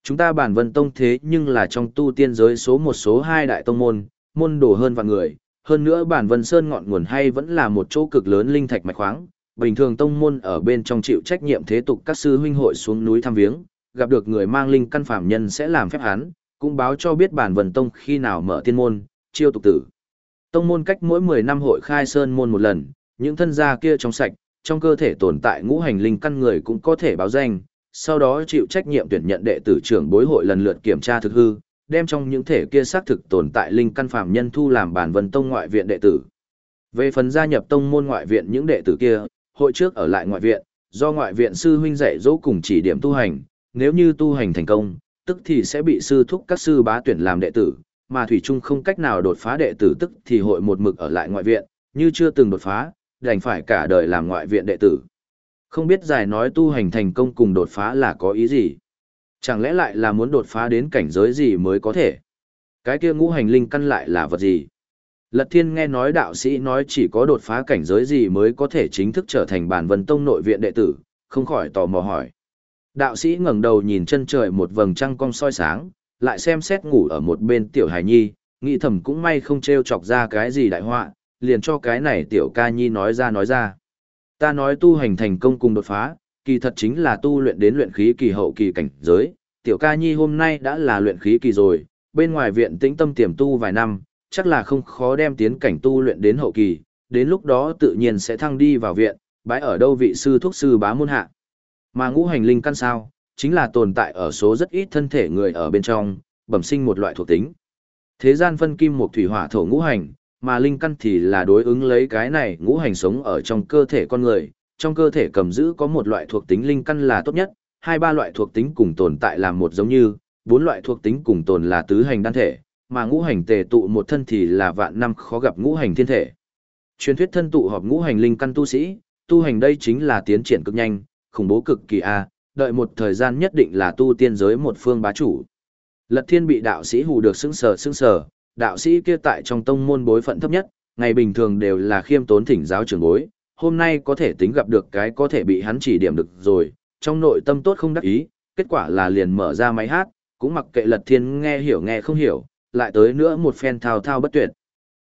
Chúng ta bản vân tông thế nhưng là trong tu tiên giới số một số hai đại tông môn, môn đồ hơn vạn người, hơn nữa bản vân sơn ngọn nguồn hay vẫn là một chỗ cực lớn linh thạch mạch khoáng, bình thường tông môn ở bên trong chịu trách nhiệm thế tục các sư huynh hội xuống núi thăm viếng, gặp được người mang linh căn phạm nhân sẽ làm phép hắn, cũng báo cho biết bản vân tông khi nào mở tiên môn, chiêu tục tử. Tông môn cách mỗi 10 năm hội khai sơn môn một lần, những thân gia kia trong sạch, trong cơ thể tồn tại ngũ hành linh căn người cũng có thể báo danh, sau đó chịu trách nhiệm tuyển nhận đệ tử trưởng bối hội lần lượt kiểm tra thực hư, đem trong những thể kia xác thực tồn tại linh căn phàm nhân thu làm bản vân tông ngoại viện đệ tử. Về phần gia nhập tông môn ngoại viện những đệ tử kia, hội trước ở lại ngoại viện, do ngoại viện sư huynh dạy dỗ cùng chỉ điểm tu hành, nếu như tu hành thành công, tức thì sẽ bị sư thúc các sư bá tuyển làm đệ tử, mà Thủy Trung không cách nào đột phá đệ tử tức thì hội một mực ở lại ngoại viện, như chưa từng đột phá, đành phải cả đời làm ngoại viện đệ tử. Không biết giải nói tu hành thành công cùng đột phá là có ý gì? Chẳng lẽ lại là muốn đột phá đến cảnh giới gì mới có thể? Cái kia ngũ hành linh căn lại là vật gì? Lật thiên nghe nói đạo sĩ nói chỉ có đột phá cảnh giới gì mới có thể chính thức trở thành bản vân tông nội viện đệ tử, không khỏi tò mò hỏi. Đạo sĩ ngẩng đầu nhìn chân trời một vầng trăng cong soi sáng, lại xem xét ngủ ở một bên tiểu hải nhi, nghĩ thầm cũng may không treo chọc ra cái gì đại họa, liền cho cái này tiểu ca nhi nói ra nói ra. Ta nói tu hành thành công cùng đột phá, kỳ thật chính là tu luyện đến luyện khí kỳ hậu kỳ cảnh giới, tiểu ca nhi hôm nay đã là luyện khí kỳ rồi, bên ngoài viện tĩnh tâm tiềm tu vài năm, chắc là không khó đem tiến cảnh tu luyện đến hậu kỳ, đến lúc đó tự nhiên sẽ thăng đi vào viện, Bãi ở đâu vị sư thuốc sư bá môn hạ. Mà ngũ hành linh căn sao, chính là tồn tại ở số rất ít thân thể người ở bên trong, bẩm sinh một loại thuộc tính. Thế gian phân kim một thủy hỏa thổ ngũ hành, mà linh căn thì là đối ứng lấy cái này ngũ hành sống ở trong cơ thể con người, trong cơ thể cầm giữ có một loại thuộc tính linh căn là tốt nhất, hai ba loại thuộc tính cùng tồn tại là một giống như, bốn loại thuộc tính cùng tồn là tứ hành đan thể, mà ngũ hành tề tụ một thân thì là vạn năm khó gặp ngũ hành thiên thể. Truyền thuyết thân tụ họp ngũ hành linh căn tu sĩ, tu hành đây chính là tiến triển cực nhanh, khủng bố cực kỳ a, đợi một thời gian nhất định là tu tiên giới một phương bá chủ. Lật Thiên bị đạo sĩ hù được sững sờ sững sờ, đạo sĩ kia tại trong tông môn bối phận thấp nhất, ngày bình thường đều là khiêm tốn thỉnh giáo trưởng bối, hôm nay có thể tính gặp được cái có thể bị hắn chỉ điểm được rồi, trong nội tâm tốt không đắc ý, kết quả là liền mở ra máy hát, cũng mặc kệ Lật Thiên nghe hiểu nghe không hiểu, lại tới nữa một phen thao thao bất tuyệt.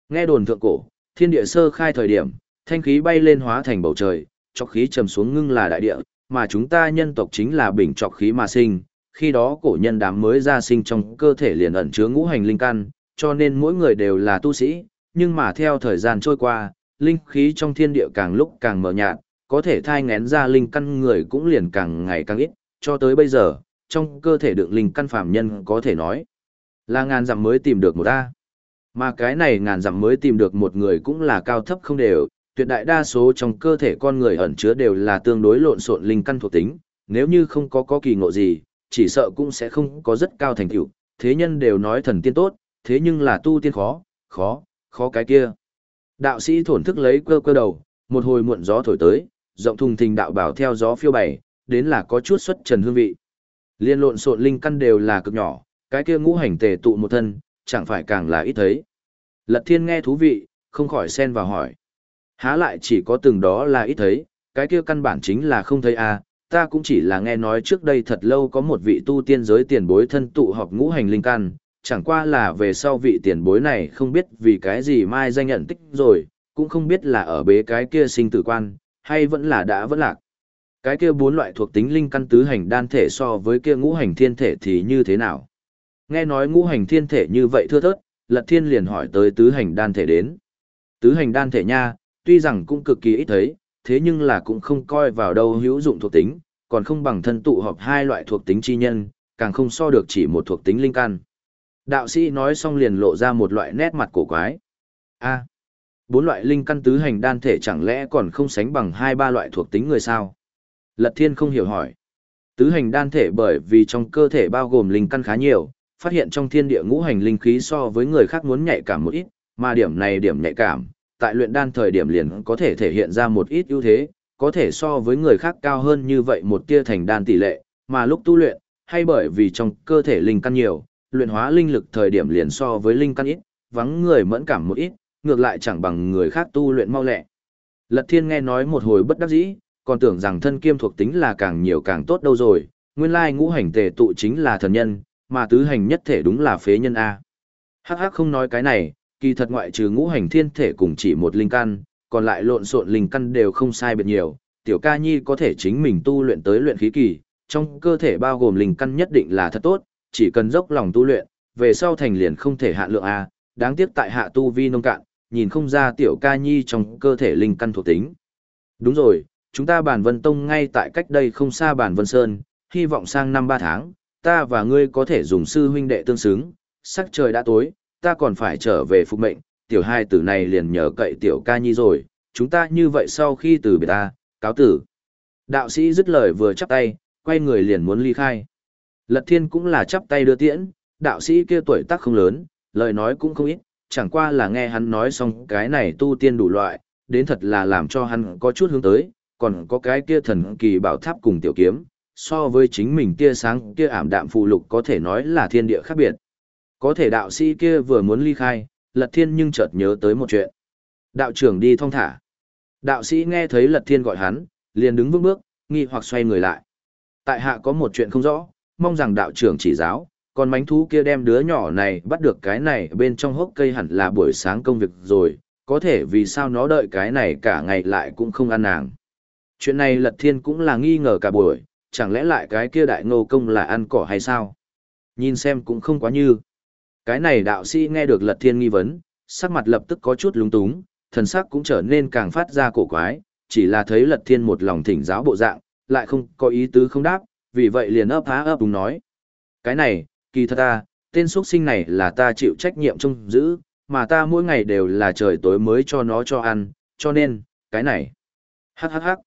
Nghe đồn thượng cổ, thiên địa sơ khai thời điểm, thanh khí bay lên hóa thành bầu trời, chọc khí trầm xuống ngưng là đại địa, mà chúng ta nhân tộc chính là bình chọc khí mà sinh, khi đó cổ nhân đám mới ra sinh trong cơ thể liền ẩn chứa ngũ hành linh căn, cho nên mỗi người đều là tu sĩ, nhưng mà theo thời gian trôi qua, linh khí trong thiên địa càng lúc càng mờ nhạt, có thể thai ngén ra linh căn người cũng liền càng ngày càng ít, cho tới bây giờ, trong cơ thể đựng linh căn phàm nhân có thể nói là ngàn dặm mới tìm được một ta. Mà cái này ngàn dặm mới tìm được một người cũng là cao thấp không đều, tuyệt đại đa số trong cơ thể con người ẩn chứa đều là tương đối lộn xộn linh căn thuộc tính, nếu như không có có kỳ ngộ gì, chỉ sợ cũng sẽ không có rất cao thành tựu. Thế nhân đều nói thần tiên tốt, thế nhưng là tu tiên khó, khó, khó cái kia. Đạo sĩ thổn thức lấy cơ cơ đầu, một hồi muộn gió thổi tới, rộng thùng thình đạo bảo theo gió phiêu bày, đến là có chút xuất trần hương vị. Liên lộn xộn linh căn đều là cực nhỏ, cái kia ngũ hành tề tụ một thân, chẳng phải càng là ít thấy. Lật thiên nghe thú vị, không khỏi xen vào hỏi. Há lại chỉ có từng đó là ít thấy, cái kia căn bản chính là không thấy à, ta cũng chỉ là nghe nói trước đây thật lâu có một vị tu tiên giới tiền bối thân tụ họp ngũ hành linh căn, chẳng qua là về sau vị tiền bối này không biết vì cái gì mai danh nhận tích rồi, cũng không biết là ở bế cái kia sinh tử quan, hay vẫn là đã vẫn lạc. Cái kia bốn loại thuộc tính linh căn tứ hành đan thể so với kia ngũ hành thiên thể thì như thế nào? Nghe nói ngũ hành thiên thể như vậy thưa thớt, Lật Thiên liền hỏi tới tứ hành đan thể đến. Tứ hành đan thể nha, tuy rằng cũng cực kỳ ít thấy, thế nhưng là cũng không coi vào đâu hữu dụng thuộc tính, còn không bằng thân tụ hợp hai loại thuộc tính chi nhân, càng không so được chỉ một thuộc tính linh căn. Đạo sĩ nói xong liền lộ ra một loại nét mặt cổ quái. A, bốn loại linh căn tứ hành đan thể chẳng lẽ còn không sánh bằng hai ba loại thuộc tính người sao? Lật Thiên không hiểu hỏi. Tứ hành đan thể bởi vì trong cơ thể bao gồm linh căn khá nhiều, phát hiện trong thiên địa ngũ hành linh khí so với người khác muốn nhạy cảm một ít, mà điểm này điểm nhạy cảm, tại luyện đan thời điểm liền có thể thể hiện ra một ít ưu thế, có thể so với người khác cao hơn như vậy một tia thành đan tỷ lệ, mà lúc tu luyện, hay bởi vì trong cơ thể linh căn nhiều, luyện hóa linh lực thời điểm liền so với linh căn ít, vắng người mẫn cảm một ít, ngược lại chẳng bằng người khác tu luyện mau lẹ. Lật Thiên nghe nói một hồi bất đắc dĩ, còn tưởng rằng thân kiêm thuộc tính là càng nhiều càng tốt đâu rồi, nguyên lai ngũ hành tề tụ chính là thần nhân, mà tứ hành nhất thể đúng là phế nhân A. Hắc hắc không nói cái này, kỳ thật ngoại trừ ngũ hành thiên thể cùng chỉ một linh căn, còn lại lộn xộn linh căn đều không sai biệt nhiều, tiểu ca nhi có thể chính mình tu luyện tới luyện khí kỳ, trong cơ thể bao gồm linh căn nhất định là thật tốt, chỉ cần dốc lòng tu luyện, về sau thành liền không thể hạn lượng A, đáng tiếc tại hạ tu vi nông cạn, nhìn không ra tiểu ca nhi trong cơ thể linh căn thuộc tính. Đúng rồi, chúng ta bản vân tông ngay tại cách đây không xa bản vân sơn, hy vọng sang năm ba tháng, ta và ngươi có thể dùng sư huynh đệ tương xứng, sắc trời đã tối, ta còn phải trở về phục mệnh, tiểu hai tử này liền nhờ cậy tiểu ca nhi rồi, chúng ta như vậy sau khi từ biệt ta, cáo tử. Đạo sĩ dứt lời vừa chắp tay, quay người liền muốn ly khai. Lật thiên cũng là chắp tay đưa tiễn, đạo sĩ kia tuổi tác không lớn, lời nói cũng không ít, chẳng qua là nghe hắn nói xong cái này tu tiên đủ loại, đến thật là làm cho hắn có chút hướng tới, còn có cái kia thần kỳ bảo tháp cùng tiểu kiếm, so với chính mình kia sáng kia ảm đạm phụ lục có thể nói là thiên địa khác biệt. Có thể đạo sĩ kia vừa muốn ly khai, lật thiên nhưng chợt nhớ tới một chuyện. Đạo trưởng đi thong thả. Đạo sĩ nghe thấy lật thiên gọi hắn, liền đứng vững bước, nghi hoặc xoay người lại. Tại hạ có một chuyện không rõ, mong rằng đạo trưởng chỉ giáo, còn mánh thú kia đem đứa nhỏ này bắt được cái này bên trong hốc cây hẳn là buổi sáng công việc rồi, có thể vì sao nó đợi cái này cả ngày lại cũng không ăn nàng. Chuyện này Lật Thiên cũng là nghi ngờ cả buổi, chẳng lẽ lại cái kia đại ngô công là ăn cỏ hay sao? Nhìn xem cũng không quá như. Cái này đạo sĩ nghe được Lật Thiên nghi vấn, sắc mặt lập tức có chút lúng túng, thần sắc cũng trở nên càng phát ra cổ quái, chỉ là thấy Lật Thiên một lòng thỉnh giáo bộ dạng, lại không có ý tứ không đáp, vì vậy liền ấp há ấp đúng nói. Cái này, kỳ thật ta, tên xuất sinh này là ta chịu trách nhiệm trông giữ, mà ta mỗi ngày đều là trời tối mới cho nó cho ăn, cho nên, cái này. Hắc hắc hắc.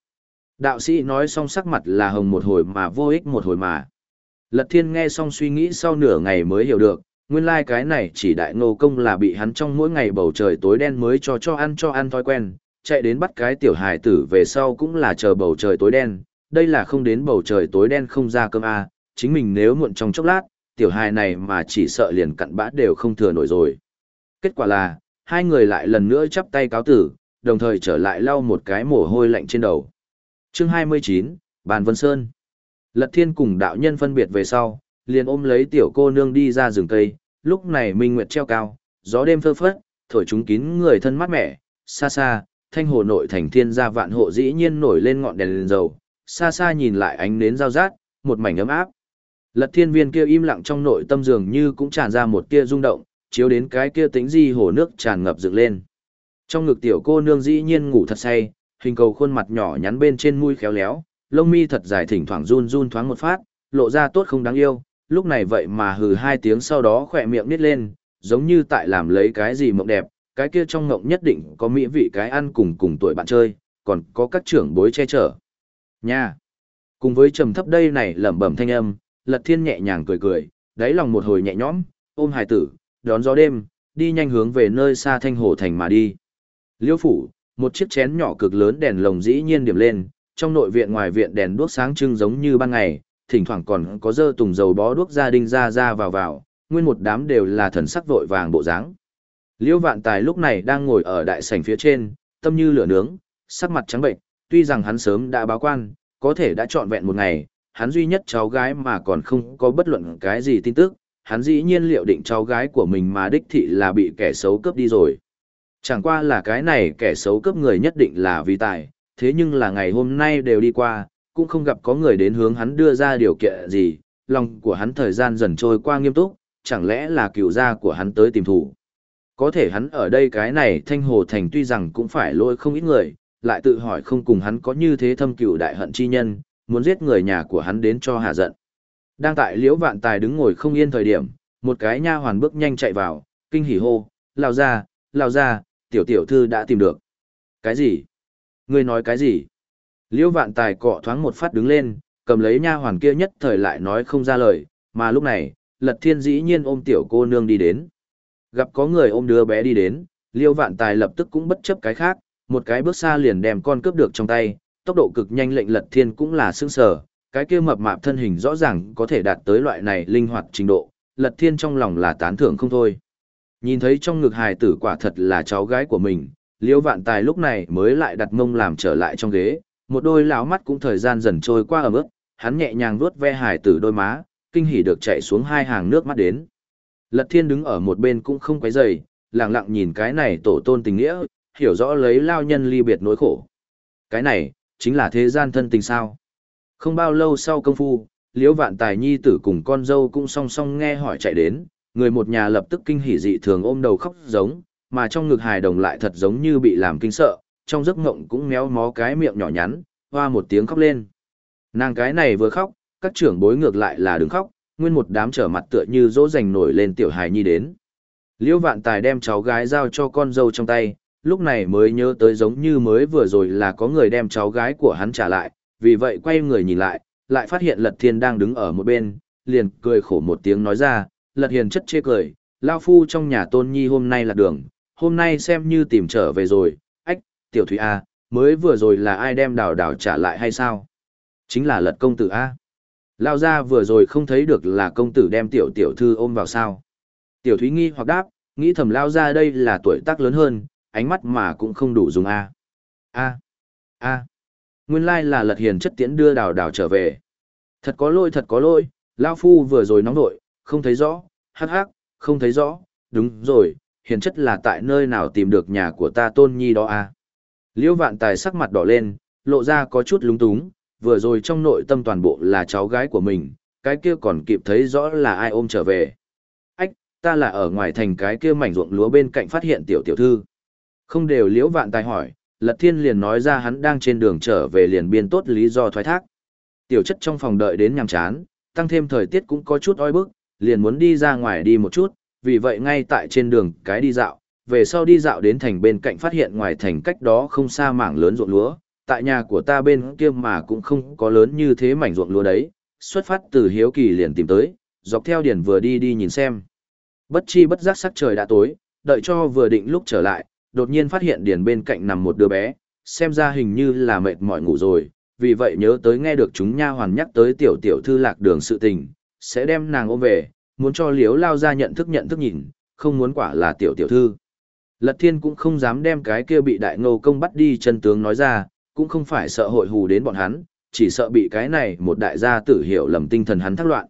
Đạo sĩ nói xong sắc mặt là hồng một hồi mà vô ích một hồi mà. Lật thiên nghe xong suy nghĩ sau nửa ngày mới hiểu được, nguyên lai like cái này chỉ đại ngô công là bị hắn trong mỗi ngày bầu trời tối đen mới cho cho ăn cho ăn thói quen, chạy đến bắt cái tiểu hài tử về sau cũng là chờ bầu trời tối đen, đây là không đến bầu trời tối đen không ra cơm a chính mình nếu muộn trong chốc lát, tiểu hài này mà chỉ sợ liền cặn bã đều không thừa nổi rồi. Kết quả là, hai người lại lần nữa chắp tay cáo tử, đồng thời trở lại lau một cái mồ hôi lạnh trên đầu. chương 29, Bàn Vân Sơn. Lật Thiên cùng đạo nhân phân biệt về sau, liền ôm lấy tiểu cô nương đi ra rừng cây, lúc này minh nguyệt treo cao, gió đêm phơ phất, thổi chúng kín người thân mát mẻ, xa xa, thanh hồ nội thành thiên gia vạn hộ dĩ nhiên nổi lên ngọn đèn lên dầu, xa xa nhìn lại ánh nến giao rát, một mảnh ấm áp. Lật thiên viên kia im lặng trong nội tâm dường như cũng tràn ra một tia rung động, chiếu đến cái kia tính di hồ nước tràn ngập dựng lên. Trong ngực tiểu cô nương dĩ nhiên ngủ thật say, hình cầu khuôn mặt nhỏ nhắn bên trên mũi khéo léo, lông mi thật dài thỉnh thoảng run run thoáng một phát, lộ ra tốt không đáng yêu, lúc này vậy mà hừ hai tiếng sau đó khỏe miệng nít lên, giống như tại làm lấy cái gì mộng đẹp, cái kia trong mộng nhất định có mỹ vị cái ăn cùng cùng tuổi bạn chơi, còn có các trưởng bối che chở. Nha! Cùng với trầm thấp đây này lẩm bẩm thanh âm, lật thiên nhẹ nhàng cười cười, đáy lòng một hồi nhẹ nhõm, ôm hài tử, đón gió đêm, đi nhanh hướng về nơi xa thanh hồ thành mà đi. Liêu phủ, một chiếc chén nhỏ cực lớn đèn lồng dĩ nhiên điểm lên, trong nội viện ngoài viện đèn đuốc sáng trưng giống như ban ngày, thỉnh thoảng còn có dơ tùng dầu bó đuốc gia đình ra ra vào vào, nguyên một đám đều là thần sắc vội vàng bộ dáng. Liêu vạn tài lúc này đang ngồi ở đại sảnh phía trên, tâm như lửa nướng, sắc mặt trắng bệnh, tuy rằng hắn sớm đã báo quan, có thể đã trọn vẹn một ngày, hắn duy nhất cháu gái mà còn không có bất luận cái gì tin tức, hắn dĩ nhiên liệu định cháu gái của mình mà đích thị là bị kẻ xấu cướp đi rồi. Chẳng qua là cái này kẻ xấu cướp người nhất định là vì tài, thế nhưng là ngày hôm nay đều đi qua, cũng không gặp có người đến hướng hắn đưa ra điều kiện gì, lòng của hắn thời gian dần trôi qua nghiêm túc, chẳng lẽ là cựu gia của hắn tới tìm thủ. Có thể hắn ở đây cái này thanh hồ thành tuy rằng cũng phải lôi không ít người, lại tự hỏi không cùng hắn có như thế thâm cựu đại hận chi nhân, muốn giết người nhà của hắn đến cho hạ giận. Đang tại liễu vạn tài đứng ngồi không yên thời điểm, một cái nha hoàn bước nhanh chạy vào, kinh hỉ hô, lao ra, lao ra, tiểu tiểu thư đã tìm được. Cái gì? Ngươi nói cái gì? Liễu vạn tài cọ thoáng một phát đứng lên, cầm lấy nha hoàn kia nhất thời lại nói không ra lời, mà lúc này, lật thiên dĩ nhiên ôm tiểu cô nương đi đến. Gặp có người ôm đứa bé đi đến, liễu vạn tài lập tức cũng bất chấp cái khác, một cái bước xa liền đem con cướp được trong tay, tốc độ cực nhanh lệnh lật thiên cũng là sương sở, cái kia mập mạp thân hình rõ ràng có thể đạt tới loại này linh hoạt trình độ, lật thiên trong lòng là tán thưởng không thôi. Nhìn thấy trong ngực hài tử quả thật là cháu gái của mình, liễu vạn tài lúc này mới lại đặt mông làm trở lại trong ghế, một đôi lão mắt cũng thời gian dần trôi qua ở mức, hắn nhẹ nhàng vuốt ve hài tử đôi má, kinh hỉ được chạy xuống hai hàng nước mắt đến. Lật thiên đứng ở một bên cũng không quấy dày, lặng lặng nhìn cái này tổ tôn tình nghĩa, hiểu rõ lấy lao nhân ly biệt nỗi khổ. Cái này, chính là thế gian thân tình sao. Không bao lâu sau công phu, liễu vạn tài nhi tử cùng con dâu cũng song song nghe hỏi chạy đến, người một nhà lập tức kinh hỉ dị thường ôm đầu khóc giống, mà trong ngực hài đồng lại thật giống như bị làm kinh sợ, trong giấc ngộng cũng méo mó cái miệng nhỏ nhắn, hoa một tiếng khóc lên. Nàng cái này vừa khóc, các trưởng bối ngược lại là đừng khóc, nguyên một đám trở mặt tựa như dỗ dành nổi lên tiểu hài nhi đến. Liễu vạn tài đem cháu gái giao cho con dâu trong tay, lúc này mới nhớ tới giống như mới vừa rồi là có người đem cháu gái của hắn trả lại, vì vậy quay người nhìn lại, lại phát hiện Lật Thiên đang đứng ở một bên, liền cười khổ một tiếng nói ra, Lật Hiền chất chê cười, Lao Phu trong nhà tôn nhi hôm nay là đường, hôm nay xem như tìm trở về rồi, ách, tiểu thủy A, mới vừa rồi là ai đem đào đào trả lại hay sao? Chính là Lật công tử A. Lao ra vừa rồi không thấy được là công tử đem tiểu tiểu thư ôm vào sao. Tiểu thúy nghi hoặc đáp, nghĩ thầm Lao ra đây là tuổi tác lớn hơn, ánh mắt mà cũng không đủ dùng A. A. A. Nguyên lai là lật hiền chất tiễn đưa đào đào trở về. Thật có lỗi thật có lỗi, Lao Phu vừa rồi nóng nội, không thấy rõ, hắc hắc, không thấy rõ, đúng rồi, hiền chất là tại nơi nào tìm được nhà của ta tôn nhi đó à? Liễu vạn tài sắc mặt đỏ lên, lộ ra có chút lúng túng, vừa rồi trong nội tâm toàn bộ là cháu gái của mình, cái kia còn kịp thấy rõ là ai ôm trở về. Ách, ta là ở ngoài thành cái kia mảnh ruộng lúa bên cạnh phát hiện tiểu tiểu thư. Không đều liễu vạn tài hỏi, Lật Thiên liền nói ra hắn đang trên đường trở về liền biên tốt lý do thoái thác. Tiểu chất trong phòng đợi đến nhàm chán, tăng thêm thời tiết cũng có chút oi bức, liền muốn đi ra ngoài đi một chút, vì vậy ngay tại trên đường cái đi dạo, về sau đi dạo đến thành bên cạnh phát hiện ngoài thành cách đó không xa mảng lớn ruộng lúa, tại nhà của ta bên kia mà cũng không có lớn như thế mảnh ruộng lúa đấy, xuất phát từ hiếu kỳ liền tìm tới, dọc theo điển vừa đi đi nhìn xem. Bất chi bất giác sắc trời đã tối, đợi cho vừa định lúc trở lại, đột nhiên phát hiện điền bên cạnh nằm một đứa bé, xem ra hình như là mệt mỏi ngủ rồi, vì vậy nhớ tới nghe được chúng nha hoàn nhắc tới tiểu tiểu thư lạc đường sự tình, sẽ đem nàng ôm về, muốn cho liếu lao ra nhận thức nhận thức nhìn, không muốn quả là tiểu tiểu thư. Lật thiên cũng không dám đem cái kia bị đại ngô công bắt đi chân tướng nói ra, cũng không phải sợ hội hù đến bọn hắn, chỉ sợ bị cái này một đại gia tử hiểu lầm tinh thần hắn thắc loạn.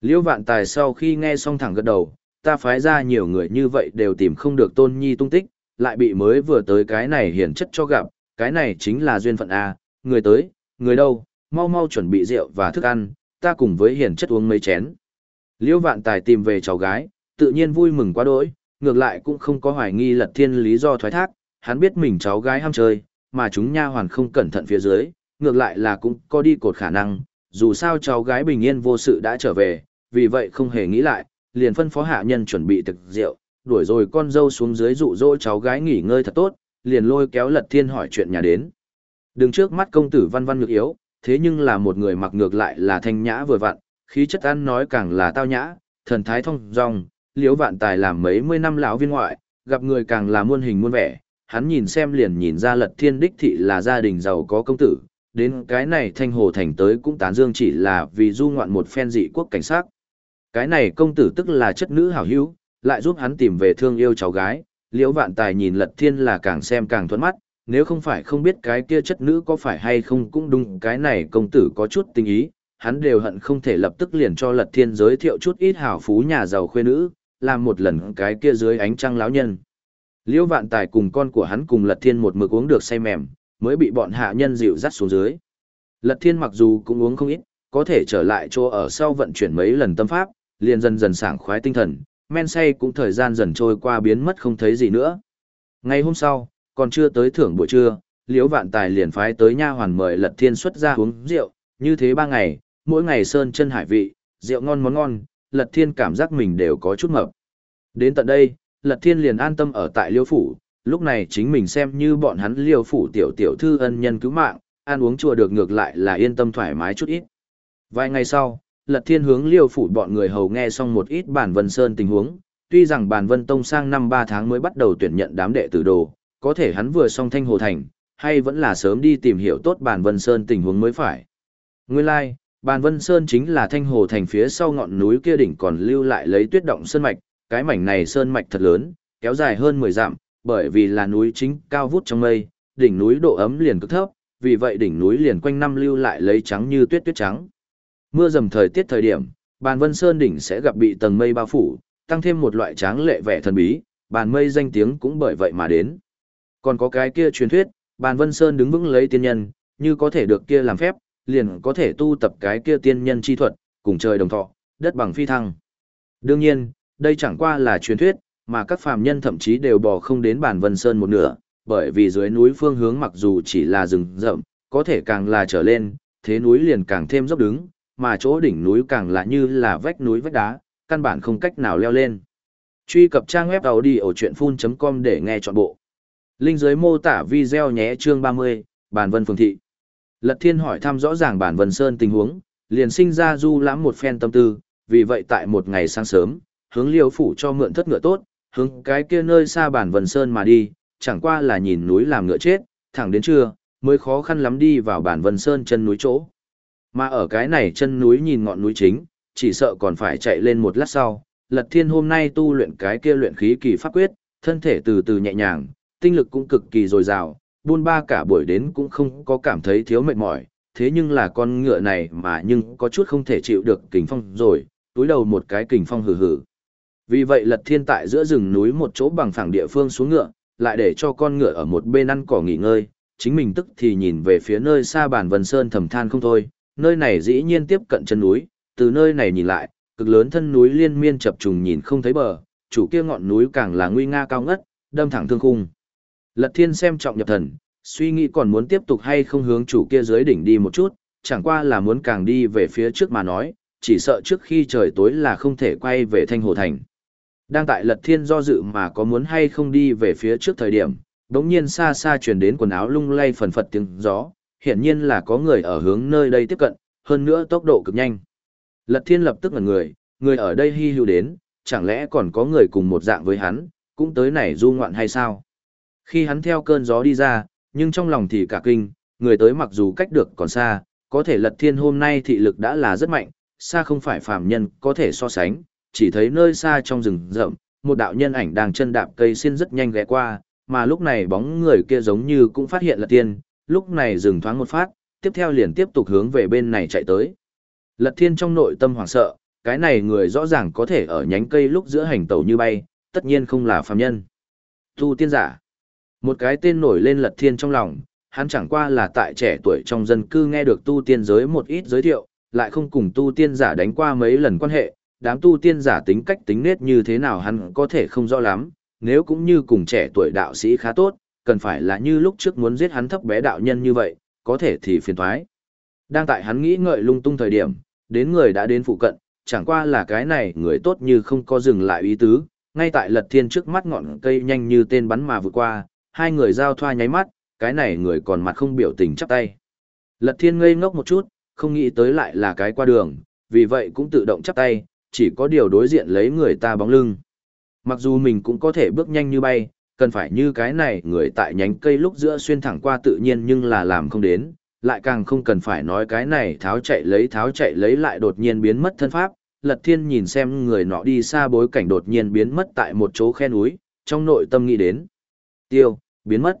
Liễu vạn tài sau khi nghe xong thẳng gật đầu, ta phái ra nhiều người như vậy đều tìm không được tôn nhi tung tích, lại bị mới vừa tới cái này hiển chất cho gặp, cái này chính là duyên phận A, người tới, người đâu, mau mau chuẩn bị rượu và thức ăn, ta cùng với hiển chất uống mấy chén. Liễu vạn tài tìm về cháu gái, tự nhiên vui mừng quá đỗi, ngược lại cũng không có hoài nghi lật thiên lý do thoái thác, hắn biết mình cháu gái ham chơi, mà chúng nha hoàn không cẩn thận phía dưới, ngược lại là cũng có đi cột khả năng, dù sao cháu gái bình yên vô sự đã trở về, vì vậy không hề nghĩ lại, liền phân phó hạ nhân chuẩn bị thực rượu, đuổi rồi con dâu xuống dưới dụ dỗ cháu gái nghỉ ngơi thật tốt, liền lôi kéo lật thiên hỏi chuyện nhà đến. Đứng trước mắt công tử văn văn ngược yếu, thế nhưng là một người mặc ngược lại là thanh nhã vừa vặn, khí chất ăn nói càng là tao nhã, thần thái thông dong, liếu vạn tài làm mấy mươi năm lão viên ngoại, gặp người càng là muôn hình muôn vẻ, hắn nhìn xem liền nhìn ra lật thiên đích thị là gia đình giàu có công tử, đến cái này thanh hồ thành tới cũng tán dương chỉ là vì du ngoạn một phen dị quốc cảnh sát. Cái này công tử tức là chất nữ hảo hữu, lại giúp hắn tìm về thương yêu cháu gái, liễu vạn tài nhìn lật thiên là càng xem càng thuẫn mắt, nếu không phải không biết cái kia chất nữ có phải hay không cũng đúng cái này công tử có chút tình ý, hắn đều hận không thể lập tức liền cho lật thiên giới thiệu chút ít hảo phú nhà giàu khuê nữ, làm một lần cái kia dưới ánh trăng lão nhân. Liễu vạn tài cùng con của hắn cùng lật thiên một mực uống được say mềm, mới bị bọn hạ nhân dịu dắt xuống dưới. Lật thiên mặc dù cũng uống không ít, có thể trở lại chỗ ở sau vận chuyển mấy lần tâm pháp, liền dần dần sảng khoái tinh thần, men say cũng thời gian dần trôi qua biến mất không thấy gì nữa. Ngày hôm sau, còn chưa tới thưởng buổi trưa, Liễu Vạn Tài liền phái tới nha hoàn mời Lật Thiên xuất ra uống rượu, như thế ba ngày, mỗi ngày sơn chân hải vị, rượu ngon món ngon, Lật Thiên cảm giác mình đều có chút mập. Đến tận đây, Lật Thiên liền an tâm ở tại Liêu phủ, lúc này chính mình xem như bọn hắn Liêu phủ tiểu tiểu thư ân nhân cứu mạng, ăn uống chùa được ngược lại là yên tâm thoải mái chút ít. Vài ngày sau, Lật Thiên hướng Liêu phủ bọn người hầu nghe xong một ít bản Vân Sơn tình huống, tuy rằng bản Vân Tông sang năm 3 tháng mới bắt đầu tuyển nhận đám đệ tử đồ, có thể hắn vừa xong thanh hồ thành, hay vẫn là sớm đi tìm hiểu tốt bản Vân Sơn tình huống mới phải. Nguyên lai, like, bản Vân Sơn chính là thanh hồ thành phía sau ngọn núi kia đỉnh còn lưu lại lấy tuyết động sơn mạch, cái mảnh này sơn mạch thật lớn, kéo dài hơn 10 dặm, bởi vì là núi chính cao vút trong mây, đỉnh núi độ ấm liền cực thấp, vì vậy đỉnh núi liền quanh năm lưu lại lấy trắng như tuyết tuyết trắng. Mưa dầm thời tiết thời điểm, bàn vân sơn đỉnh sẽ gặp bị tầng mây bao phủ, tăng thêm một loại tráng lệ vẻ thần bí, bàn mây danh tiếng cũng bởi vậy mà đến. Còn có cái kia truyền thuyết, bàn vân sơn đứng vững lấy tiên nhân, như có thể được kia làm phép, liền có thể tu tập cái kia tiên nhân chi thuật, cùng trời đồng thọ, đất bằng phi thăng. Đương nhiên, đây chẳng qua là truyền thuyết, mà các phàm nhân thậm chí đều bò không đến bản Vân Sơn một nửa, bởi vì dưới núi phương hướng mặc dù chỉ là rừng rậm, có thể càng là trở lên, thế núi liền càng thêm dốc đứng, mà chỗ đỉnh núi càng là như là vách núi vách đá, căn bản không cách nào leo lên. Truy cập trang web đầu đi ở chuyệnfun.com để nghe trọn bộ. Linh dưới mô tả video nhé chương 30, Bản Vân Phường Thị. Lật Thiên hỏi thăm rõ ràng Bản Vân Sơn tình huống, liền sinh ra du lãm một phen tâm tư, vì vậy tại một ngày sáng sớm, hướng liêu phủ cho mượn thất ngựa tốt, hướng cái kia nơi xa bản Vân sơn mà đi, chẳng qua là nhìn núi làm ngựa chết, thẳng đến trưa, mới khó khăn lắm đi vào bản Vân sơn chân núi chỗ. Mà ở cái này chân núi nhìn ngọn núi chính, chỉ sợ còn phải chạy lên một lát sau, lật thiên hôm nay tu luyện cái kia luyện khí kỳ pháp quyết, thân thể từ từ nhẹ nhàng, tinh lực cũng cực kỳ dồi dào, buôn ba cả buổi đến cũng không có cảm thấy thiếu mệt mỏi, thế nhưng là con ngựa này mà nhưng có chút không thể chịu được kình phong rồi, túi đầu một cái kình phong hừ hừ. Vì vậy Lật Thiên tại giữa rừng núi một chỗ bằng phẳng địa phương xuống ngựa, lại để cho con ngựa ở một bên ăn cỏ nghỉ ngơi, chính mình tức thì nhìn về phía nơi xa bản Vân Sơn thầm than không thôi, nơi này dĩ nhiên tiếp cận chân núi, từ nơi này nhìn lại, cực lớn thân núi liên miên chập trùng nhìn không thấy bờ, chủ kia ngọn núi càng là nguy nga cao ngất, đâm thẳng thương khung. Lật Thiên xem trọng nhập thần, suy nghĩ còn muốn tiếp tục hay không hướng chủ kia dưới đỉnh đi một chút, chẳng qua là muốn càng đi về phía trước mà nói, chỉ sợ trước khi trời tối là không thể quay về Thanh Hồ Thành. Đang tại Lật Thiên do dự mà có muốn hay không đi về phía trước thời điểm, đống nhiên xa xa truyền đến quần áo lung lay phần phật tiếng gió, hiển nhiên là có người ở hướng nơi đây tiếp cận, hơn nữa tốc độ cực nhanh. Lật Thiên lập tức ngẩn người, người ở đây hy hữu đến, chẳng lẽ còn có người cùng một dạng với hắn, cũng tới này du ngoạn hay sao? Khi hắn theo cơn gió đi ra, nhưng trong lòng thì cả kinh, người tới mặc dù cách được còn xa, có thể Lật Thiên hôm nay thị lực đã là rất mạnh, xa không phải phàm nhân có thể so sánh, chỉ thấy nơi xa trong rừng rậm, một đạo nhân ảnh đang chân đạp cây xiên rất nhanh ghé qua, mà lúc này bóng người kia giống như cũng phát hiện Lật Thiên, lúc này dừng thoáng một phát, tiếp theo liền tiếp tục hướng về bên này chạy tới. Lật Thiên trong nội tâm hoảng sợ, cái này người rõ ràng có thể ở nhánh cây lúc giữa hành tẩu như bay, tất nhiên không là phàm nhân. Tu tiên giả. Một cái tên nổi lên Lật Thiên trong lòng, hắn chẳng qua là tại trẻ tuổi trong dân cư nghe được tu tiên giới một ít giới thiệu, lại không cùng tu tiên giả đánh qua mấy lần quan hệ, đám tu tiên giả tính cách tính nết như thế nào hắn có thể không rõ lắm, nếu cũng như cùng trẻ tuổi đạo sĩ khá tốt, cần phải là như lúc trước muốn giết hắn thấp bé đạo nhân như vậy, có thể thì phiền thoái. Đang tại hắn nghĩ ngợi lung tung thời điểm, đến người đã đến phụ cận, chẳng qua là cái này người tốt như không có dừng lại ý tứ, ngay tại lật thiên trước mắt ngọn cây nhanh như tên bắn mà vượt qua, hai người giao thoa nháy mắt, cái này người còn mặt không biểu tình chắp tay. Lật thiên ngây ngốc một chút, không nghĩ tới lại là cái qua đường, vì vậy cũng tự động chắp tay, chỉ có điều đối diện lấy người ta bóng lưng. Mặc dù mình cũng có thể bước nhanh như bay, cần phải như cái này người tại nhánh cây lúc giữa xuyên thẳng qua tự nhiên nhưng là làm không đến, lại càng không cần phải nói cái này tháo chạy lấy tháo chạy lấy lại đột nhiên biến mất thân pháp. Lật thiên nhìn xem người nọ đi xa bối cảnh đột nhiên biến mất tại một chỗ khe núi, trong nội tâm nghĩ đến. Tiêu, biến mất.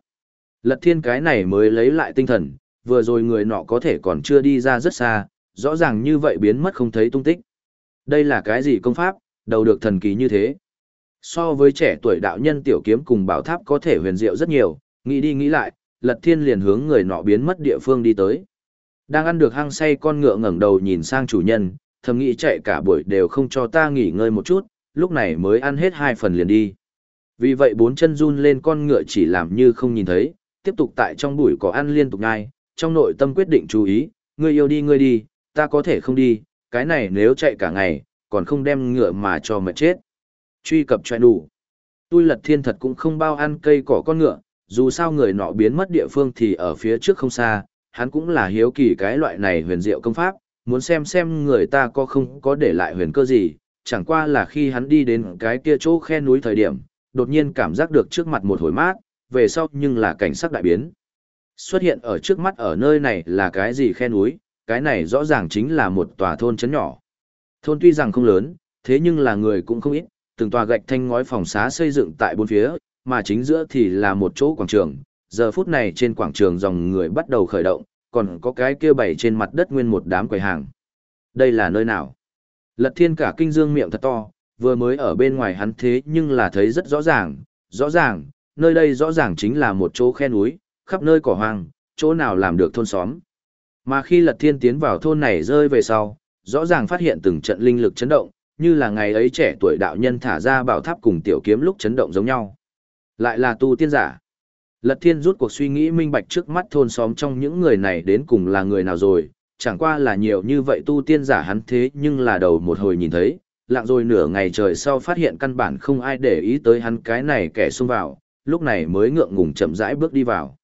Lật thiên cái này mới lấy lại tinh thần, vừa rồi người nọ có thể còn chưa đi ra rất xa, rõ ràng như vậy biến mất không thấy tung tích. Đây là cái gì công pháp, đầu được thần kỳ như thế. So với trẻ tuổi đạo nhân tiểu kiếm cùng bảo tháp có thể huyền diệu rất nhiều, nghĩ đi nghĩ lại, lật thiên liền hướng người nọ biến mất địa phương đi tới. Đang ăn được hăng say con ngựa ngẩng đầu nhìn sang chủ nhân, thầm nghĩ chạy cả buổi đều không cho ta nghỉ ngơi một chút, lúc này mới ăn hết hai phần liền đi. Vì vậy bốn chân run lên con ngựa chỉ làm như không nhìn thấy, tiếp tục tại trong bụi có ăn liên tục ngay, trong nội tâm quyết định chú ý, ngươi yêu đi ngươi đi, ta có thể không đi, cái này nếu chạy cả ngày, còn không đem ngựa mà cho mệt chết. Truy cập choẹ đủ. Tôi lật thiên thật cũng không bao ăn cây cỏ con ngựa, dù sao người nọ biến mất địa phương thì ở phía trước không xa, hắn cũng là hiếu kỳ cái loại này huyền diệu công pháp, muốn xem xem người ta có không có để lại huyền cơ gì, chẳng qua là khi hắn đi đến cái kia chỗ khe núi thời điểm, đột nhiên cảm giác được trước mặt một hồi mát, về sau nhưng là cảnh sắc đại biến. Xuất hiện ở trước mắt ở nơi này là cái gì khe núi, cái này rõ ràng chính là một tòa thôn trấn nhỏ. Thôn tuy rằng không lớn, thế nhưng là người cũng không ít, từng tòa gạch thanh ngói phòng xá xây dựng tại bốn phía, mà chính giữa thì là một chỗ quảng trường. Giờ phút này trên quảng trường dòng người bắt đầu khởi động, còn có cái kia bày trên mặt đất nguyên một đám quầy hàng. Đây là nơi nào? Lật thiên cả kinh dương miệng thật to, vừa mới ở bên ngoài hắn thế nhưng là thấy rất rõ ràng, rõ ràng, nơi đây rõ ràng chính là một chỗ khe núi, khắp nơi cỏ hoang, chỗ nào làm được thôn xóm. Mà khi Lật Thiên tiến vào thôn này rơi về sau, rõ ràng phát hiện từng trận linh lực chấn động, như là ngày ấy trẻ tuổi đạo nhân thả ra bảo tháp cùng tiểu kiếm lúc chấn động giống nhau. Lại là tu tiên giả. Lật Thiên rút cuộc suy nghĩ minh bạch trước mắt thôn xóm trong những người này đến cùng là người nào rồi, chẳng qua là nhiều như vậy tu tiên giả hắn thế nhưng là đầu một hồi nhìn thấy, lặng rồi nửa ngày trời sau phát hiện căn bản không ai để ý tới hắn cái này kẻ xung vào, lúc này mới ngượng ngùng chậm rãi bước đi vào.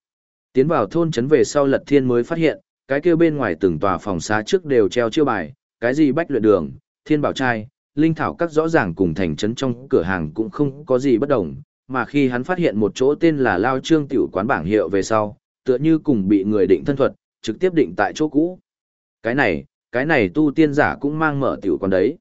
Tiến vào thôn trấn về sau Lật Thiên mới phát hiện, cái kia bên ngoài từng tòa phòng xá trước đều treo chiêu bài, cái gì bách luyện đường, thiên bảo trai, linh thảo các rõ ràng cùng thành trấn trong cửa hàng cũng không có gì bất đồng, mà khi hắn phát hiện một chỗ tên là Lao Trương tiểu quán bảng hiệu về sau, tựa như cùng bị người định thân thuật, trực tiếp định tại chỗ cũ. Cái này, cái này tu tiên giả cũng mang mở tiểu quán đấy.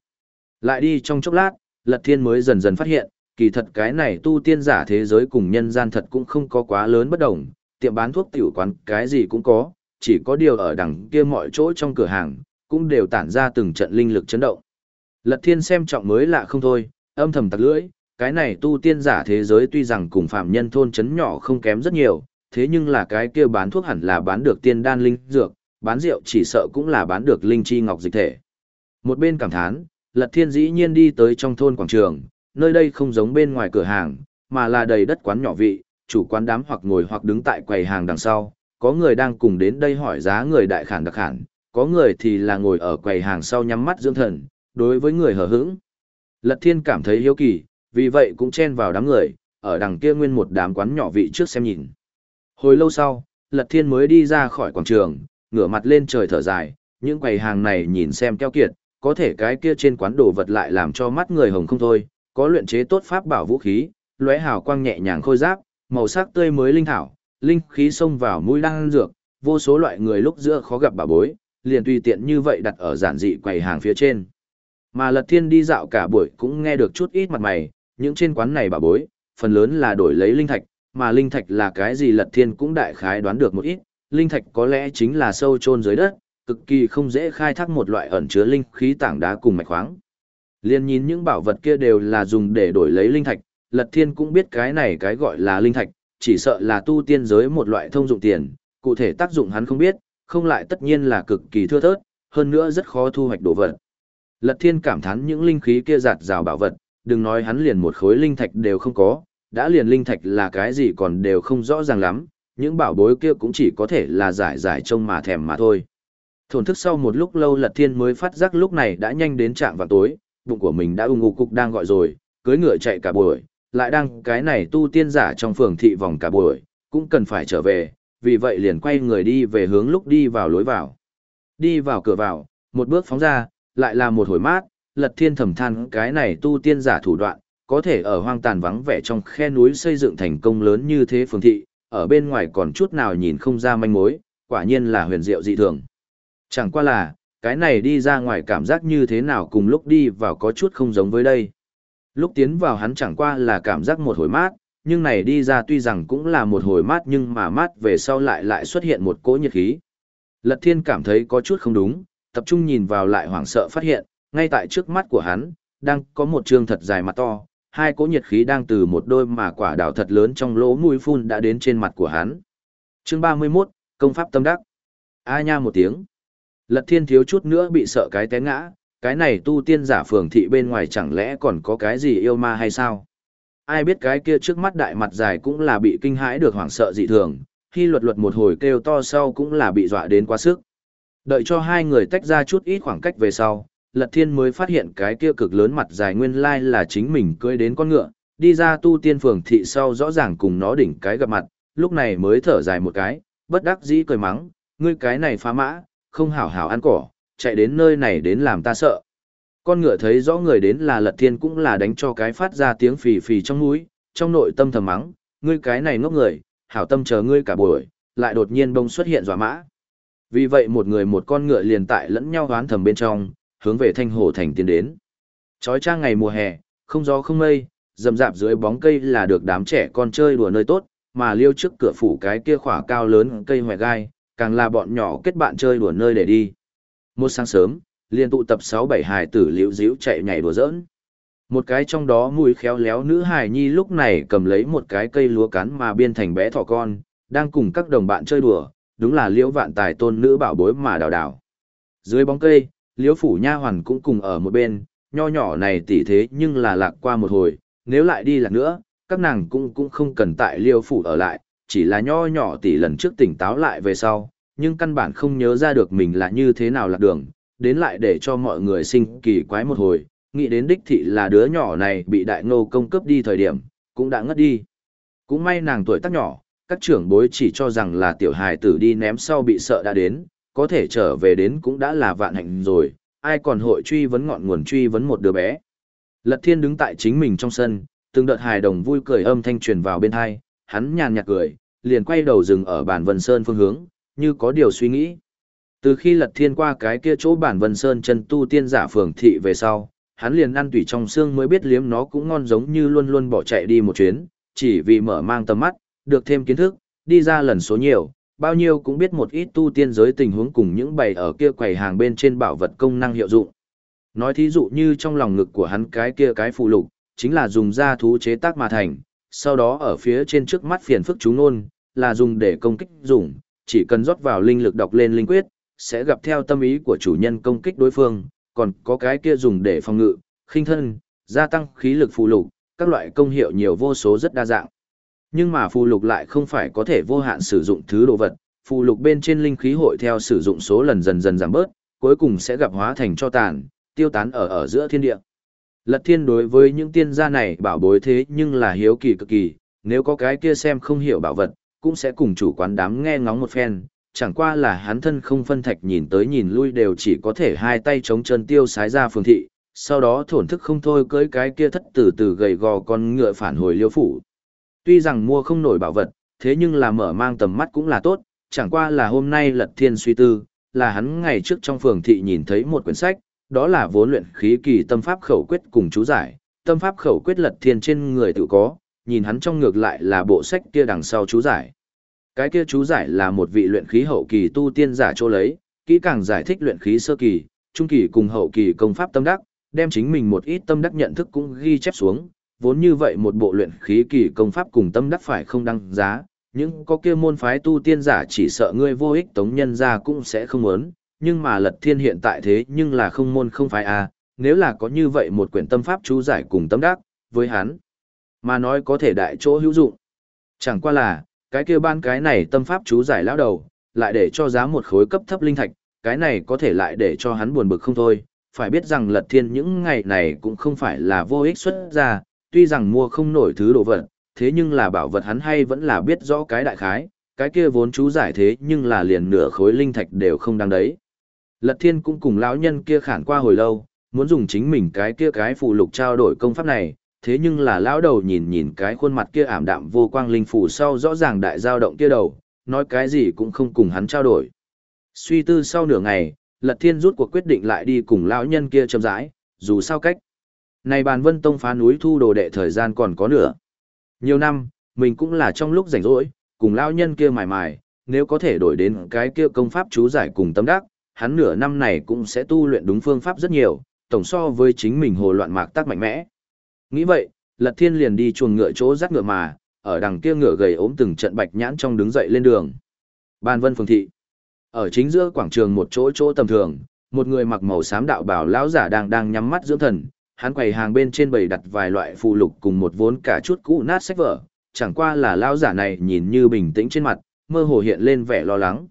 Lại đi trong chốc lát, Lật Thiên mới dần dần phát hiện, kỳ thật cái này tu tiên giả thế giới cùng nhân gian thật cũng không có quá lớn bất đồng, tiệm bán thuốc tiểu quán cái gì cũng có, chỉ có điều ở đằng kia mọi chỗ trong cửa hàng, cũng đều tản ra từng trận linh lực chấn động. Lật thiên xem trọng mới lạ không thôi, âm thầm tặc lưỡi, cái này tu tiên giả thế giới tuy rằng cùng phạm nhân thôn chấn nhỏ không kém rất nhiều, thế nhưng là cái kia bán thuốc hẳn là bán được tiên đan linh dược, bán rượu chỉ sợ cũng là bán được linh chi ngọc dịch thể. Một bên cảm thán, Lật Thiên dĩ nhiên đi tới trong thôn quảng trường, nơi đây không giống bên ngoài cửa hàng, mà là đầy đất quán nhỏ vị, chủ quán đám hoặc ngồi hoặc đứng tại quầy hàng đằng sau, có người đang cùng đến đây hỏi giá người đại khản đặc khản, có người thì là ngồi ở quầy hàng sau nhắm mắt dưỡng thần, đối với người hờ hững. Lật Thiên cảm thấy hiếu kỳ, vì vậy cũng chen vào đám người, ở đằng kia nguyên một đám quán nhỏ vị trước xem nhìn. Hồi lâu sau, Lật Thiên mới đi ra khỏi quảng trường, ngửa mặt lên trời thở dài, những quầy hàng này nhìn xem keo kiệt, có thể cái kia trên quán đồ vật lại làm cho mắt người hồng không thôi, có luyện chế tốt pháp bảo vũ khí, lóe hào quang nhẹ nhàng khôi giáp, màu sắc tươi mới linh thảo, linh khí xông vào mũi đang dược, vô số loại người lúc giữa khó gặp bà bối, liền tùy tiện như vậy đặt ở giản dị quầy hàng phía trên. Mà Lật Thiên đi dạo cả buổi cũng nghe được chút ít mặt mày, những trên quán này bà bối, phần lớn là đổi lấy linh thạch, mà linh thạch là cái gì Lật Thiên cũng đại khái đoán được một ít, linh thạch có lẽ chính là sâu chôn dưới đất, cực kỳ không dễ khai thác một loại ẩn chứa linh khí tảng đá cùng mạch khoáng. Liên nhìn những bảo vật kia đều là dùng để đổi lấy linh thạch, Lật Thiên cũng biết cái này cái gọi là linh thạch, chỉ sợ là tu tiên giới một loại thông dụng tiền, cụ thể tác dụng hắn không biết, không lại tất nhiên là cực kỳ thưa thớt, hơn nữa rất khó thu hoạch đồ vật. Lật Thiên cảm thán những linh khí kia giạt rào bảo vật, đừng nói hắn liền một khối linh thạch đều không có, đã liền linh thạch là cái gì còn đều không rõ ràng lắm, những bảo bối kia cũng chỉ có thể là giải giải trông mà thèm mà thôi. Thổn thức sau một lúc lâu Lật Thiên mới phát giác lúc này đã nhanh đến trạng vào tối, bụng của mình đã ung ung cục đang gọi rồi, cưới ngựa chạy cả buổi, lại đang cái này tu tiên giả trong phường thị vòng cả buổi, cũng cần phải trở về, vì vậy liền quay người đi về hướng lúc đi vào lối vào. Đi vào cửa vào, một bước phóng ra, lại là một hồi mát, lật thiên thầm than cái này tu tiên giả thủ đoạn, có thể ở hoang tàn vắng vẻ trong khe núi xây dựng thành công lớn như thế phường thị, ở bên ngoài còn chút nào nhìn không ra manh mối, quả nhiên là huyền diệu dị thường. Chẳng qua là, cái này đi ra ngoài cảm giác như thế nào cùng lúc đi vào có chút không giống với đây. Lúc tiến vào hắn chẳng qua là cảm giác một hồi mát, nhưng này đi ra tuy rằng cũng là một hồi mát nhưng mà mát về sau lại lại xuất hiện một cỗ nhiệt khí. Lật thiên cảm thấy có chút không đúng, tập trung nhìn vào lại hoảng sợ phát hiện, ngay tại trước mắt của hắn, đang có một trương thật dài mặt to, hai cỗ nhiệt khí đang từ một đôi mà quả đào thật lớn trong lỗ mũi phun đã đến trên mặt của hắn. Chương 31, Công pháp tâm đắc. A nha một tiếng. Lật thiên thiếu chút nữa bị sợ cái té ngã, cái này tu tiên giả phường thị bên ngoài chẳng lẽ còn có cái gì yêu ma hay sao? Ai biết cái kia trước mắt đại mặt dài cũng là bị kinh hãi được hoảng sợ dị thường, khi luật luật một hồi kêu to sau cũng là bị dọa đến quá sức. Đợi cho hai người tách ra chút ít khoảng cách về sau, Lật Thiên mới phát hiện cái kia cực lớn mặt dài nguyên lai là chính mình cưỡi đến con ngựa, đi ra tu tiên phường thị sau rõ ràng cùng nó đỉnh cái gặp mặt, lúc này mới thở dài một cái, bất đắc dĩ cười mắng, ngươi cái này phá mã, không hảo hảo ăn cỏ, chạy đến nơi này đến làm ta sợ. Con ngựa thấy rõ người đến là lật thiên cũng là đánh cho cái phát ra tiếng phì phì trong mũi, trong nội tâm thầm mắng, ngươi cái này ngốc người, hảo tâm chờ ngươi cả buổi, lại đột nhiên bông xuất hiện dọa mã. Vì vậy một người một con ngựa liền tại lẫn nhau hoán thầm bên trong, hướng về thanh hồ thành tiến đến. Chói trang ngày mùa hè, không gió không mây, rầm rạp dưới bóng cây là được đám trẻ con chơi đùa nơi tốt, mà liêu trước cửa phủ cái kia khỏa cao lớn cây hoài gai, càng là bọn nhỏ kết bạn chơi đùa nơi để đi. Một sáng sớm, liền tụ tập sáu bảy hài tử liễu díu chạy nhảy đùa giỡn. Một cái trong đó mùi khéo léo nữ hài nhi lúc này cầm lấy một cái cây lúa cắn mà biên thành bé thỏ con, đang cùng các đồng bạn chơi đùa, đúng là liễu vạn tài tôn nữ bảo bối mà đào đào. Dưới bóng cây, liễu phủ nha hoàn cũng cùng ở một bên, nho nhỏ này tỉ thế nhưng là lạc qua một hồi, nếu lại đi lạc nữa, các nàng cũng cũng không cần tại liễu phủ ở lại, chỉ là nho nhỏ tỷ lần trước tỉnh táo lại về sau, nhưng căn bản không nhớ ra được mình là như thế nào lạc đường, đến lại để cho mọi người sinh kỳ quái một hồi, nghĩ đến đích thị là đứa nhỏ này bị đại ngô công cấp đi thời điểm, cũng đã ngất đi. Cũng may nàng tuổi tác nhỏ, các trưởng bối chỉ cho rằng là tiểu hài tử đi ném sau bị sợ đã đến, có thể trở về đến cũng đã là vạn hạnh rồi, ai còn hội truy vấn ngọn nguồn truy vấn một đứa bé. Lật thiên đứng tại chính mình trong sân, từng đợt hài đồng vui cười âm thanh truyền vào bên hai, hắn nhàn nhạt cười, liền quay đầu dừng ở bản Vân Sơn phương hướng, như có điều suy nghĩ. Từ khi lật thiên qua cái kia chỗ bản Vân Sơn chân tu tiên giả phường thị về sau, hắn liền ăn tủy trong xương mới biết liếm nó cũng ngon giống như luôn luôn bỏ chạy đi một chuyến, chỉ vì mở mang tầm mắt, được thêm kiến thức, đi ra lần số nhiều, bao nhiêu cũng biết một ít tu tiên giới tình huống cùng những bày ở kia quầy hàng bên trên bảo vật công năng hiệu dụng. Nói thí dụ như trong lòng ngực của hắn cái kia cái phụ lục, chính là dùng da thú chế tác mà thành, sau đó ở phía trên trước mắt phiền phức chúng nôn, là dùng để công kích dùng, chỉ cần rót vào linh lực đọc lên linh quyết, sẽ gặp theo tâm ý của chủ nhân công kích đối phương, còn có cái kia dùng để phòng ngự, khinh thân, gia tăng khí lực phụ lục, các loại công hiệu nhiều vô số rất đa dạng. Nhưng mà phù lục lại không phải có thể vô hạn sử dụng thứ đồ vật, phù lục bên trên linh khí hội theo sử dụng số lần dần dần giảm bớt, cuối cùng sẽ gặp hóa thành cho tàn, tiêu tán ở ở giữa thiên địa. Lật thiên đối với những tiên gia này bảo bối thế nhưng là hiếu kỳ cực kỳ, nếu có cái kia xem không hiểu bảo vật, cũng sẽ cùng chủ quán đám nghe ngóng một phen, chẳng qua là hắn thân không phân thạch nhìn tới nhìn lui đều chỉ có thể hai tay chống chân tiêu sái ra phường thị, sau đó thổn thức không thôi cưới cái kia thất từ từ gầy gò con ngựa phản hồi liêu phủ. Tuy rằng mua không nổi bảo vật, thế nhưng là mở mang tầm mắt cũng là tốt, chẳng qua là hôm nay lật thiên suy tư, là hắn ngày trước trong phường thị nhìn thấy một quyển sách, đó là vốn luyện khí kỳ tâm pháp khẩu quyết cùng chú giải, tâm pháp khẩu quyết lật thiên trên người tự có, nhìn hắn trong ngược lại là bộ sách kia đằng sau chú giải. Cái kia chú giải là một vị luyện khí hậu kỳ tu tiên giả chỗ lấy, kỹ càng giải thích luyện khí sơ kỳ, trung kỳ cùng hậu kỳ công pháp tâm đắc, đem chính mình một ít tâm đắc nhận thức cũng ghi chép xuống, vốn như vậy một bộ luyện khí kỳ công pháp cùng tâm đắc phải không đăng giá, nhưng có kia môn phái tu tiên giả chỉ sợ ngươi vô ích tống nhân ra cũng sẽ không muốn, nhưng mà lật thiên hiện tại thế nhưng là không môn không phái a à, nếu là có như vậy một quyển tâm pháp chú giải cùng tâm đắc, với hắn, mà nói có thể đại chỗ hữu dụng. Chẳng qua là, cái kia ban cái này tâm pháp chú giải lão đầu, lại để cho giá một khối cấp thấp linh thạch, cái này có thể lại để cho hắn buồn bực không thôi, phải biết rằng lật thiên những ngày này cũng không phải là vô ích xuất ra, tuy rằng mua không nổi thứ đồ vật, thế nhưng là bảo vật hắn hay vẫn là biết rõ cái đại khái, cái kia vốn chú giải thế nhưng là liền nửa khối linh thạch đều không đáng đấy. Lật thiên cũng cùng lão nhân kia khản qua hồi lâu, muốn dùng chính mình cái kia cái phụ lục trao đổi công pháp này, thế nhưng là lão đầu nhìn nhìn cái khuôn mặt kia ảm đạm vô quang linh phủ sau rõ ràng đại dao động kia đầu, nói cái gì cũng không cùng hắn trao đổi. Suy tư sau nửa ngày, Lật Thiên rút cuộc quyết định lại đi cùng lão nhân kia chậm rãi, dù sao cách. Này bàn vân tông phá núi thu đồ đệ thời gian còn có nửa. Nhiều năm, mình cũng là trong lúc rảnh rỗi, cùng lao nhân kia mài mài, nếu có thể đổi đến cái kia công pháp chú giải cùng tâm đắc, hắn nửa năm này cũng sẽ tu luyện đúng phương pháp rất nhiều, tổng so với chính mình hồ loạn mạc tác mạnh mẽ. Nghĩ vậy, Lật Thiên liền đi chuồng ngựa chỗ dắt ngựa mà, ở đằng kia ngựa gầy ốm từng trận bạch nhãn trong đứng dậy lên đường. Ban Vân Phường thị. Ở chính giữa quảng trường một chỗ chỗ tầm thường, một người mặc màu xám đạo bào lão giả đang đang nhắm mắt dưỡng thần, hắn quầy hàng bên trên bày đặt vài loại phụ lục cùng một vốn cả chút cũ nát sách vở, chẳng qua là lão giả này nhìn như bình tĩnh trên mặt, mơ hồ hiện lên vẻ lo lắng.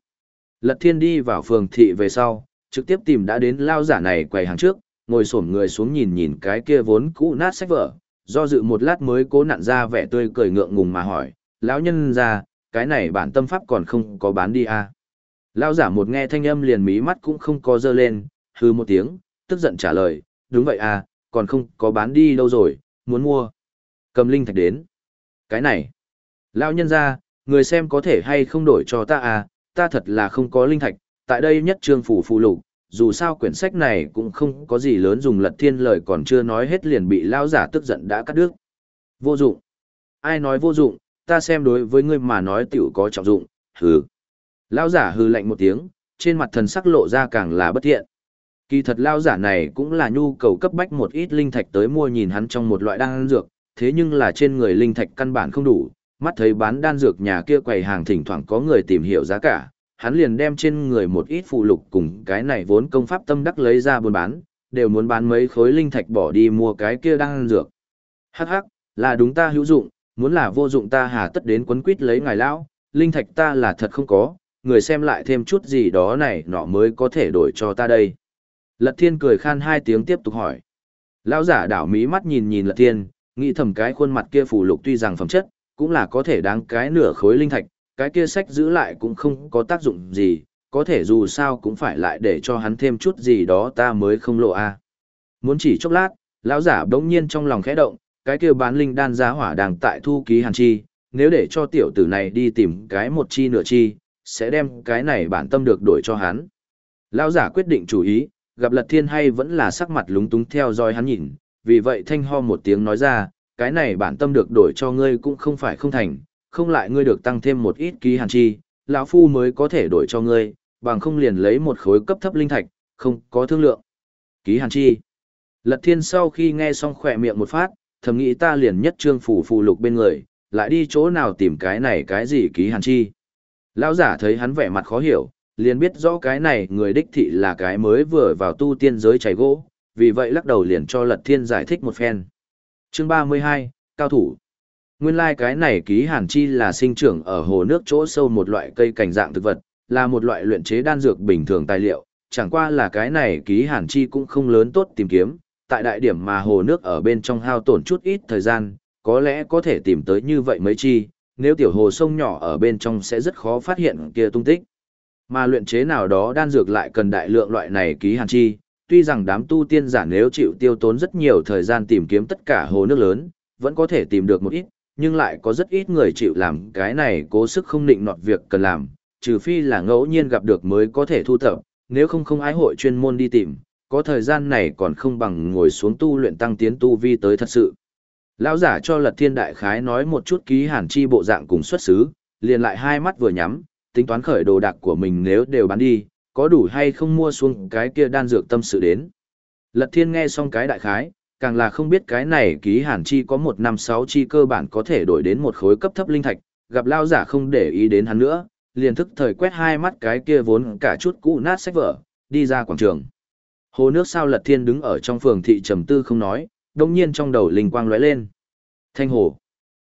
Lật Thiên đi vào phường thị về sau, trực tiếp tìm đã đến lão giả này quầy hàng trước, ngồi xổm người xuống nhìn nhìn cái kia vốn cũ nát sách vở, do dự một lát mới cố nặn ra vẻ tươi cười ngượng ngùng mà hỏi, lão nhân ra, cái này bản tâm pháp còn không có bán đi à. Lão giả một nghe thanh âm liền mí mắt cũng không có dơ lên, hư một tiếng, tức giận trả lời, đúng vậy à, còn không có bán đi đâu rồi, muốn mua. Cầm linh thạch đến. Cái này. Lão nhân ra, người xem có thể hay không đổi cho ta à, ta thật là không có linh thạch, tại đây nhất trương phủ phụ lục, dù sao quyển sách này cũng không có gì lớn dùng lật thiên lời còn chưa nói hết liền bị lão giả tức giận đã cắt đứt. Vô dụng. Ai nói vô dụng, ta xem đối với ngươi mà nói tiểu có trọng dụng, hừ. Lão giả hừ lạnh một tiếng, trên mặt thần sắc lộ ra càng là bất thiện. Kỳ thật lao giả này cũng là nhu cầu cấp bách một ít linh thạch tới mua nhìn hắn trong một loại đan dược, thế nhưng là trên người linh thạch căn bản không đủ, mắt thấy bán đan dược nhà kia quầy hàng thỉnh thoảng có người tìm hiểu giá cả, hắn liền đem trên người một ít phụ lục cùng cái này vốn công pháp tâm đắc lấy ra buôn bán, đều muốn bán mấy khối linh thạch bỏ đi mua cái kia đan dược. Hắc hắc, là đúng ta hữu dụng, muốn là vô dụng ta hà tất đến quấn quýt lấy ngài lão, linh thạch ta là thật không có, người xem lại thêm chút gì đó này nọ mới có thể đổi cho ta đây. Lật thiên cười khan hai tiếng tiếp tục hỏi. Lão giả đảo mí mắt nhìn nhìn lật thiên, nghĩ thầm cái khuôn mặt kia phù lục tuy rằng phẩm chất, cũng là có thể đáng cái nửa khối linh thạch, cái kia sách giữ lại cũng không có tác dụng gì, có thể dù sao cũng phải lại để cho hắn thêm chút gì đó ta mới không lộ a. Muốn chỉ chốc lát, lão giả bỗng nhiên trong lòng khẽ động, cái kia bán linh đan giá hỏa đang tại thu ký hàn chi, nếu để cho tiểu tử này đi tìm cái một chi nửa chi, sẽ đem cái này bản tâm được đổi cho hắn. Lão giả quyết định chủ ý, gặp Lật Thiên hay vẫn là sắc mặt lúng túng theo dõi hắn nhìn, vì vậy thanh ho một tiếng nói ra, cái này bản tâm được đổi cho ngươi cũng không phải không thành, không lại ngươi được tăng thêm một ít ký hàn chi, lão phu mới có thể đổi cho ngươi, bằng không liền lấy một khối cấp thấp linh thạch, không có thương lượng. Ký hàn chi. Lật Thiên sau khi nghe xong khỏe miệng một phát, thầm nghĩ ta liền nhất trương phủ phù lục bên người, lại đi chỗ nào tìm cái này cái gì ký hàn chi. Lão giả thấy hắn vẻ mặt khó hiểu, liền biết rõ cái này người đích thị là cái mới vừa vào tu tiên giới chảy gỗ, vì vậy lắc đầu liền cho Lật Thiên giải thích một phen. Chương 32, Cao thủ Nguyên lai like cái này ký hàn chi là sinh trưởng ở hồ nước chỗ sâu một loại cây cảnh dạng thực vật, là một loại luyện chế đan dược bình thường tài liệu, chẳng qua là cái này ký hàn chi cũng không lớn tốt tìm kiếm, tại đại điểm mà hồ nước ở bên trong hao tổn chút ít thời gian, có lẽ có thể tìm tới như vậy mấy chi, nếu tiểu hồ sông nhỏ ở bên trong sẽ rất khó phát hiện kia tung tích. Mà luyện chế nào đó đan dược lại cần đại lượng loại này ký hàn chi, tuy rằng đám tu tiên giả nếu chịu tiêu tốn rất nhiều thời gian tìm kiếm tất cả hồ nước lớn, vẫn có thể tìm được một ít, nhưng lại có rất ít người chịu làm cái này cố sức không định nọt việc cần làm, trừ phi là ngẫu nhiên gặp được mới có thể thu thập, nếu không không ái hội chuyên môn đi tìm, có thời gian này còn không bằng ngồi xuống tu luyện tăng tiến tu vi tới thật sự. Lão giả cho Lật Thiên Đại Khái nói một chút ký hàn chi bộ dạng cùng xuất xứ, liền lại hai mắt vừa nhắm, tính toán khởi đồ đạc của mình nếu đều bán đi, có đủ hay không mua xuống cái kia đan dược tâm sự đến. Lật Thiên nghe xong cái đại khái, càng là không biết cái này ký hàn chi có một năm sáu chi cơ bản có thể đổi đến một khối cấp thấp linh thạch, gặp lao giả không để ý đến hắn nữa, liền thức thời quét hai mắt cái kia vốn cả chút cũ nát sách vở, đi ra quảng trường. Hồ nước sao lật thiên đứng ở trong phường thị trầm tư không nói, đồng nhiên trong đầu linh quang lóe lên. Thanh hồ.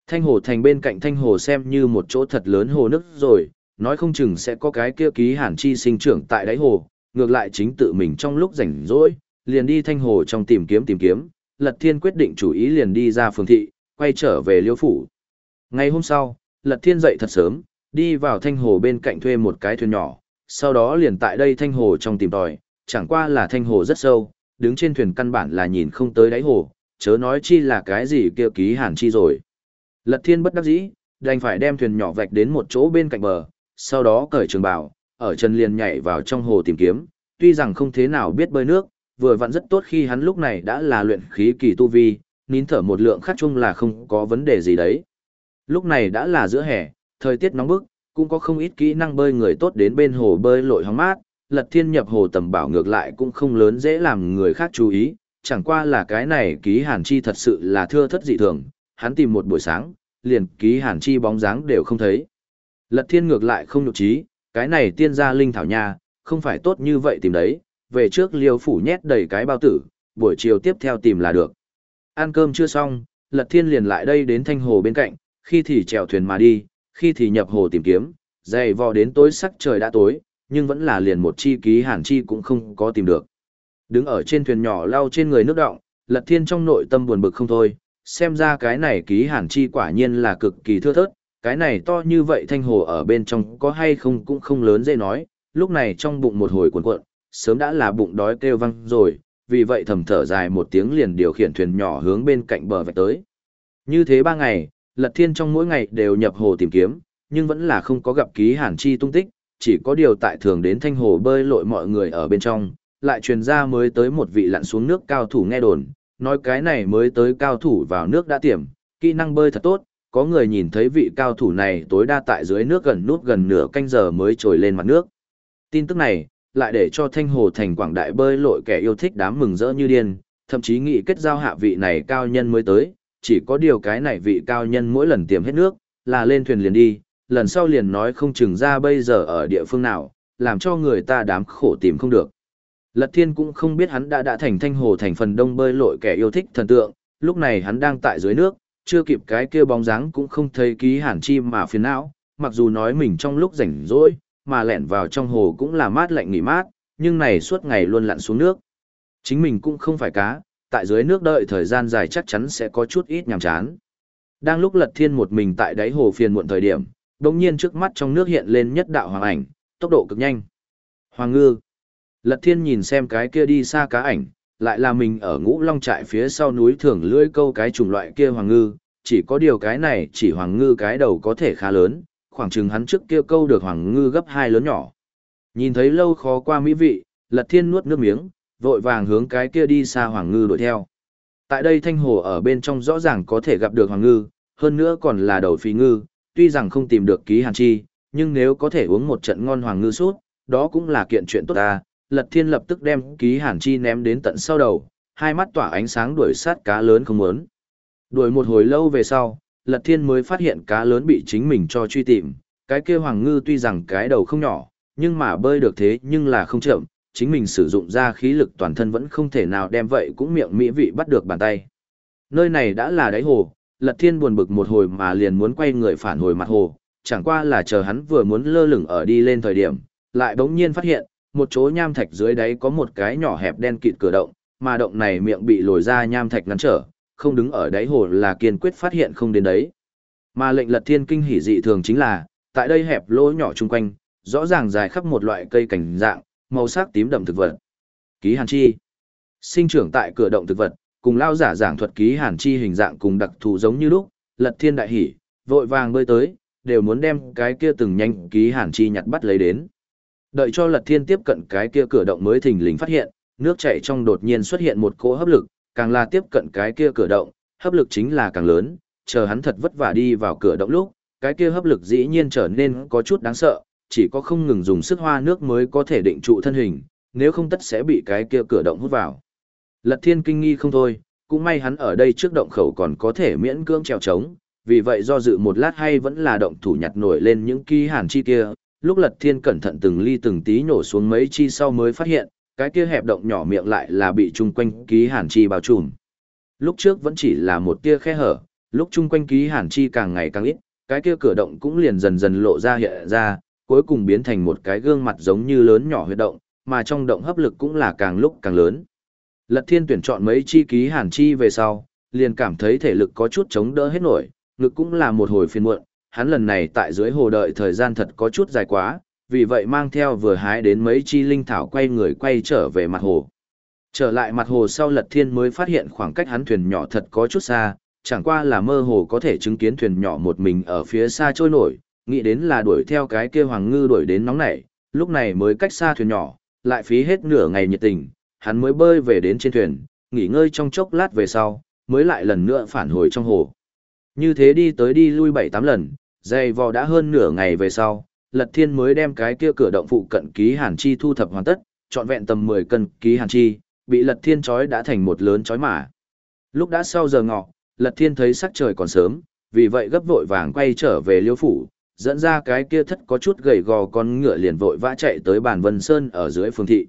Thanh hồ thành bên cạnh thanh hồ xem như một chỗ thật lớn hồ nước rồi, nói không chừng sẽ có cái kia ký hàn chi sinh trưởng tại đáy hồ, ngược lại chính tự mình trong lúc rảnh rỗi, liền đi thanh hồ trong tìm kiếm tìm kiếm, Lật Thiên quyết định chủ ý liền đi ra phường thị, quay trở về liêu phủ. Ngày hôm sau, Lật Thiên dậy thật sớm, đi vào thanh hồ bên cạnh thuê một cái thuyền nhỏ, sau đó liền tại đây thanh hồ trong tìm tòi, chẳng qua là thanh hồ rất sâu, đứng trên thuyền căn bản là nhìn không tới đáy hồ, chớ nói chi là cái gì kia ký hàn chi rồi. Lật Thiên bất đắc dĩ, đành phải đem thuyền nhỏ vạch đến một chỗ bên cạnh bờ, sau đó cởi trường bào, ở chân liền nhảy vào trong hồ tìm kiếm, tuy rằng không thế nào biết bơi nước, vừa vặn rất tốt khi hắn lúc này đã là luyện khí kỳ tu vi, nín thở một lượng khắc chung là không có vấn đề gì đấy. Lúc này đã là giữa hè, thời tiết nóng bức, cũng có không ít kỹ năng bơi người tốt đến bên hồ bơi lội hóng mát, lật thiên nhập hồ tầm bảo ngược lại cũng không lớn dễ làm người khác chú ý, chẳng qua là cái này ký hàn chi thật sự là thưa thất dị thường, hắn tìm một buổi sáng, liền ký hàn chi bóng dáng đều không thấy. Lật thiên ngược lại không nhục trí, cái này tiên gia linh thảo nha, không phải tốt như vậy tìm đấy, về trước liêu phủ nhét đầy cái bao tử, buổi chiều tiếp theo tìm là được. Ăn cơm chưa xong, lật thiên liền lại đây đến thanh hồ bên cạnh, khi thì chèo thuyền mà đi, khi thì nhập hồ tìm kiếm, dày vò đến tối sắc trời đã tối, nhưng vẫn là liền một chi ký hàn chi cũng không có tìm được. Đứng ở trên thuyền nhỏ lau trên người nước động, lật thiên trong nội tâm buồn bực không thôi, xem ra cái này ký hàn chi quả nhiên là cực kỳ thưa thớt, cái này to như vậy thanh hồ ở bên trong có hay không cũng không lớn dễ nói, lúc này trong bụng một hồi cuộn cuộn, sớm đã là bụng đói kêu văng rồi, vì vậy thầm thở dài một tiếng liền điều khiển thuyền nhỏ hướng bên cạnh bờ vạch tới. Như thế ba ngày, Lật Thiên trong mỗi ngày đều nhập hồ tìm kiếm, nhưng vẫn là không có gặp ký hàn chi tung tích, chỉ có điều tại thường đến thanh hồ bơi lội mọi người ở bên trong, lại truyền ra mới tới một vị lặn xuống nước cao thủ nghe đồn, nói cái này mới tới cao thủ vào nước đã tiềm, kỹ năng bơi thật tốt, có người nhìn thấy vị cao thủ này tối đa tại dưới nước gần nút gần nửa canh giờ mới trồi lên mặt nước. Tin tức này, lại để cho thanh hồ thành quảng đại bơi lội kẻ yêu thích đám mừng rỡ như điên, thậm chí nghĩ kết giao hạ vị này cao nhân mới tới, chỉ có điều cái này vị cao nhân mỗi lần tiềm hết nước, là lên thuyền liền đi, lần sau liền nói không chừng ra bây giờ ở địa phương nào, làm cho người ta đám khổ tìm không được. Lật thiên cũng không biết hắn đã đã thành thanh hồ thành phần đông bơi lội kẻ yêu thích thần tượng, lúc này hắn đang tại dưới nước, chưa kịp cái kia bóng dáng cũng không thấy ký hàn chi mà phiền não, mặc dù nói mình trong lúc rảnh rỗi, mà lẻn vào trong hồ cũng là mát lạnh nghỉ mát, nhưng này suốt ngày luôn lặn xuống nước. Chính mình cũng không phải cá, tại dưới nước đợi thời gian dài chắc chắn sẽ có chút ít nhàm chán. Đang lúc lật thiên một mình tại đáy hồ phiền muộn thời điểm, đồng nhiên trước mắt trong nước hiện lên nhất đạo hoàng ảnh, tốc độ cực nhanh. Hoàng ngư. Lật thiên nhìn xem cái kia đi xa cá ảnh, lại là mình ở ngũ long trại phía sau núi thường lưỡi câu cái chủng loại kia hoàng ngư, chỉ có điều cái này chỉ hoàng ngư cái đầu có thể khá lớn, khoảng chừng hắn trước kia câu được hoàng ngư gấp hai lớn nhỏ. Nhìn thấy lâu khó qua mỹ vị, lật thiên nuốt nước miếng, vội vàng hướng cái kia đi xa hoàng ngư đuổi theo. Tại đây thanh hồ ở bên trong rõ ràng có thể gặp được hoàng ngư, hơn nữa còn là đầu phi ngư, tuy rằng không tìm được ký hàn chi, nhưng nếu có thể uống một trận ngon hoàng ngư sút, đó cũng là kiện chuyện tốt ta. Lật thiên lập tức đem ký hàn chi ném đến tận sau đầu, hai mắt tỏa ánh sáng đuổi sát cá lớn không muốn. Đuổi một hồi lâu về sau, Lật Thiên mới phát hiện cá lớn bị chính mình cho truy tìm, cái kia hoàng ngư tuy rằng cái đầu không nhỏ, nhưng mà bơi được thế nhưng là không chậm, chính mình sử dụng ra khí lực toàn thân vẫn không thể nào đem vậy cũng miệng mỹ vị bắt được bàn tay. Nơi này đã là đáy hồ, Lật Thiên buồn bực một hồi mà liền muốn quay người phản hồi mặt hồ, chẳng qua là chờ hắn vừa muốn lơ lửng ở đi lên thời điểm, lại bỗng nhiên phát hiện, một chỗ nham thạch dưới đáy có một cái nhỏ hẹp đen kịt cửa động, mà động này miệng bị lồi ra nham thạch ngăn trở, không đứng ở đáy hồ là kiên quyết phát hiện không đến đấy. Mà lệnh Lật Thiên kinh hỉ dị thường chính là, tại đây hẹp lỗ nhỏ chung quanh, rõ ràng dài khắp một loại cây cảnh dạng, màu sắc tím đậm thực vật. Ký Hàn Chi Sinh trưởng tại cửa động thực vật, cùng lao giả giảng thuật ký Hàn Chi hình dạng cùng đặc thù giống như lúc, Lật Thiên đại hỉ, vội vàng bơi tới, đều muốn đem cái kia từng nhanh ký Hàn Chi nhặt bắt lấy đến. Đợi cho Lật Thiên tiếp cận cái kia cửa động mới thình lình phát hiện, nước chảy trong đột nhiên xuất hiện một cỗ hấp lực, càng là tiếp cận cái kia cửa động, hấp lực chính là càng lớn, chờ hắn thật vất vả đi vào cửa động lúc, cái kia hấp lực dĩ nhiên trở nên có chút đáng sợ, chỉ có không ngừng dùng sức hoa nước mới có thể định trụ thân hình, nếu không tất sẽ bị cái kia cửa động hút vào. Lật thiên kinh nghi không thôi, cũng may hắn ở đây trước động khẩu còn có thể miễn cưỡng trèo trống, vì vậy do dự một lát hay vẫn là động thủ nhặt nổi lên những ký hàn chi kia, lúc lật thiên cẩn thận từng ly từng tí nhổ xuống mấy chi sau mới phát hiện, cái kia hẹp động nhỏ miệng lại là bị chung quanh ký hàn chi bao trùm. Lúc trước vẫn chỉ là một tia khe hở, lúc chung quanh ký hàn chi càng ngày càng ít, cái kia cửa động cũng liền dần dần lộ ra hiện ra, cuối cùng biến thành một cái gương mặt giống như lớn nhỏ huyệt động, mà trong động hấp lực cũng là càng lúc càng lớn. Lật Thiên tuyển chọn mấy chi ký hàn chi về sau, liền cảm thấy thể lực có chút chống đỡ hết nổi, ngực cũng là một hồi phiền muộn, hắn lần này tại dưới hồ đợi thời gian thật có chút dài quá, vì vậy mang theo vừa hái đến mấy chi linh thảo quay người quay trở về mặt hồ. Trở lại mặt hồ sau Lật Thiên mới phát hiện khoảng cách hắn thuyền nhỏ thật có chút xa, chẳng qua là mơ hồ có thể chứng kiến thuyền nhỏ một mình ở phía xa trôi nổi, nghĩ đến là đuổi theo cái kia hoàng ngư đuổi đến nóng nảy, lúc này mới cách xa thuyền nhỏ, lại phí hết nửa ngày nhiệt tình, hắn mới bơi về đến trên thuyền, nghỉ ngơi trong chốc lát về sau, mới lại lần nữa phản hồi trong hồ. Như thế đi tới đi lui bảy tám lần, dày vò đã hơn nửa ngày về sau, Lật Thiên mới đem cái kia cửa động phụ cận ký hàn chi thu thập hoàn tất, trọn vẹn tầm 10 cân ký hàn chi, bị Lật Thiên trói đã thành một lớn trói mã. Lúc đã sau giờ ngọ, Lật Thiên thấy sắc trời còn sớm, vì vậy gấp vội vàng quay trở về Liêu phủ, dẫn ra cái kia thất có chút gầy gò con ngựa liền vội vã chạy tới bàn Vân Sơn ở dưới phương thị.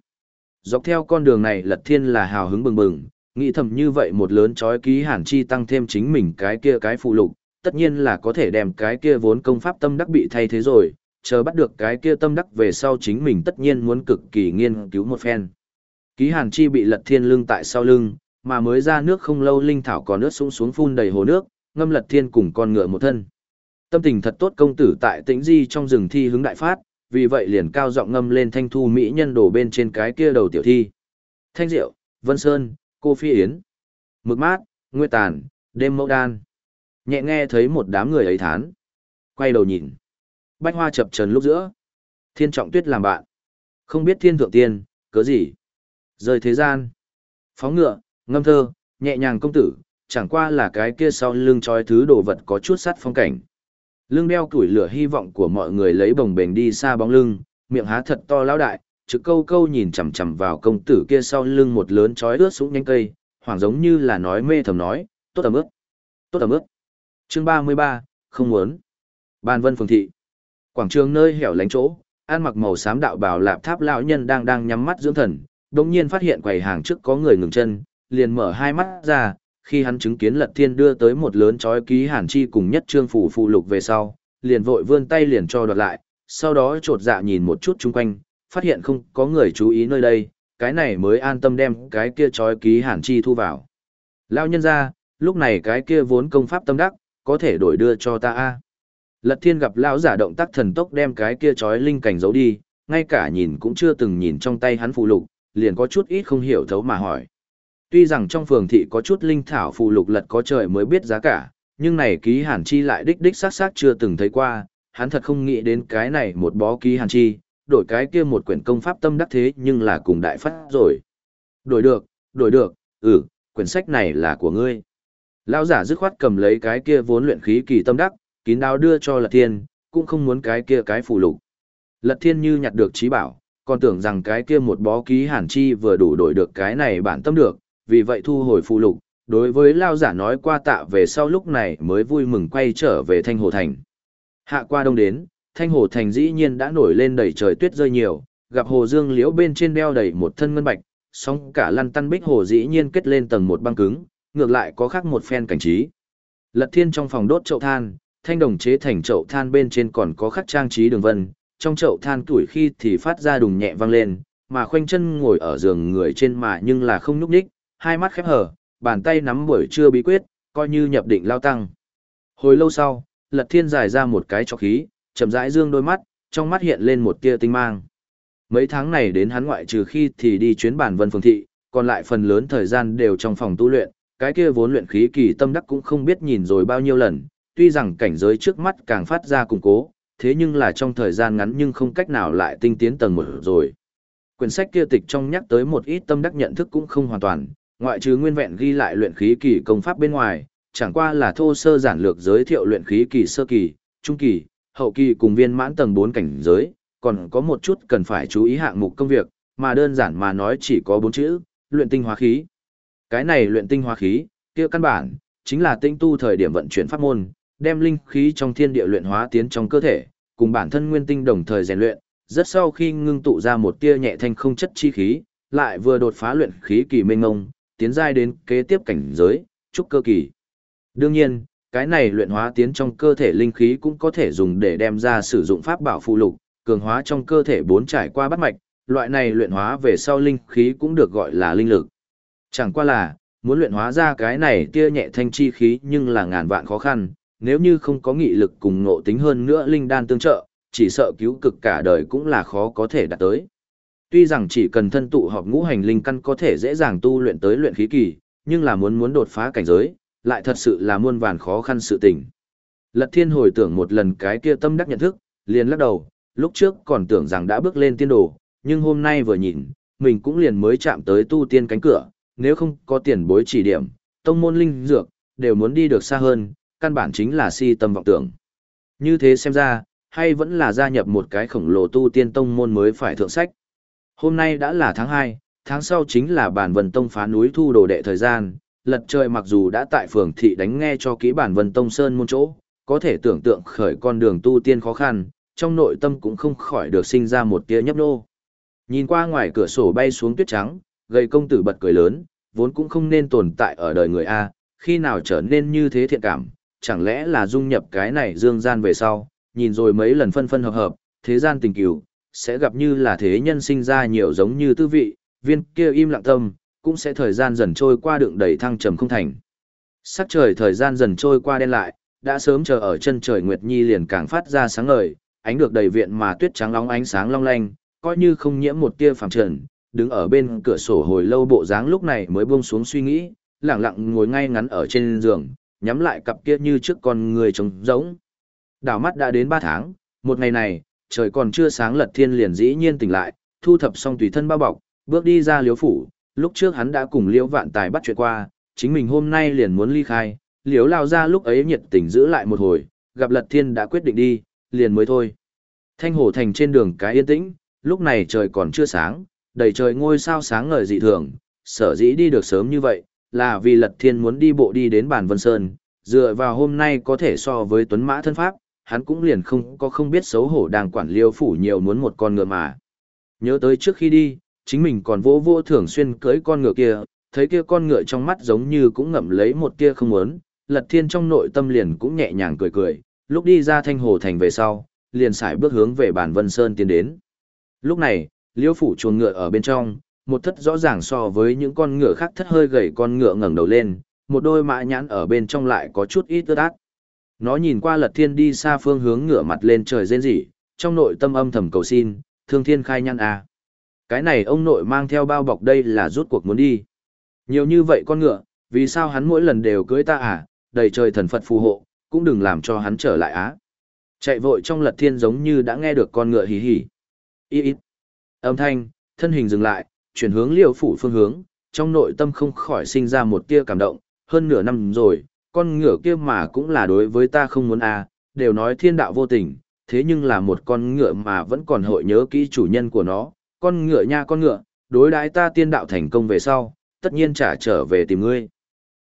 Dọc theo con đường này Lật Thiên là hào hứng bừng bừng, nghĩ thầm như vậy một lớn trói ký hàn chi tăng thêm chính mình cái kia cái phụ lục, tất nhiên là có thể đem cái kia vốn công pháp tâm đắc bị thay thế rồi, chờ bắt được cái kia tâm đắc về sau chính mình tất nhiên muốn cực kỳ nghiên cứu một phen. Ký hàn chi bị lật thiên lưng tại sau lưng, mà mới ra nước không lâu linh thảo còn nước sũng xuống phun đầy hồ nước, ngâm lật thiên cùng con ngựa một thân. Tâm tình thật tốt công tử tại tĩnh di trong rừng thi hứng đại phát, vì vậy liền cao giọng ngâm lên thanh thu mỹ nhân đổ bên trên cái kia đầu tiểu thi. Thanh diệu, Vân Sơn, Cô Phi Yến, Mực Mát, Nguyệt Tàn, Đêm Mẫu Đan. Nhẹ nghe thấy một đám người ấy thán. Quay đầu nhìn. Bách hoa chập trần lúc giữa. Thiên trọng tuyết làm bạn. Không biết thiên thượng tiên, cớ gì. Rời thế gian. Phóng ngựa, ngâm thơ, nhẹ nhàng công tử, chẳng qua là cái kia sau lưng trói thứ đồ vật có chút sắt phong cảnh. Lưng đeo củi lửa hy vọng của mọi người lấy bồng bềnh đi xa bóng lưng, miệng há thật to lão đại, trực câu câu nhìn chằm chằm vào công tử kia sau lưng một lớn trói ướt súng nhánh cây, hoàng giống như là nói mê thầm nói, tốt tầm ướt, tốt tầm ướt. Chương ba mươi ba, không muốn. Ban vân phường thị. Quảng trường nơi hẻo lánh chỗ, ăn mặc màu xám đạo bào lạp tháp lão nhân đang đang nhắm mắt dưỡng thần, đột nhiên phát hiện quầy hàng trước có người ngừng chân, liền mở hai mắt ra, khi hắn chứng kiến Lật Thiên đưa tới một lớn chói ký hàn chi cùng nhất trương phủ phụ lục về sau, liền vội vươn tay liền cho đoạt lại, sau đó trột dạ nhìn một chút chung quanh, phát hiện không có người chú ý nơi đây, cái này mới an tâm đem cái kia chói ký hàn chi thu vào. Lão nhân ra, lúc này cái kia vốn công pháp tâm đắc, có thể đổi đưa cho ta a Lật thiên gặp lão giả động tác thần tốc đem cái kia trói linh cảnh giấu đi, ngay cả nhìn cũng chưa từng nhìn trong tay hắn phụ lục, liền có chút ít không hiểu thấu mà hỏi. Tuy rằng trong phường thị có chút linh thảo phụ lục lật có trời mới biết giá cả, nhưng này ký hàn chi lại đích đích xác xác chưa từng thấy qua, hắn thật không nghĩ đến cái này một bó ký hàn chi, đổi cái kia một quyển công pháp tâm đắc thế nhưng là cùng đại phát rồi. Đổi được, đổi được, ừ, quyển sách này là của ngươi. Lão giả dứt khoát cầm lấy cái kia vốn luyện khí kỳ tâm đắc, kín đáo đưa cho Lật Thiên, cũng không muốn cái kia cái phù lục. Lật Thiên như nhặt được trí bảo, còn tưởng rằng cái kia một bó ký hàn chi vừa đủ đổi được cái này bản tâm được, vì vậy thu hồi phù lục, đối với lao giả nói qua tạ về sau lúc này mới vui mừng quay trở về Thanh Hồ Thành. Hạ qua đông đến, Thanh Hồ Thành dĩ nhiên đã nổi lên đầy trời tuyết rơi nhiều, gặp hồ dương liễu bên trên đeo đầy một thân ngân bạch, song cả lăn tăn bích hồ dĩ nhiên kết lên tầng một băng cứng, ngược lại có khác một phen cảnh trí. Lật thiên trong phòng đốt chậu than, thanh đồng chế thành chậu than bên trên còn có khắc trang trí đường vân, trong chậu than tuổi khi thì phát ra đùng nhẹ vang lên, mà khoanh chân ngồi ở giường người trên mà nhưng là không nhúc nhích, hai mắt khép hờ, bàn tay nắm buổi trưa bí quyết, coi như nhập định lao tăng. Hồi lâu sau, Lật Thiên giải ra một cái cho khí, chậm rãi dương đôi mắt, trong mắt hiện lên một tia tinh mang. Mấy tháng này đến hắn ngoại trừ khi thì đi chuyến bản vân phường thị, còn lại phần lớn thời gian đều trong phòng tu luyện, cái kia vốn luyện khí kỳ tâm đắc cũng không biết nhìn rồi bao nhiêu lần, tuy rằng cảnh giới trước mắt càng phát ra củng cố, thế nhưng là trong thời gian ngắn nhưng không cách nào lại tinh tiến tầng một rồi. Quyển sách kia tịch trong nhắc tới một ít tâm đắc nhận thức cũng không hoàn toàn, ngoại trừ nguyên vẹn ghi lại luyện khí kỳ công pháp bên ngoài, chẳng qua là thô sơ giản lược giới thiệu luyện khí kỳ sơ kỳ, trung kỳ, hậu kỳ cùng viên mãn tầng 4 cảnh giới, còn có một chút cần phải chú ý hạng mục công việc, mà đơn giản mà nói chỉ có bốn chữ, luyện tinh hóa khí. Cái này luyện tinh hóa khí, kia căn bản, chính là tinh tu thời điểm vận chuyển pháp môn, đem linh khí trong thiên địa luyện hóa tiến trong cơ thể, cùng bản thân nguyên tinh đồng thời rèn luyện, rất sau khi ngưng tụ ra một tia nhẹ thanh không chất chi khí, lại vừa đột phá luyện khí kỳ mênh ngông, tiến giai đến kế tiếp cảnh giới, trúc cơ kỳ. Đương nhiên, cái này luyện hóa tiến trong cơ thể linh khí cũng có thể dùng để đem ra sử dụng pháp bảo phụ lục, cường hóa trong cơ thể bốn trải qua bắt mạch, loại này luyện hóa về sau linh khí cũng được gọi là linh lực. Chẳng qua là, muốn luyện hóa ra cái này tia nhẹ thanh chi khí nhưng là ngàn vạn khó khăn, nếu như không có nghị lực cùng ngộ tính hơn nữa linh đan tương trợ, chỉ sợ cứu cực cả đời cũng là khó có thể đạt tới. Tuy rằng chỉ cần thân tụ họp ngũ hành linh căn có thể dễ dàng tu luyện tới luyện khí kỳ, nhưng là muốn muốn đột phá cảnh giới, lại thật sự là muôn vàn khó khăn sự tình. Lật Thiên hồi tưởng một lần cái kia tâm đắc nhận thức, liền lắc đầu, lúc trước còn tưởng rằng đã bước lên tiên đồ, nhưng hôm nay vừa nhìn, mình cũng liền mới chạm tới tu tiên cánh cửa, nếu không có tiền bối chỉ điểm, tông môn linh dược, đều muốn đi được xa hơn, căn bản chính là si tâm vọng tưởng. Như thế xem ra, hay vẫn là gia nhập một cái khổng lồ tu tiên tông môn mới phải thượng sách. Hôm nay đã là tháng 2, tháng sau chính là bản vân tông phá núi thu đồ đệ thời gian, lật trời mặc dù đã tại phường thị đánh nghe cho kỹ bản vân tông sơn môn chỗ, có thể tưởng tượng khởi con đường tu tiên khó khăn, trong nội tâm cũng không khỏi được sinh ra một tia nhấp nô. Nhìn qua ngoài cửa sổ bay xuống tuyết trắng, gầy công tử bật cười lớn, vốn cũng không nên tồn tại ở đời người A, khi nào trở nên như thế thiện cảm, chẳng lẽ là dung nhập cái này dương gian về sau, nhìn rồi mấy lần phân phân hợp hợp, thế gian tình cửu, sẽ gặp như là thế nhân sinh ra nhiều giống như tư vị, viên kia im lặng tâm, cũng sẽ thời gian dần trôi qua đựng đầy thăng trầm không thành. Sắc trời thời gian dần trôi qua đen lại, đã sớm chờ ở chân trời Nguyệt Nhi liền càng phát ra sáng ngời, ánh được đầy viện mà tuyết trắng long ánh sáng long lanh, coi như không nhiễm một tia phàm trần, đứng ở bên cửa sổ hồi lâu bộ dáng lúc này mới buông xuống suy nghĩ, lặng lặng ngồi ngay ngắn ở trên giường, nhắm lại cặp kia như trước con người trống rỗng. Đảo mắt đã đến 3 tháng, một ngày này, trời còn chưa sáng lật thiên liền dĩ nhiên tỉnh lại, thu thập xong tùy thân bao bọc, bước đi ra liếu phủ, lúc trước hắn đã cùng liễu vạn tài bắt chuyện qua, chính mình hôm nay liền muốn ly khai, liễu lao ra lúc ấy nhiệt tình giữ lại một hồi, gặp lật thiên đã quyết định đi, liền mới thôi. Thanh hồ thành trên đường cái yên tĩnh, lúc này trời còn chưa sáng, đầy trời ngôi sao sáng ngời dị thường, sở dĩ đi được sớm như vậy, là vì lật thiên muốn đi bộ đi đến bản Vân Sơn, dựa vào hôm nay có thể so với tuấn mã thân pháp, hắn cũng liền không có không biết xấu hổ đang quản liêu phủ nhiều muốn một con ngựa mà. Nhớ tới trước khi đi, chính mình còn vô vô thường xuyên cưới con ngựa kia, thấy kia con ngựa trong mắt giống như cũng ngậm lấy một tia không muốn, lật thiên trong nội tâm liền cũng nhẹ nhàng cười cười, lúc đi ra thanh hồ thành về sau, liền sải bước hướng về bản Vân Sơn tiến đến. Lúc này, liêu phủ chuồng ngựa ở bên trong, một thất rõ ràng so với những con ngựa khác thất hơi gầy con ngựa ngẩng đầu lên, một đôi mã nhãn ở bên trong lại có chút ít ướt át. Nó nhìn qua lật thiên đi xa phương hướng ngựa mặt lên trời rên rỉ, trong nội tâm âm thầm cầu xin, thương thiên khai nhăn à. Cái này ông nội mang theo bao bọc đây là rút cuộc muốn đi. Nhiều như vậy con ngựa, vì sao hắn mỗi lần đều cưới ta à, đầy trời thần Phật phù hộ, cũng đừng làm cho hắn trở lại á. Chạy vội trong lật thiên giống như đã nghe được con ngựa hí hí. Ý ít. Âm thanh, thân hình dừng lại, chuyển hướng liêu phủ phương hướng, trong nội tâm không khỏi sinh ra một tia cảm động, hơn nửa năm rồi, con ngựa kia mà cũng là đối với ta không muốn à, đều nói thiên đạo vô tình, thế nhưng là một con ngựa mà vẫn còn hội nhớ kỹ chủ nhân của nó, con ngựa nha con ngựa, đối đãi ta tiên đạo thành công về sau, tất nhiên trả trở về tìm ngươi.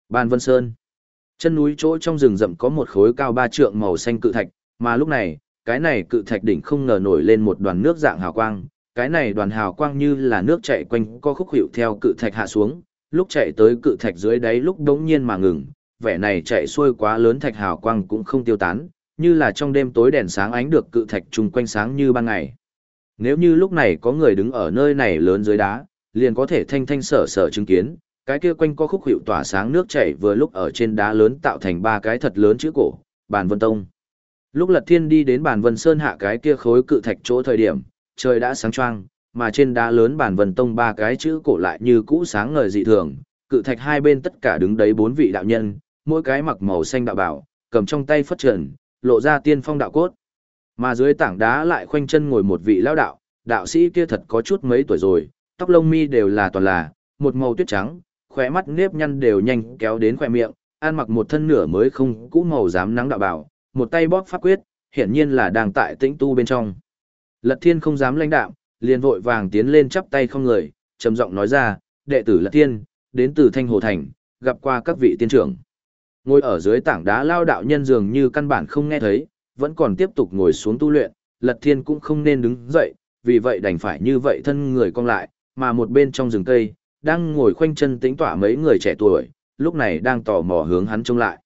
Ban Vân Sơn. Chân núi chỗ trong rừng rậm có một khối cao ba trượng màu xanh cự thạch, mà lúc này, cái này cự thạch đỉnh không ngờ nổi lên một đoàn nước dạng hào quang, cái này đoàn hào quang như là nước chảy quanh co khúc hiệu theo cự thạch hạ xuống, lúc chạy tới cự thạch dưới đáy lúc đống nhiên mà ngừng, vẻ này chạy xuôi quá lớn thạch hào quang cũng không tiêu tán, như là trong đêm tối đèn sáng ánh được cự thạch chung quanh sáng như ban ngày. Nếu như lúc này có người đứng ở nơi này lớn dưới đá, liền có thể thanh thanh sở sở chứng kiến, cái kia quanh co khúc hiệu tỏa sáng nước chảy vừa lúc ở trên đá lớn tạo thành ba cái thật lớn chữ cổ, bàn vân tông. Lúc Lật Thiên đi đến bàn vân sơn hạ cái kia khối cự thạch chỗ thời điểm, trời đã sáng choang, mà trên đá lớn bản vần tông ba cái chữ cổ lại như cũ sáng ngời dị thường, cự thạch hai bên tất cả đứng đấy bốn vị đạo nhân, mỗi cái mặc màu xanh đạo bảo, cầm trong tay phất trần, lộ ra tiên phong đạo cốt. Mà dưới tảng đá lại khoanh chân ngồi một vị lão đạo, đạo sĩ kia thật có chút mấy tuổi rồi, tóc lông mi đều là toàn là, một màu tuyết trắng, khóe mắt nếp nhăn đều nhanh kéo đến khóe miệng, ăn mặc một thân nửa mới không cũ màu dám nắng đạo bảo, một tay bóp pháp quyết, hiển nhiên là đang tại tĩnh tu bên trong. Lật Thiên không dám lãnh đạo, liền vội vàng tiến lên chắp tay không người, trầm giọng nói ra, đệ tử Lật Thiên, đến từ Thanh Hồ Thành, gặp qua các vị tiên trưởng. Ngồi ở dưới tảng đá lao đạo nhân dường như căn bản không nghe thấy, vẫn còn tiếp tục ngồi xuống tu luyện, Lật Thiên cũng không nên đứng dậy, vì vậy đành phải như vậy thân người cong lại, mà một bên trong rừng cây, đang ngồi khoanh chân tính tỏa mấy người trẻ tuổi, lúc này đang tò mò hướng hắn trông lại.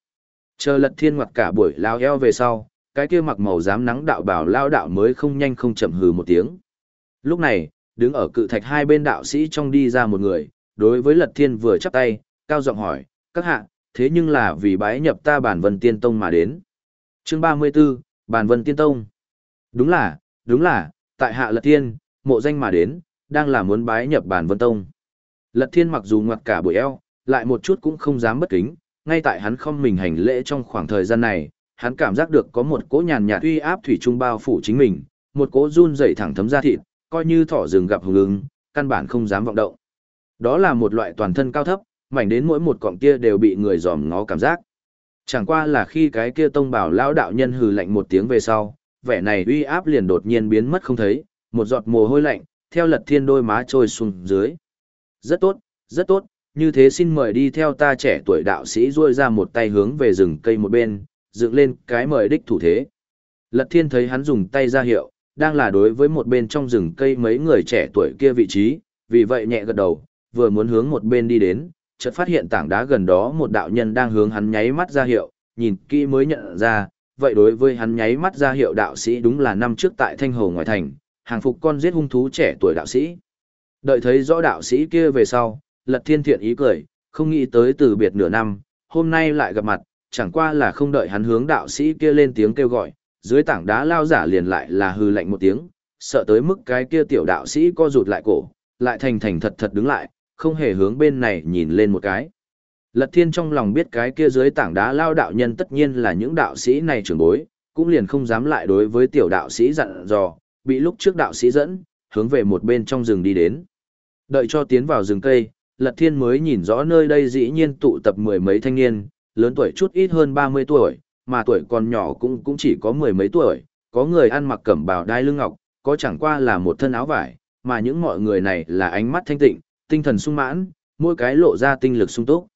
Chờ Lật Thiên ngoặt cả buổi lao eo về sau, cái kia mặc màu dám nắng đạo bảo lao đạo mới không nhanh không chậm hừ một tiếng. Lúc này, đứng ở cự thạch hai bên đạo sĩ trong đi ra một người, đối với Lật Thiên vừa chắp tay, cao giọng hỏi, các hạ, thế nhưng là vì bái nhập ta bản vân tiên tông mà đến. Chương 34, bản vân tiên tông. Đúng là, đúng là, tại hạ Lật Thiên, mộ danh mà đến, đang là muốn bái nhập bản vân tông. Lật Thiên mặc dù ngoặt cả buổi eo, lại một chút cũng không dám bất kính, ngay tại hắn không mình hành lễ trong khoảng thời gian này, hắn cảm giác được có một cỗ nhàn nhạt uy áp thủy trung bao phủ chính mình, một cỗ run rẩy thẳng thấm ra thịt, coi như thỏ rừng gặp hùng ứng, căn bản không dám vọng động. Đó là một loại toàn thân cao thấp, mảnh đến mỗi một cọng kia đều bị người dòm ngó cảm giác. Chẳng qua là khi cái kia tông bảo lão đạo nhân hừ lạnh một tiếng về sau, vẻ này uy áp liền đột nhiên biến mất không thấy, một giọt mồ hôi lạnh, theo lật thiên đôi má trôi xuống dưới. Rất tốt, rất tốt, như thế xin mời đi theo ta trẻ tuổi đạo sĩ ruôi ra một tay hướng về rừng cây một bên, dựng lên cái mời đích thủ thế. Lật thiên thấy hắn dùng tay ra hiệu, đang là đối với một bên trong rừng cây mấy người trẻ tuổi kia vị trí, vì vậy nhẹ gật đầu, vừa muốn hướng một bên đi đến, chợt phát hiện tảng đá gần đó một đạo nhân đang hướng hắn nháy mắt ra hiệu, nhìn kỹ mới nhận ra, vậy đối với hắn nháy mắt ra hiệu đạo sĩ đúng là năm trước tại Thanh Hồ ngoại thành, hàng phục con giết hung thú trẻ tuổi đạo sĩ. Đợi thấy rõ đạo sĩ kia về sau, Lật Thiên Thiện ý cười, không nghĩ tới từ biệt nửa năm, hôm nay lại gặp mặt, chẳng qua là không đợi hắn hướng đạo sĩ kia lên tiếng kêu gọi, dưới tảng đá lao giả liền lại là hư lạnh một tiếng, sợ tới mức cái kia tiểu đạo sĩ co rụt lại cổ, lại thành thành thật thật đứng lại, không hề hướng bên này nhìn lên một cái. Lật thiên trong lòng biết cái kia dưới tảng đá lao đạo nhân tất nhiên là những đạo sĩ này trưởng bối, cũng liền không dám lại đối với tiểu đạo sĩ dặn dò, bị lúc trước đạo sĩ dẫn, hướng về một bên trong rừng đi đến. Đợi cho tiến vào rừng cây, Lật Thiên mới nhìn rõ nơi đây dĩ nhiên tụ tập mười mấy thanh niên, lớn tuổi chút ít hơn 30 tuổi, mà tuổi còn nhỏ cũng cũng chỉ có mười mấy tuổi, có người ăn mặc cẩm bào đai lưng ngọc, có chẳng qua là một thân áo vải, mà những mọi người này là ánh mắt thanh tịnh, tinh thần sung mãn, mỗi cái lộ ra tinh lực sung túc.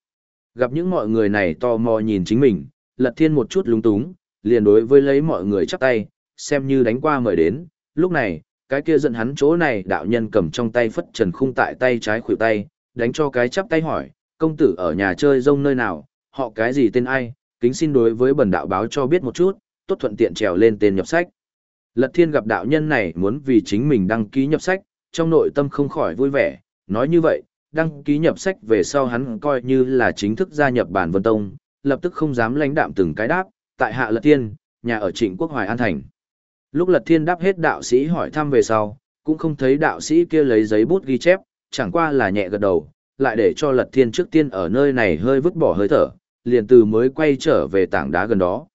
Gặp những mọi người này tò mò nhìn chính mình, Lật Thiên một chút lúng túng, liền đối với lấy mọi người chắp tay, xem như đánh qua mời đến, lúc này, cái kia giận hắn chỗ này đạo nhân cầm trong tay phất trần khung tại tay trái khuỷu tay, đánh cho cái chắp tay hỏi, công tử ở nhà chơi rông nơi nào, họ cái gì tên ai, kính xin đối với bần đạo báo cho biết một chút, tốt thuận tiện trèo lên tên nhập sách. Lật thiên gặp đạo nhân này muốn vì chính mình đăng ký nhập sách, trong nội tâm không khỏi vui vẻ, nói như vậy, đăng ký nhập sách về sau hắn coi như là chính thức gia nhập bản vân tông, lập tức không dám lãnh đạm từng cái đáp, tại hạ lật thiên, nhà ở trịnh quốc hoài an thành. Lúc lật thiên đáp hết đạo sĩ hỏi thăm về sau, cũng không thấy đạo sĩ kia lấy giấy bút ghi chép, chẳng qua là nhẹ gật đầu, lại để cho lật thiên trước tiên ở nơi này hơi vứt bỏ hơi thở, liền từ mới quay trở về tảng đá gần đó.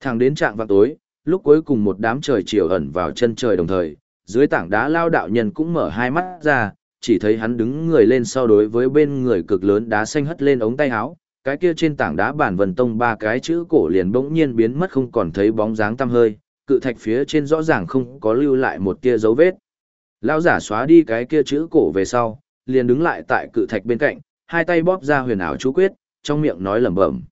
Thẳng đến trạng vào tối, lúc cuối cùng một đám trời chiều ẩn vào chân trời đồng thời, dưới tảng đá lao đạo nhân cũng mở hai mắt ra, chỉ thấy hắn đứng người lên so đối với bên người cực lớn đá xanh hất lên ống tay áo, cái kia trên tảng đá bản vần tông ba cái chữ cổ liền bỗng nhiên biến mất không còn thấy bóng dáng tăm hơi, cự thạch phía trên rõ ràng không có lưu lại một tia dấu vết. Lão giả xóa đi cái kia chữ cổ về sau, liền đứng lại tại cự thạch bên cạnh, hai tay bóp ra huyền ảo chú quyết, trong miệng nói lẩm bẩm.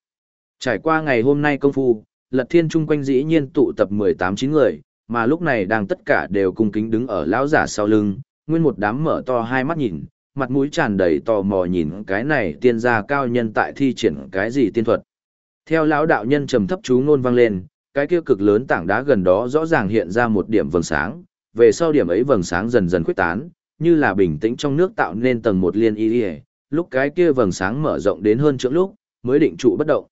Trải qua ngày hôm nay công phu, Lật Thiên chung quanh dĩ nhiên tụ tập 18-9 người, mà lúc này đang tất cả đều cung kính đứng ở lão giả sau lưng, nguyên một đám mở to hai mắt nhìn, mặt mũi tràn đầy tò mò nhìn cái này tiên gia cao nhân tại thi triển cái gì tiên thuật. Theo lão đạo nhân trầm thấp chú ngôn vang lên, cái kia cực lớn tảng đá gần đó rõ ràng hiện ra một điểm vầng sáng, về sau điểm ấy vầng sáng dần dần khuếch tán, như là bình tĩnh trong nước tạo nên tầng một liên y, lúc cái kia vầng sáng mở rộng đến hơn chỗ lúc, mới định trụ bất động.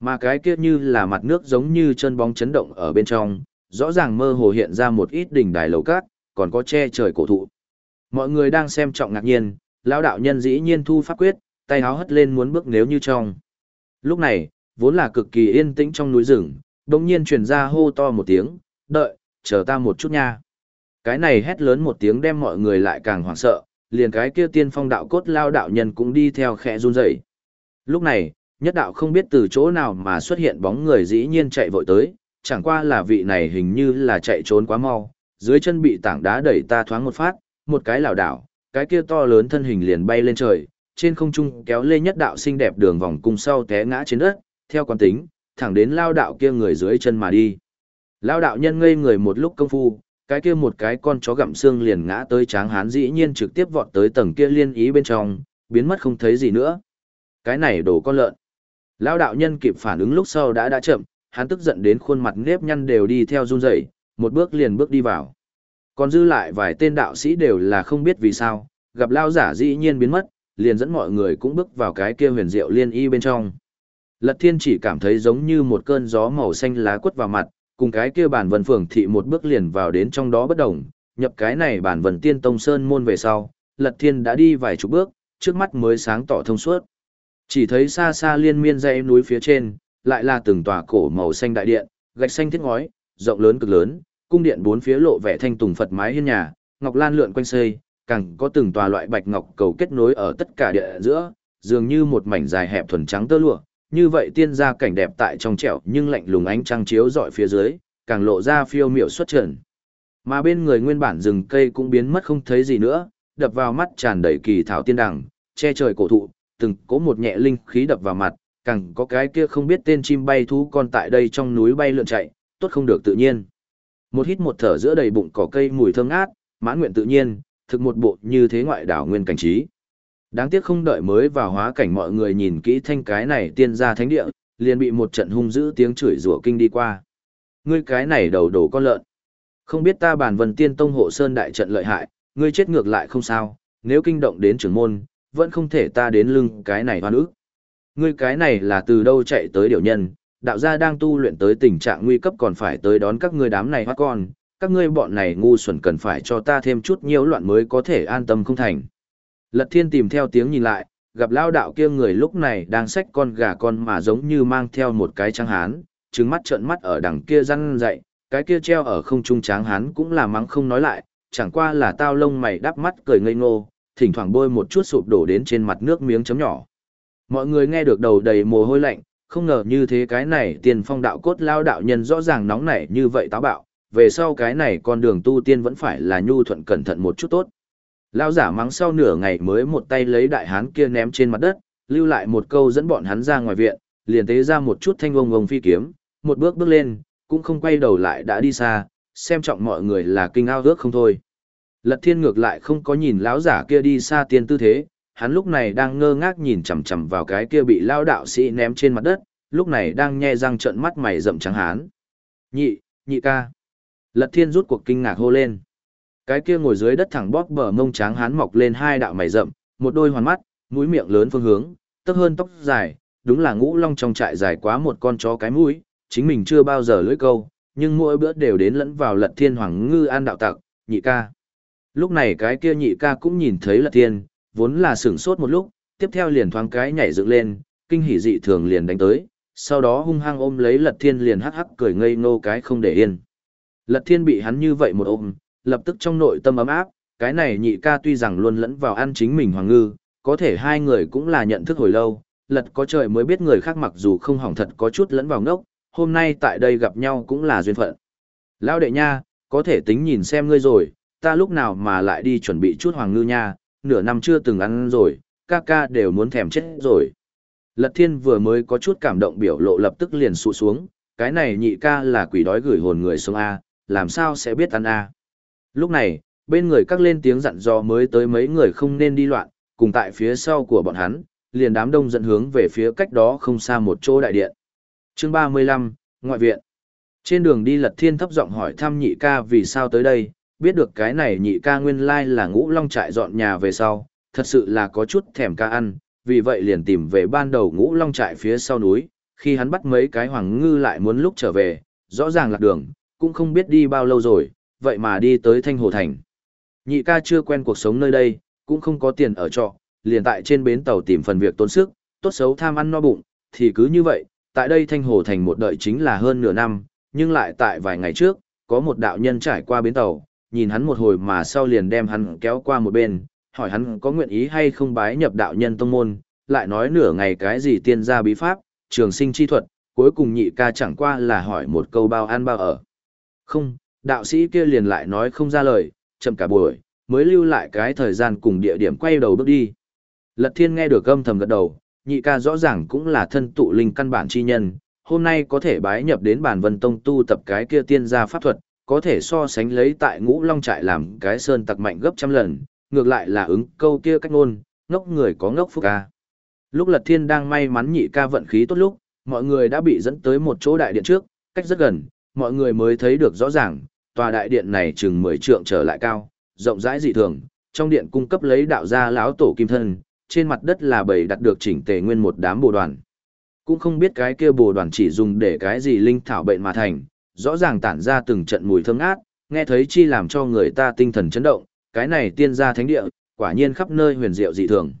Mà cái kia như là mặt nước giống như chân bóng chấn động ở bên trong, rõ ràng mơ hồ hiện ra một ít đỉnh đài lầu cát, còn có che trời cổ thụ. Mọi người đang xem trọng ngạc nhiên, lão đạo nhân dĩ nhiên thu pháp quyết, tay háo hất lên muốn bước nếu như trong. Lúc này, vốn là cực kỳ yên tĩnh trong núi rừng, đồng nhiên truyền ra hô to một tiếng, đợi, chờ ta một chút nha. Cái này hét lớn một tiếng đem mọi người lại càng hoảng sợ, liền cái kia tiên phong đạo cốt lao đạo nhân cũng đi theo khẽ run rẩy. Lúc này, nhất đạo không biết từ chỗ nào mà xuất hiện bóng người dĩ nhiên chạy vội tới, chẳng qua là vị này hình như là chạy trốn quá mau, dưới chân bị tảng đá đẩy ta thoáng một phát, một cái lảo đảo, cái kia to lớn thân hình liền bay lên trời, trên không trung kéo lê nhất đạo xinh đẹp đường vòng cung sau té ngã trên đất, theo quán tính, thẳng đến lao đạo kia người dưới chân mà đi. Lao đạo nhân ngây người một lúc công phu, cái kia một cái con chó gặm xương liền ngã tới tráng hán dĩ nhiên trực tiếp vọt tới tầng kia liên ý bên trong, biến mất không thấy gì nữa. Cái này đổ con lợn. Lao đạo nhân kịp phản ứng lúc sau đã đã chậm, hắn tức giận đến khuôn mặt nếp nhăn đều đi theo run rẩy, một bước liền bước đi vào. Còn dư lại vài tên đạo sĩ đều là không biết vì sao, gặp lao giả dĩ nhiên biến mất, liền dẫn mọi người cũng bước vào cái kia huyền diệu liên y bên trong. Lật thiên chỉ cảm thấy giống như một cơn gió màu xanh lá quất vào mặt, cùng cái kia bản vân phường thị một bước liền vào đến trong đó bất động, nhập cái này bản vân tiên tông sơn môn về sau, lật thiên đã đi vài chục bước, trước mắt mới sáng tỏ thông suốt. Chỉ thấy xa xa liên miên dãy núi phía trên, lại là từng tòa cổ màu xanh đại điện, gạch xanh thiết ngói, rộng lớn cực lớn, cung điện bốn phía lộ vẻ thanh tùng Phật mái hiên nhà, ngọc lan lượn quanh xây, càng có từng tòa loại bạch ngọc cầu kết nối ở tất cả địa giữa, dường như một mảnh dài hẹp thuần trắng tơ lụa, như vậy tiên gia cảnh đẹp tại trong trẻo nhưng lạnh lùng ánh trăng chiếu dọi phía dưới, càng lộ ra phiêu miểu xuất trần. Mà bên người nguyên bản rừng cây cũng biến mất không thấy gì nữa, đập vào mắt tràn đầy kỳ thảo tiên đằng, che trời cổ thụ, từng có một nhẹ linh khí đập vào mặt, càng có cái kia không biết tên chim bay thú con tại đây trong núi bay lượn chạy, tốt không được tự nhiên. Một hít một thở giữa đầy bụng cỏ cây mùi thơm ngát, mãn nguyện tự nhiên, thực một bộ như thế ngoại đảo nguyên cảnh trí. Đáng tiếc không đợi mới vào hóa cảnh mọi người nhìn kỹ thanh cái này tiên gia thánh địa, liền bị một trận hung dữ tiếng chửi rủa kinh đi qua. Ngươi cái này đầu đổ con lợn. Không biết ta bản vần tiên tông hộ sơn đại trận lợi hại, ngươi chết ngược lại không sao, nếu kinh động đến trưởng môn, vẫn không thể ta đến lưng cái này hoan ức. Ngươi cái này là từ đâu chạy tới điều nhân, đạo gia đang tu luyện tới tình trạng nguy cấp còn phải tới đón các ngươi đám này hoa con, các ngươi bọn này ngu xuẩn cần phải cho ta thêm chút nhiễu loạn mới có thể an tâm không thành. Lật thiên tìm theo tiếng nhìn lại, gặp lao đạo kia người lúc này đang xách con gà con mà giống như mang theo một cái trắng hán, trứng mắt trợn mắt ở đằng kia răn dậy, cái kia treo ở không trung tráng hán cũng là mắng không nói lại, chẳng qua là tao lông mày đắp mắt cười ngây ngô, thỉnh thoảng bôi một chút sụp đổ đến trên mặt nước miếng chấm nhỏ. Mọi người nghe được đầu đầy mồ hôi lạnh, không ngờ như thế cái này tiền phong đạo cốt lao đạo nhân rõ ràng nóng nảy như vậy táo bạo, về sau cái này con đường tu tiên vẫn phải là nhu thuận cẩn thận một chút tốt. Lao giả mắng sau nửa ngày mới một tay lấy đại hán kia ném trên mặt đất, lưu lại một câu dẫn bọn hắn ra ngoài viện, liền tế ra một chút thanh ông ông phi kiếm, một bước bước lên, cũng không quay đầu lại đã đi xa, xem trọng mọi người là kinh ao ước không thôi. Lật thiên ngược lại không có nhìn lão giả kia đi xa tiên tư thế, hắn lúc này đang ngơ ngác nhìn chằm chằm vào cái kia bị lao đạo sĩ ném trên mặt đất, lúc này đang nhe răng trợn mắt mày rậm trắng hán. Nhị, nhị ca. Lật thiên rút cuộc kinh ngạc hô lên. Cái kia ngồi dưới đất thẳng bóp bờ mông trắng hán mọc lên hai đạo mày rậm, một đôi hoàn mắt, mũi miệng lớn phương hướng, tấp hơn tóc dài, đúng là ngũ long trong trại dài quá một con chó cái mũi, chính mình chưa bao giờ lưỡi câu, nhưng mỗi bữa đều đến lẫn vào lật thiên hoàng ngư an đạo tặc, nhị ca. Lúc này cái kia nhị ca cũng nhìn thấy lật thiên, vốn là sửng sốt một lúc, tiếp theo liền thoáng cái nhảy dựng lên, kinh hỉ dị thường liền đánh tới, sau đó hung hăng ôm lấy Lật Thiên liền hắc hắc cười ngây ngô cái không để yên. Lật Thiên bị hắn như vậy một ôm, lập tức trong nội tâm ấm áp, cái này nhị ca tuy rằng luôn lẫn vào ăn chính mình hoàng ngư, có thể hai người cũng là nhận thức hồi lâu, Lật có trời mới biết người khác mặc dù không hỏng thật có chút lẫn vào ngốc, hôm nay tại đây gặp nhau cũng là duyên phận. Lão đệ nha, có thể tính nhìn xem ngươi rồi, ta lúc nào mà lại đi chuẩn bị chút hoàng ngư nha, nửa năm chưa từng ăn rồi, ca ca đều muốn thèm chết rồi. Lật thiên vừa mới có chút cảm động biểu lộ lập tức liền sụ xuống, cái này nhị ca là quỷ đói gửi hồn người sống A, làm sao sẽ biết ăn A. Lúc này, bên người các lên tiếng dặn dò mới tới mấy người không nên đi loạn, cùng tại phía sau của bọn hắn, liền đám đông dẫn hướng về phía cách đó không xa một chỗ đại điện. Chương 35, Ngoại viện. Trên đường đi Lật Thiên thấp giọng hỏi thăm nhị ca vì sao tới đây, biết được cái này nhị ca nguyên lai là ngũ long trại dọn nhà về sau, thật sự là có chút thèm ca ăn, vì vậy liền tìm về ban đầu ngũ long trại phía sau núi, khi hắn bắt mấy cái hoàng ngư lại muốn lúc trở về, rõ ràng lạc đường, cũng không biết đi bao lâu rồi, vậy mà đi tới Thanh Hồ Thành. Nhị ca chưa quen cuộc sống nơi đây, cũng không có tiền ở trọ, liền tại trên bến tàu tìm phần việc tốn sức, tốt xấu tham ăn no bụng, thì cứ như vậy, tại đây Thanh Hồ Thành một đợi chính là hơn nửa năm, nhưng lại tại vài ngày trước, có một đạo nhân trải qua bến tàu, nhìn hắn một hồi mà sau liền đem hắn kéo qua một bên, hỏi hắn có nguyện ý hay không bái nhập đạo nhân tông môn, lại nói nửa ngày cái gì tiên gia bí pháp, trường sinh chi thuật, cuối cùng nhị ca chẳng qua là hỏi một câu bao ăn bao ở. Không, đạo sĩ kia liền lại nói không ra lời, chậm cả buổi, mới lưu lại cái thời gian cùng địa điểm quay đầu bước đi. Lật thiên nghe được âm thầm gật đầu, nhị ca rõ ràng cũng là thân tụ linh căn bản chi nhân, hôm nay có thể bái nhập đến bản vân tông tu tập cái kia tiên gia pháp thuật, có thể so sánh lấy tại ngũ long trại làm cái sơn tặc mạnh gấp trăm lần, ngược lại là ứng câu kia cách ngôn, ngốc người có ngốc phúc ca. Lúc Lật Thiên đang may mắn nhị ca vận khí tốt lúc, mọi người đã bị dẫn tới một chỗ đại điện trước, cách rất gần, mọi người mới thấy được rõ ràng, tòa đại điện này chừng 10 trượng trở lại cao, rộng rãi dị thường, trong điện cung cấp lấy đạo gia lão tổ kim thân, trên mặt đất là bầy đặt được chỉnh tề nguyên một đám bồ đoàn. Cũng không biết cái kia bồ đoàn chỉ dùng để cái gì linh thảo bệnh mà thành, rõ ràng tản ra từng trận mùi thơm ngát, nghe thấy chi làm cho người ta tinh thần chấn động, cái này tiên gia thánh địa, quả nhiên khắp nơi huyền diệu dị thường.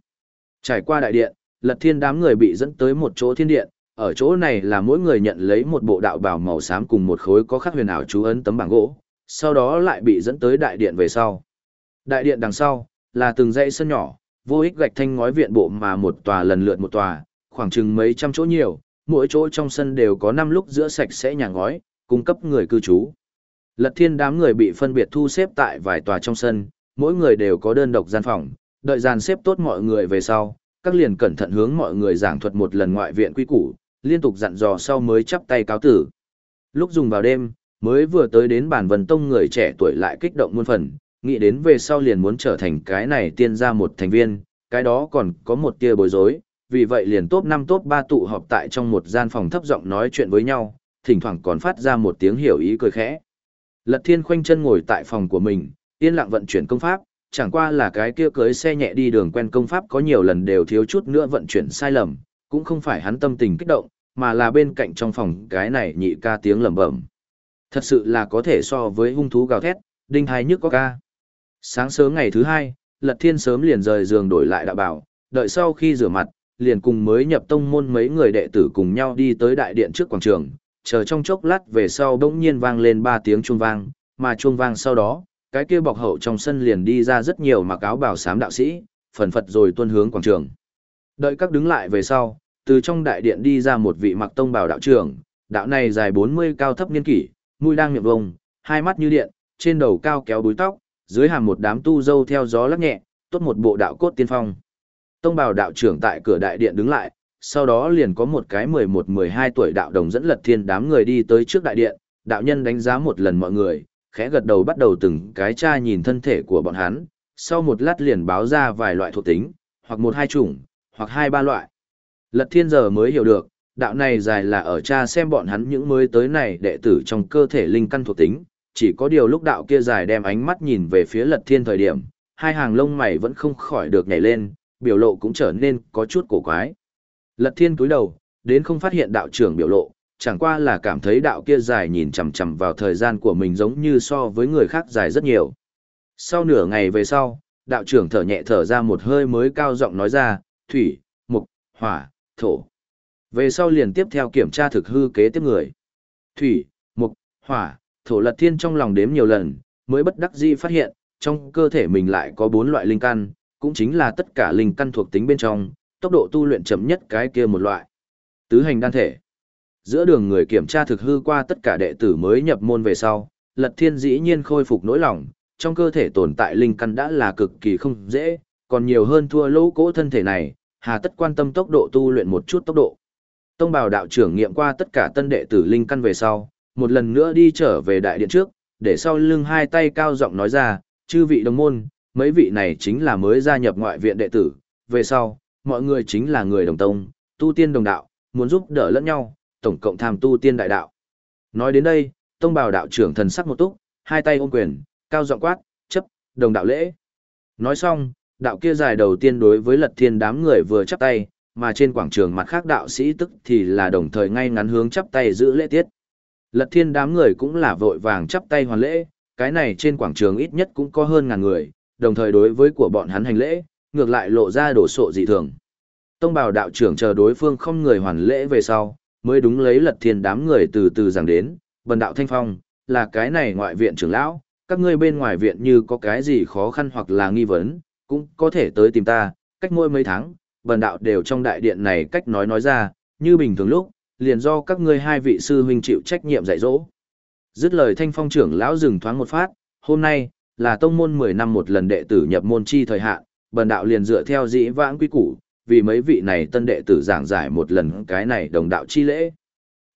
Trải qua đại điện, Lật Thiên đám người bị dẫn tới một chỗ thiên điện, ở chỗ này là mỗi người nhận lấy một bộ đạo bào màu xám cùng một khối có khắc huyền ảo chú ấn tấm bảng gỗ, sau đó lại bị dẫn tới đại điện về sau. Đại điện đằng sau là từng dãy sân nhỏ, vô ích gạch thanh ngói viện bộ mà một tòa lần lượt một tòa, khoảng chừng mấy trăm chỗ nhiều, mỗi chỗ trong sân đều có năm lúc giữa sạch sẽ nhà ngói, cung cấp người cư trú. Lật Thiên đám người bị phân biệt thu xếp tại vài tòa trong sân, mỗi người đều có đơn độc gian phòng, đợi dàn xếp tốt mọi người về sau, các liền cẩn thận hướng mọi người giảng thuật một lần ngoại viện quy củ, liên tục dặn dò sau mới chắp tay cáo tử. Lúc dùng vào đêm, mới vừa tới đến bản vần tông người trẻ tuổi lại kích động muôn phần, nghĩ đến về sau liền muốn trở thành cái này tiên gia một thành viên, cái đó còn có một tia bối rối, vì vậy liền top 5 top 3 tụ họp tại trong một gian phòng thấp giọng nói chuyện với nhau, thỉnh thoảng còn phát ra một tiếng hiểu ý cười khẽ. Lật Thiên khoanh chân ngồi tại phòng của mình, yên lặng vận chuyển công pháp, chẳng qua là cái kia cưới xe nhẹ đi đường quen công pháp có nhiều lần đều thiếu chút nữa vận chuyển sai lầm, cũng không phải hắn tâm tình kích động, mà là bên cạnh trong phòng cái này nhị ca tiếng lẩm bẩm. Thật sự là có thể so với hung thú gào thét, đinh hai nhức có ca. Sáng sớm ngày thứ hai, Lật Thiên sớm liền rời giường đổi lại đạo bảo, đợi sau khi rửa mặt, liền cùng mới nhập tông môn mấy người đệ tử cùng nhau đi tới đại điện trước quảng trường, chờ trong chốc lát về sau bỗng nhiên vang lên ba tiếng chuông vang, mà chuông vang sau đó, cái kia bọc hậu trong sân liền đi ra rất nhiều mặc áo bảo sám đạo sĩ, phần phật rồi tuân hướng quảng trường. Đợi các đứng lại về sau, từ trong đại điện đi ra một vị mặc tông bào đạo trưởng, đạo này dài 40 cao thấp niên kỷ, mũi đang miệng vông, hai mắt như điện, trên đầu cao kéo búi tóc, dưới hàm một đám tu dâu theo gió lắc nhẹ, tốt một bộ đạo cốt tiên phong. Tông bào đạo trưởng tại cửa đại điện đứng lại, sau đó liền có một cái 11-12 tuổi đạo đồng dẫn lật thiên đám người đi tới trước đại điện, đạo nhân đánh giá một lần mọi người, khẽ gật đầu bắt đầu từng cái tra nhìn thân thể của bọn hắn, sau một lát liền báo ra vài loại thuộc tính, hoặc một hai chủng, hoặc hai ba loại. Lật thiên giờ mới hiểu được, đạo này dài là ở cha xem bọn hắn những mới tới này đệ tử trong cơ thể linh căn thuộc tính, chỉ có điều lúc đạo kia dài đem ánh mắt nhìn về phía lật thiên thời điểm, hai hàng lông mày vẫn không khỏi được nhảy lên, biểu lộ cũng trở nên có chút cổ quái. Lật thiên túi đầu, đến không phát hiện đạo trưởng biểu lộ, chẳng qua là cảm thấy đạo kia dài nhìn chằm chằm vào thời gian của mình giống như so với người khác dài rất nhiều. Sau nửa ngày về sau, đạo trưởng thở nhẹ thở ra một hơi mới cao giọng nói ra, thủy, mục, hỏa, thổ. Về sau liền tiếp theo kiểm tra thực hư kế tiếp người. Thủy, mục, hỏa, thổ lật thiên trong lòng đếm nhiều lần, mới bất đắc dĩ phát hiện, trong cơ thể mình lại có bốn loại linh căn, cũng chính là tất cả linh căn thuộc tính bên trong, tốc độ tu luyện chậm nhất cái kia một loại. Tứ hành đan thể. Giữa đường người kiểm tra thực hư qua tất cả đệ tử mới nhập môn về sau, Lật Thiên dĩ nhiên khôi phục nỗi lòng, trong cơ thể tồn tại linh căn đã là cực kỳ không dễ, còn nhiều hơn thua lỗ cỗ thân thể này, hà tất quan tâm tốc độ tu luyện một chút tốc độ. Tông bào đạo trưởng nghiệm qua tất cả tân đệ tử linh căn về sau, một lần nữa đi trở về đại điện trước, để sau lưng hai tay cao giọng nói ra, chư vị đồng môn, mấy vị này chính là mới gia nhập ngoại viện đệ tử, về sau, mọi người chính là người đồng tông, tu tiên đồng đạo, muốn giúp đỡ lẫn nhau, tổng cộng tham tu tiên đại đạo. Nói đến đây, tông bào đạo trưởng thần sắc một túc, hai tay ôm quyền, cao giọng quát, chấp, đồng đạo lễ. Nói xong, đạo kia dài đầu tiên đối với lật thiên đám người vừa chắp tay, mà trên quảng trường mặt khác đạo sĩ tức thì là đồng thời ngay ngắn hướng chắp tay giữ lễ tiết. Lật thiên đám người cũng là vội vàng chắp tay hoàn lễ, cái này trên quảng trường ít nhất cũng có hơn ngàn người, đồng thời đối với của bọn hắn hành lễ, ngược lại lộ ra đổ sộ dị thường. Tông bào đạo trưởng chờ đối phương không người hoàn lễ về sau, mới đúng lấy lật thiên đám người từ từ rằng đến, bần đạo thanh phong, là cái này ngoại viện trưởng lão, các ngươi bên ngoài viện như có cái gì khó khăn hoặc là nghi vấn, cũng có thể tới tìm ta, cách mỗi mấy tháng, bần đạo đều trong đại điện này cách nói nói ra, như bình thường lúc, liền do các ngươi hai vị sư huynh chịu trách nhiệm dạy dỗ. Dứt lời thanh phong trưởng lão dừng thoáng một phát, hôm nay, là tông môn 10 năm một lần đệ tử nhập môn chi thời hạn, bần đạo liền dựa theo dĩ vãng quy củ, vì mấy vị này tân đệ tử giảng giải một lần cái này đồng đạo chi lễ.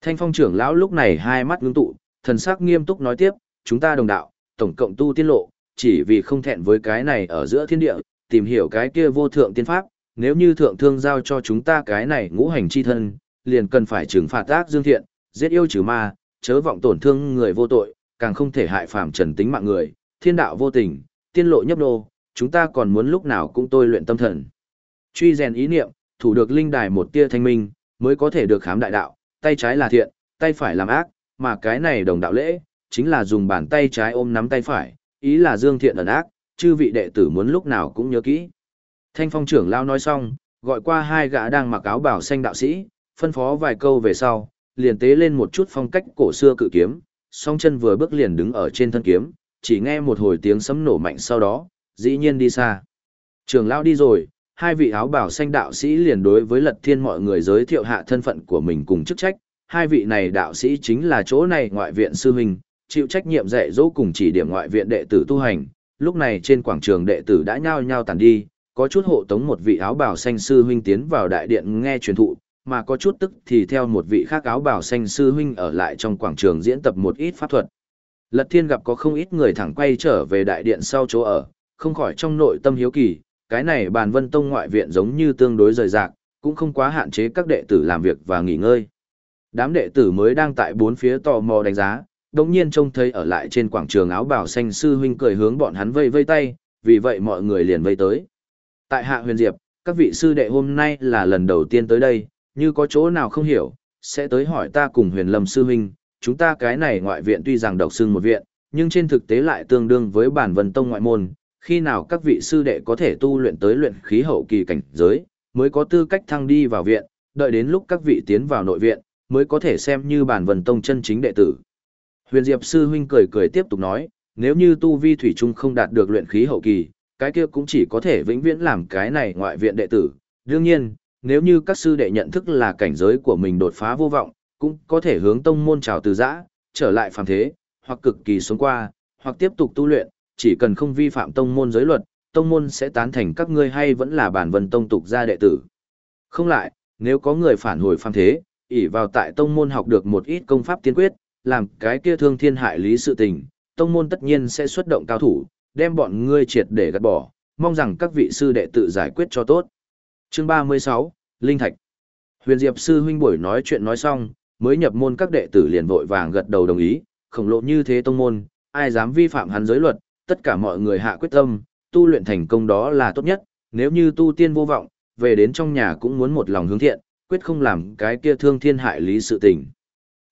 Thanh phong trưởng lão lúc này hai mắt ngưng tụ, thần sắc nghiêm túc nói tiếp, chúng ta đồng đạo, tổng cộng tu tiên lộ, chỉ vì không thẹn với cái này ở giữa thiên địa, tìm hiểu cái kia vô thượng tiên pháp, nếu như thượng thương giao cho chúng ta cái này ngũ hành chi thân, liền cần phải trừng phạt ác dương thiện, giết yêu trừ ma, chớ vọng tổn thương người vô tội, càng không thể hại phàm trần tính mạng người, thiên đạo vô tình, tiên lộ nhấp nô, chúng ta còn muốn lúc nào cũng tôi luyện tâm thần. Truy rèn ý niệm, thủ được linh đài một tia thanh minh, mới có thể được khám đại đạo, tay trái là thiện, tay phải làm ác, mà cái này đồng đạo lễ, chính là dùng bàn tay trái ôm nắm tay phải, ý là dương thiện ẩn ác, chư vị đệ tử muốn lúc nào cũng nhớ kỹ. Thanh phong trưởng lao nói xong, gọi qua hai gã đang mặc áo bảo xanh đạo sĩ, phân phó vài câu về sau, liền tế lên một chút phong cách cổ xưa cự kiếm, song chân vừa bước liền đứng ở trên thân kiếm, chỉ nghe một hồi tiếng sấm nổ mạnh sau đó, dĩ nhiên đi xa. Trường lao đi rồi, hai vị áo bảo xanh đạo sĩ liền đối với lật thiên mọi người giới thiệu hạ thân phận của mình cùng chức trách, hai vị này đạo sĩ chính là chỗ này ngoại viện sư huynh, chịu trách nhiệm dạy dỗ cùng chỉ điểm ngoại viện đệ tử tu hành, lúc này trên quảng trường đệ tử đã nhao nhao tàn đi, có chút hộ tống một vị áo bào xanh sư huynh tiến vào đại điện nghe truyền thụ, mà có chút tức thì theo một vị khác áo bào xanh sư huynh ở lại trong quảng trường diễn tập một ít pháp thuật. Lật thiên gặp có không ít người thẳng quay trở về đại điện sau chỗ ở, không khỏi trong nội tâm hiếu kỳ, cái này bàn vân tông ngoại viện giống như tương đối rời rạc, cũng không quá hạn chế các đệ tử làm việc và nghỉ ngơi. Đám đệ tử mới đang tại bốn phía tò mò đánh giá, đồng nhiên trông thấy ở lại trên quảng trường áo bào xanh sư huynh cười hướng bọn hắn vây vây tay, vì vậy mọi người liền vây tới. Tại hạ huyền diệp, các vị sư đệ hôm nay là lần đầu tiên tới đây, như có chỗ nào không hiểu, sẽ tới hỏi ta cùng huyền lâm sư huynh, chúng ta cái này ngoại viện tuy rằng độc xưng một viện, nhưng trên thực tế lại tương đương với bản vân tông ngoại môn, khi nào các vị sư đệ có thể tu luyện tới luyện khí hậu kỳ cảnh giới, mới có tư cách thăng đi vào viện, đợi đến lúc các vị tiến vào nội viện, mới có thể xem như bản vân tông chân chính đệ tử. Huyền Diệp sư huynh cười cười tiếp tục nói, nếu như tu vi thủy chung không đạt được luyện khí hậu kỳ, cái kia cũng chỉ có thể vĩnh viễn làm cái này ngoại viện đệ tử. Đương nhiên, nếu như các sư đệ nhận thức là cảnh giới của mình đột phá vô vọng, cũng có thể hướng tông môn trào từ giã, trở lại phàm thế, hoặc cực kỳ xuống qua, hoặc tiếp tục tu luyện, chỉ cần không vi phạm tông môn giới luật, tông môn sẽ tán thành các ngươi hay vẫn là bản vân tông tục gia đệ tử. Không lại, nếu có người phản hồi phàm thế, ỷ vào tại tông môn học được một ít công pháp tiên quyết, làm cái kia thương thiên hại lý sự tình, tông môn tất nhiên sẽ xuất động cao thủ, đem bọn ngươi triệt để gạt bỏ, mong rằng các vị sư đệ tự giải quyết cho tốt. Chương 36, Linh Thạch Huyền Diệp sư huynh buổi nói chuyện nói xong, mới nhập môn các đệ tử liền vội vàng gật đầu đồng ý, khổng lộ như thế tông môn, ai dám vi phạm hắn giới luật, tất cả mọi người hạ quyết tâm, tu luyện thành công đó là tốt nhất, nếu như tu tiên vô vọng, về đến trong nhà cũng muốn một lòng hướng thiện, quyết không làm cái kia thương thiên hại lý sự tình.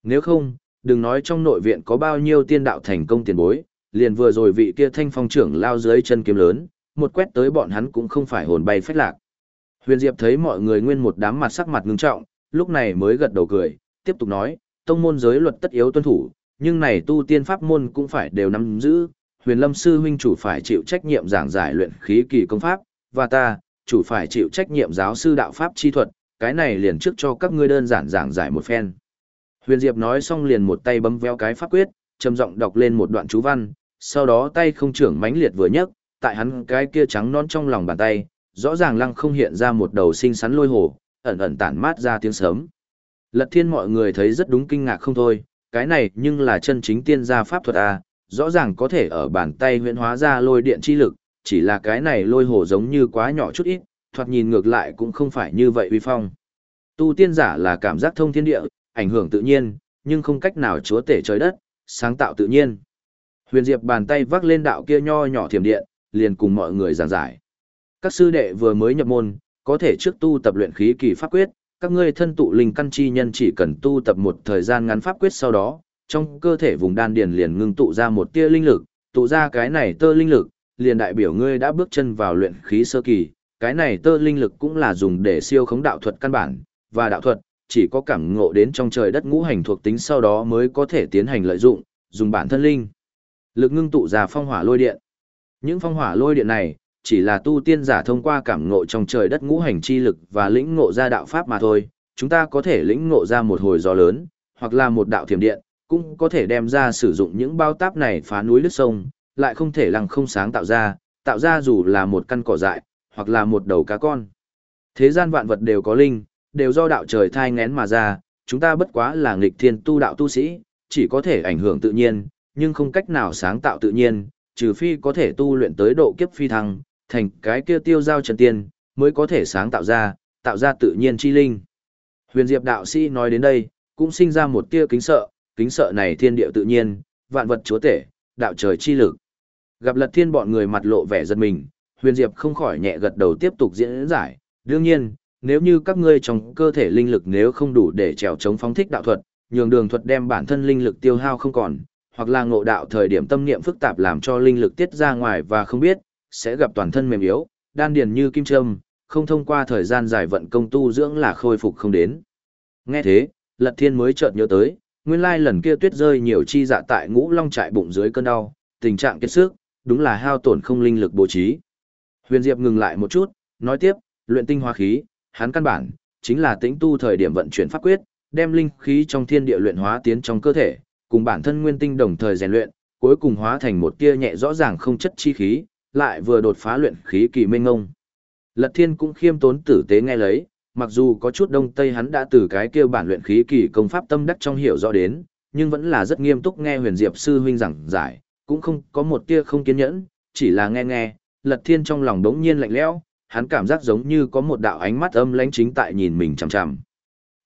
Nếu không, đừng nói trong nội viện có bao nhiêu tiên đạo thành công tiền bối, liền vừa rồi vị kia thanh phong trưởng lao dưới chân kiếm lớn, một quét tới bọn hắn cũng không phải hồn bay phách lạc. Huyền Diệp thấy mọi người nguyên một đám mặt sắc mặt ngưng trọng, lúc này mới gật đầu cười, tiếp tục nói, tông môn giới luật tất yếu tuân thủ, nhưng này tu tiên pháp môn cũng phải đều nắm giữ, huyền lâm sư huynh chủ phải chịu trách nhiệm giảng giải luyện khí kỳ công pháp, và ta, chủ phải chịu trách nhiệm giáo sư đạo pháp chi thuật, cái này liền trước cho các ngươi đơn giản giảng giải một phen. Huyền Diệp nói xong liền một tay bấm véo cái pháp quyết, trầm giọng đọc lên một đoạn chú văn, sau đó tay không trưởng mãnh liệt vừa nhấc, tại hắn cái kia trắng non trong lòng bàn tay, rõ ràng lăng không hiện ra một đầu sinh sắn lôi hồ, ẩn ẩn tản mát ra tiếng sớm. Lật thiên mọi người thấy rất đúng kinh ngạc không thôi, cái này nhưng là chân chính tiên gia pháp thuật à, rõ ràng có thể ở bàn tay huyễn hóa ra lôi điện chi lực, chỉ là cái này lôi hồ giống như quá nhỏ chút ít, thoạt nhìn ngược lại cũng không phải như vậy uy phong. Tu tiên giả là cảm giác thông thiên địa, ảnh hưởng tự nhiên, nhưng không cách nào chúa tể trời đất, sáng tạo tự nhiên. Huyền Diệp bàn tay vác lên đạo kia nho nhỏ thiểm điện, liền cùng mọi người giảng giải. Các sư đệ vừa mới nhập môn, có thể trước tu tập luyện khí kỳ pháp quyết, các ngươi thân tụ linh căn chi nhân chỉ cần tu tập một thời gian ngắn pháp quyết sau đó, trong cơ thể vùng đan điền liền ngưng tụ ra một tia linh lực, tụ ra cái này tơ linh lực, liền đại biểu ngươi đã bước chân vào luyện khí sơ kỳ, cái này tơ linh lực cũng là dùng để siêu khống đạo thuật căn bản, và đạo thuật chỉ có cảm ngộ đến trong trời đất ngũ hành thuộc tính sau đó mới có thể tiến hành lợi dụng, dùng bản thân linh lực ngưng tụ ra phong hỏa lôi điện. Những phong hỏa lôi điện này chỉ là tu tiên giả thông qua cảm ngộ trong trời đất ngũ hành chi lực và lĩnh ngộ ra đạo pháp mà thôi, chúng ta có thể lĩnh ngộ ra một hồi gió lớn, hoặc là một đạo thiểm điện, cũng có thể đem ra sử dụng những bao táp này phá núi lướt sông, lại không thể lăng không sáng tạo ra, tạo ra dù là một căn cỏ dại, hoặc là một đầu cá con. Thế gian vạn vật đều có linh, đều do đạo trời thai ngén mà ra, chúng ta bất quá là nghịch thiên tu đạo tu sĩ, chỉ có thể ảnh hưởng tự nhiên, nhưng không cách nào sáng tạo tự nhiên, trừ phi có thể tu luyện tới độ kiếp phi thăng, thành cái kia tiêu giao trần tiên, mới có thể sáng tạo ra, tạo ra tự nhiên chi linh. Huyền Diệp đạo sĩ nói đến đây, cũng sinh ra một tia kính sợ, kính sợ này thiên địa tự nhiên, vạn vật chúa tể, đạo trời chi lực. Gặp Lật Thiên bọn người mặt lộ vẻ giật mình, Huyền Diệp không khỏi nhẹ gật đầu tiếp tục diễn giải, đương nhiên, nếu như các ngươi trong cơ thể linh lực nếu không đủ để trèo chống phóng thích đạo thuật, nhường đường thuật đem bản thân linh lực tiêu hao không còn, hoặc là ngộ đạo thời điểm tâm niệm phức tạp làm cho linh lực tiết ra ngoài và không biết, sẽ gặp toàn thân mềm yếu, đan điền như kim châm, không thông qua thời gian dài vận công tu dưỡng là khôi phục không đến. Nghe thế, Lật Thiên mới chợt nhớ tới, nguyên lai lần kia tuyết rơi nhiều chi dạ tại ngũ long trại bụng dưới cơn đau, tình trạng kiệt sức, đúng là hao tổn không linh lực bố trí. Huyền Diệp ngừng lại một chút, nói tiếp, luyện tinh hóa khí, hắn căn bản, chính là tĩnh tu thời điểm vận chuyển pháp quyết, đem linh khí trong thiên địa luyện hóa tiến trong cơ thể, cùng bản thân nguyên tinh đồng thời rèn luyện, cuối cùng hóa thành một tia nhẹ rõ ràng không chất chi khí, lại vừa đột phá luyện khí kỳ minh ngông. Lật Thiên cũng khiêm tốn tử tế nghe lấy, mặc dù có chút đông tây hắn đã từ cái kia bản luyện khí kỳ công pháp tâm đắc trong hiểu rõ đến, nhưng vẫn là rất nghiêm túc nghe Huyền Diệp sư huynh giảng giải, cũng không có một tia không kiên nhẫn, chỉ là nghe nghe, Lật Thiên trong lòng đống nhiên lạnh lẽo, hắn cảm giác giống như có một đạo ánh mắt âm lãnh chính tại nhìn mình chằm chằm.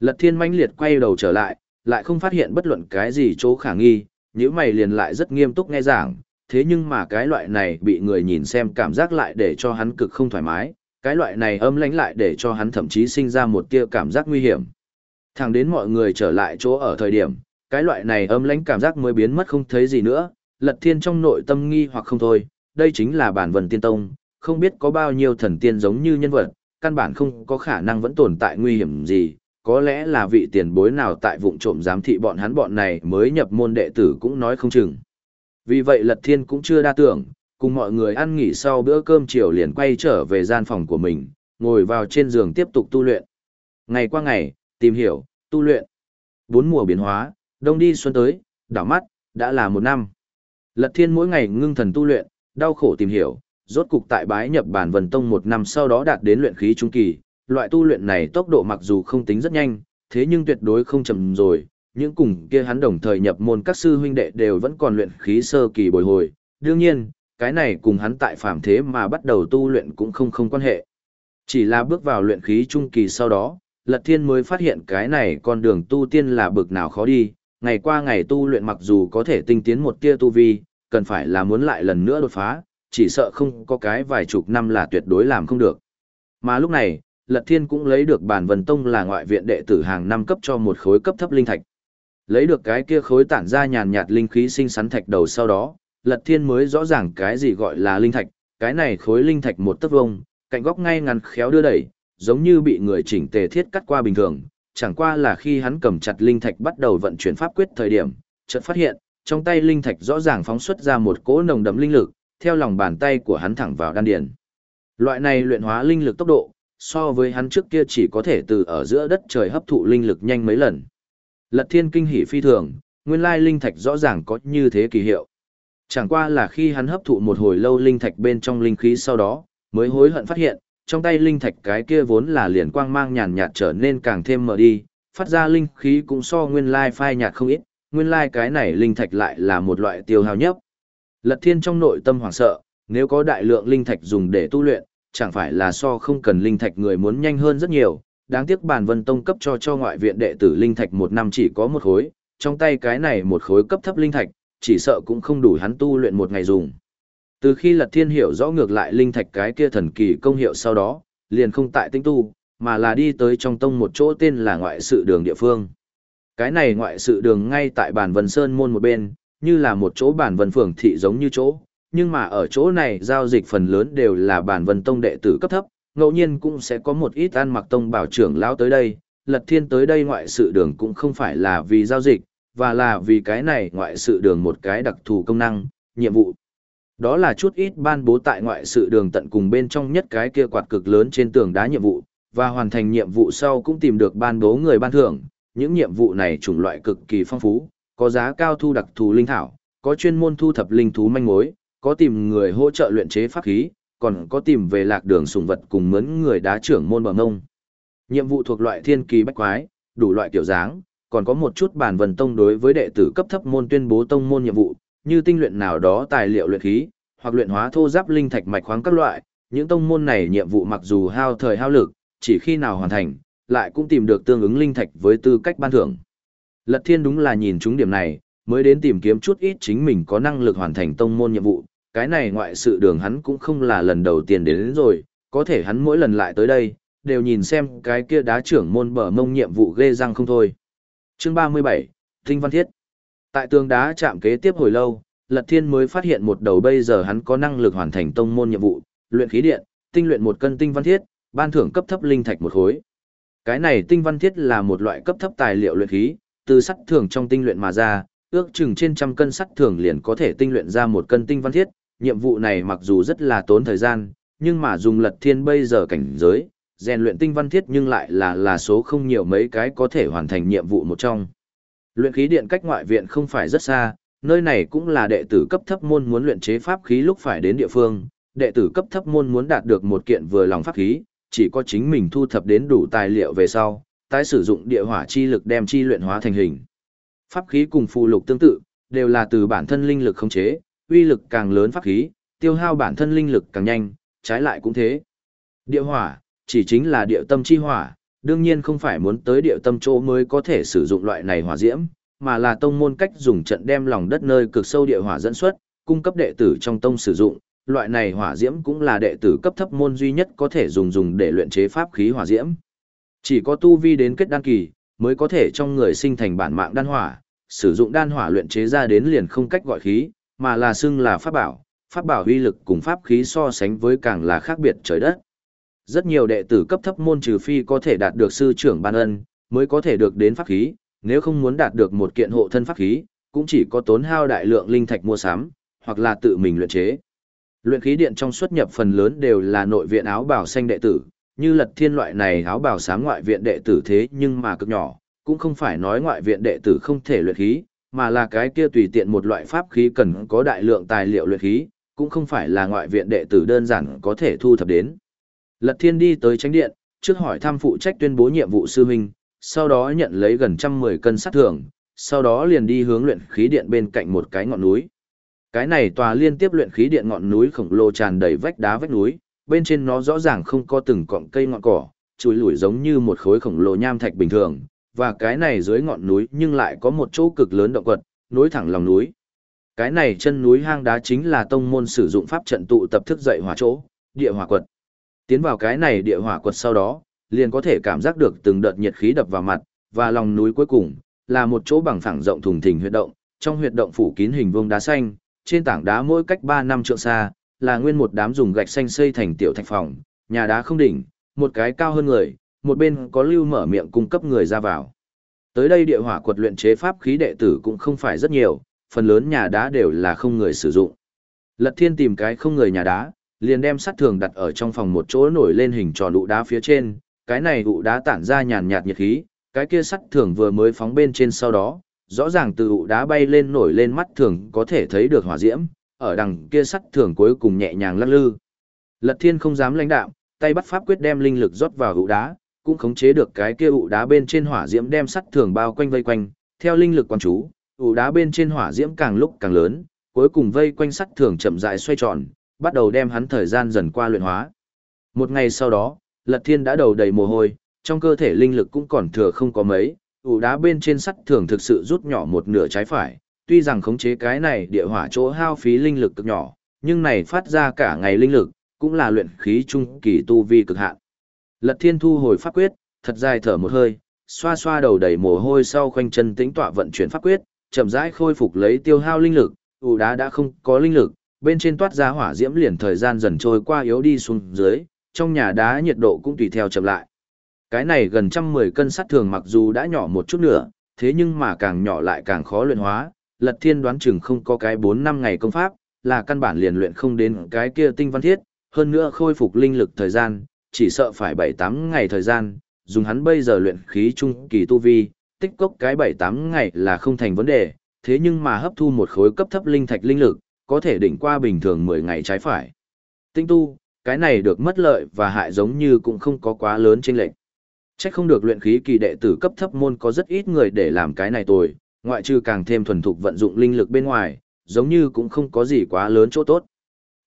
Lật Thiên mãnh liệt quay đầu trở lại, lại không phát hiện bất luận cái gì chỗ khả nghi, nếu mày liền lại rất nghiêm túc nghe giảng, thế nhưng mà cái loại này bị người nhìn xem cảm giác lại để cho hắn cực không thoải mái, cái loại này âm lãnh lại để cho hắn thậm chí sinh ra một tia cảm giác nguy hiểm. Thẳng đến mọi người trở lại chỗ ở thời điểm, cái loại này âm lãnh cảm giác mới biến mất không thấy gì nữa, lật thiên trong nội tâm nghi hoặc không thôi, đây chính là bản vần tiên tông, không biết có bao nhiêu thần tiên giống như nhân vật, căn bản không có khả năng vẫn tồn tại nguy hiểm gì, có lẽ là vị tiền bối nào tại vụng trộm giám thị bọn hắn bọn này mới nhập môn đệ tử cũng nói không chừng. Vì vậy Lật Thiên cũng chưa đa tưởng, cùng mọi người ăn nghỉ sau bữa cơm chiều liền quay trở về gian phòng của mình, ngồi vào trên giường tiếp tục tu luyện. Ngày qua ngày, tìm hiểu, tu luyện. Bốn mùa biến hóa, đông đi xuân tới, đảo mắt, đã là một năm. Lật Thiên mỗi ngày ngưng thần tu luyện, đau khổ tìm hiểu, rốt cục tại bái nhập bản vần tông một năm sau đó đạt đến luyện khí trung kỳ. Loại tu luyện này tốc độ mặc dù không tính rất nhanh, thế nhưng tuyệt đối không chậm rồi, những cùng kia hắn đồng thời nhập môn các sư huynh đệ đều vẫn còn luyện khí sơ kỳ bồi hồi. Đương nhiên, cái này cùng hắn tại phàm thế mà bắt đầu tu luyện cũng không không quan hệ. Chỉ là bước vào luyện khí trung kỳ sau đó, Lật Thiên mới phát hiện cái này con đường tu tiên là bực nào khó đi, ngày qua ngày tu luyện mặc dù có thể tinh tiến một tia tu vi, cần phải là muốn lại lần nữa đột phá, chỉ sợ không có cái vài chục năm là tuyệt đối làm không được. Mà lúc này, Lật Thiên cũng lấy được bản Vân tông là ngoại viện đệ tử hàng năm cấp cho một khối cấp thấp linh thạch. Lấy được cái kia khối tản ra nhàn nhạt linh khí sinh sắn thạch đầu sau đó, Lật Thiên mới rõ ràng cái gì gọi là linh thạch, cái này khối linh thạch một tấc vông, cạnh góc ngay ngắn khéo đưa đẩy, giống như bị người chỉnh tề thiết cắt qua bình thường, chẳng qua là khi hắn cầm chặt linh thạch bắt đầu vận chuyển pháp quyết thời điểm, chợt phát hiện, trong tay linh thạch rõ ràng phóng xuất ra một cỗ nồng đậm linh lực, theo lòng bàn tay của hắn thẳng vào đan điền. Loại này luyện hóa linh lực tốc độ, so với hắn trước kia chỉ có thể từ ở giữa đất trời hấp thụ linh lực nhanh mấy lần. Lật Thiên kinh hỉ phi thường, nguyên lai linh thạch rõ ràng có như thế kỳ hiệu. Chẳng qua là khi hắn hấp thụ một hồi lâu linh thạch bên trong linh khí sau đó, mới hối hận phát hiện, trong tay linh thạch cái kia vốn là liền quang mang nhàn nhạt trở nên càng thêm mờ đi, phát ra linh khí cũng so nguyên lai phai nhạt không ít, nguyên lai cái này linh thạch lại là một loại tiêu hao nhất. Lật Thiên trong nội tâm hoảng sợ, nếu có đại lượng linh thạch dùng để tu luyện, chẳng phải là so không cần linh thạch người muốn nhanh hơn rất nhiều, đáng tiếc bản vân tông cấp cho cho ngoại viện đệ tử linh thạch một năm chỉ có một khối, trong tay cái này một khối cấp thấp linh thạch, chỉ sợ cũng không đủ hắn tu luyện một ngày dùng. Từ khi Lật Thiên hiểu rõ ngược lại linh thạch cái kia thần kỳ công hiệu sau đó, liền không tại tinh tu, mà là đi tới trong tông một chỗ tên là ngoại sự đường địa phương. Cái này ngoại sự đường ngay tại bản vân sơn môn một bên, như là một chỗ bản vân phường thị giống như chỗ, nhưng mà ở chỗ này giao dịch phần lớn đều là bản vân tông đệ tử cấp thấp, ngẫu nhiên cũng sẽ có một ít ăn mặc tông bảo trưởng lão tới đây, lật thiên tới đây ngoại sự đường cũng không phải là vì giao dịch, và là vì cái này ngoại sự đường một cái đặc thù công năng, nhiệm vụ. Đó là chút ít ban bố tại ngoại sự đường tận cùng bên trong nhất cái kia quạt cực lớn trên tường đá nhiệm vụ, và hoàn thành nhiệm vụ sau cũng tìm được ban bố người ban thưởng. Những nhiệm vụ này chủng loại cực kỳ phong phú, có giá cao thu đặc thù linh thảo, có chuyên môn thu thập linh thú manh mối, có tìm người hỗ trợ luyện chế pháp khí, còn có tìm về lạc đường sùng vật cùng mướn người đá trưởng môn bờ ngông. Nhiệm vụ thuộc loại thiên kỳ bách quái, đủ loại kiểu dáng, còn có một chút bản vần tông đối với đệ tử cấp thấp môn tuyên bố tông môn nhiệm vụ, như tinh luyện nào đó tài liệu luyện khí, hoặc luyện hóa thô giáp linh thạch mạch khoáng các loại, những tông môn này nhiệm vụ mặc dù hao thời hao lực, chỉ khi nào hoàn thành, lại cũng tìm được tương ứng linh thạch với tư cách ban thưởng. Lật Thiên đúng là nhìn chúng điểm này, mới đến tìm kiếm chút ít chính mình có năng lực hoàn thành tông môn nhiệm vụ, cái này ngoại sự đường hắn cũng không là lần đầu tiên đến, đến rồi, có thể hắn mỗi lần lại tới đây, đều nhìn xem cái kia đá trưởng môn bờ mông nhiệm vụ ghê răng không thôi. Chương 37, Tinh Văn Thiết Tại tường đá chạm kế tiếp hồi lâu, Lật Thiên mới phát hiện một đầu bây giờ hắn có năng lực hoàn thành tông môn nhiệm vụ, luyện khí điện, tinh luyện một cân tinh văn thiết, ban thưởng cấp thấp linh thạch một khối. Cái này tinh văn thiết là một loại cấp thấp tài liệu luyện khí, từ sắt thường trong tinh luyện mà ra, ước chừng trên trăm cân sắt thường liền có thể tinh luyện ra một cân tinh văn thiết, nhiệm vụ này mặc dù rất là tốn thời gian, nhưng mà dùng Lật Thiên bây giờ cảnh giới, rèn luyện tinh văn thiết nhưng lại là là số không nhiều mấy cái có thể hoàn thành nhiệm vụ một trong. Luyện khí điện cách ngoại viện không phải rất xa, nơi này cũng là đệ tử cấp thấp môn muốn luyện chế pháp khí lúc phải đến địa phương, đệ tử cấp thấp môn muốn đạt được một kiện vừa lòng pháp khí, chỉ có chính mình thu thập đến đủ tài liệu về sau, tái sử dụng địa hỏa chi lực đem chi luyện hóa thành hình. Pháp khí cùng phù lục tương tự, đều là từ bản thân linh lực khống chế, uy lực càng lớn pháp khí, tiêu hao bản thân linh lực càng nhanh, trái lại cũng thế. Địa hỏa, chỉ chính là địa tâm chi hỏa, đương nhiên không phải muốn tới địa tâm chỗ mới có thể sử dụng loại này hỏa diễm, mà là tông môn cách dùng trận đem lòng đất nơi cực sâu địa hỏa dẫn xuất, cung cấp đệ tử trong tông sử dụng. Loại này hỏa diễm cũng là đệ tử cấp thấp môn duy nhất có thể dùng dùng để luyện chế pháp khí hỏa diễm. Chỉ có tu vi đến kết đan kỳ, mới có thể trong người sinh thành bản mạng đan hỏa, sử dụng đan hỏa luyện chế ra đến liền không cách gọi khí, mà là xưng là pháp bảo. Pháp bảo uy lực cùng pháp khí so sánh với càng là khác biệt trời đất. Rất nhiều đệ tử cấp thấp môn trừ phi có thể đạt được sư trưởng ban ân, mới có thể được đến pháp khí, nếu không muốn đạt được một kiện hộ thân pháp khí, cũng chỉ có tốn hao đại lượng linh thạch mua sắm, hoặc là tự mình luyện chế. Luyện khí điện trong xuất nhập phần lớn đều là nội viện áo bảo xanh đệ tử, như lật thiên loại này áo bảo sáng ngoại viện đệ tử thế nhưng mà cực nhỏ, cũng không phải nói ngoại viện đệ tử không thể luyện khí, mà là cái kia tùy tiện một loại pháp khí cần có đại lượng tài liệu luyện khí, cũng không phải là ngoại viện đệ tử đơn giản có thể thu thập đến. Lật thiên đi tới tránh điện, trước hỏi thăm phụ trách tuyên bố nhiệm vụ sư huynh, sau đó nhận lấy gần trăm mười cân sắt thưởng, sau đó liền đi hướng luyện khí điện bên cạnh một cái ngọn núi. Cái này tòa liên tiếp luyện khí điện ngọn núi khổng lồ tràn đầy vách đá vách núi, bên trên nó rõ ràng không có từng cọng cây ngọn cỏ, chùi lủi giống như một khối khổng lồ nham thạch bình thường, và cái này dưới ngọn núi nhưng lại có một chỗ cực lớn động quật, nối thẳng lòng núi. Cái này chân núi hang đá chính là tông môn sử dụng pháp trận tụ tập thức dậy hỏa chỗ, địa hỏa quật. Tiến vào cái này địa hỏa quật sau đó, liền có thể cảm giác được từng đợt nhiệt khí đập vào mặt, và lòng núi cuối cùng là một chỗ bằng phẳng rộng thùng thình huyệt động, trong huyệt động phủ kín hình vuông đá xanh, trên tảng đá mỗi cách 3 năm trượng xa, là nguyên một đám dùng gạch xanh xây thành tiểu thạch phòng, nhà đá không đỉnh, một cái cao hơn người, một bên có lưu mở miệng cung cấp người ra vào. Tới đây địa hỏa quật luyện chế pháp khí đệ tử cũng không phải rất nhiều, phần lớn nhà đá đều là không người sử dụng. Lật Thiên tìm cái không người nhà đá, liền đem sắt thường đặt ở trong phòng một chỗ nổi lên hình tròn đụ đá phía trên, cái này ụ đá tản ra nhàn nhạt nhiệt khí, cái kia sắt thường vừa mới phóng bên trên sau đó, rõ ràng từ ụ đá bay lên nổi lên mắt thường có thể thấy được hỏa diễm, ở đằng kia sắt thường cuối cùng nhẹ nhàng lắc lư. Lật thiên không dám lãnh đạm, tay bắt pháp quyết đem linh lực rót vào ụ đá, cũng khống chế được cái kia ụ đá bên trên hỏa diễm đem sắt thường bao quanh vây quanh, theo linh lực quan chú, ụ đá bên trên hỏa diễm càng lúc càng lớn, cuối cùng vây quanh sắt thường chậm rãi xoay tròn, bắt đầu đem hắn thời gian dần qua luyện hóa. Một ngày sau đó, Lật Thiên đã đầu đầy mồ hôi, trong cơ thể linh lực cũng còn thừa không có mấy, ụ đá bên trên sắt thường thực sự rút nhỏ một nửa trái phải, tuy rằng khống chế cái này địa hỏa chỗ hao phí linh lực cực nhỏ, nhưng này phát ra cả ngày linh lực, cũng là luyện khí trung kỳ tu vi cực hạn. Lật Thiên thu hồi pháp quyết, thật dài thở một hơi, xoa xoa đầu đầy mồ hôi sau khoanh chân tĩnh tọa vận chuyển pháp quyết, chậm rãi khôi phục lấy tiêu hao linh lực, ủ đá đã không có linh lực, bên trên toát ra hỏa diễm liền thời gian dần trôi qua yếu đi xuống dưới, trong nhà đá nhiệt độ cũng tùy theo chậm lại. Cái này gần trăm mười cân sắt thường mặc dù đã nhỏ một chút nữa, thế nhưng mà càng nhỏ lại càng khó luyện hóa, Lật Thiên đoán chừng không có cái 4 năm ngày công pháp, là căn bản liền luyện không đến cái kia tinh văn thiết, hơn nữa khôi phục linh lực thời gian, chỉ sợ phải 7-8 ngày thời gian, dùng hắn bây giờ luyện khí trung kỳ tu vi, tích cốc cái 7-8 ngày là không thành vấn đề, thế nhưng mà hấp thu một khối cấp thấp linh thạch linh lực, có thể đỉnh qua bình thường 10 ngày trái phải. Tinh tu, cái này được mất lợi và hại giống như cũng không có quá lớn chênh lệch. Chắc không được luyện khí kỳ đệ tử cấp thấp môn có rất ít người để làm cái này tồi, ngoại trừ càng thêm thuần thục vận dụng linh lực bên ngoài, giống như cũng không có gì quá lớn chỗ tốt.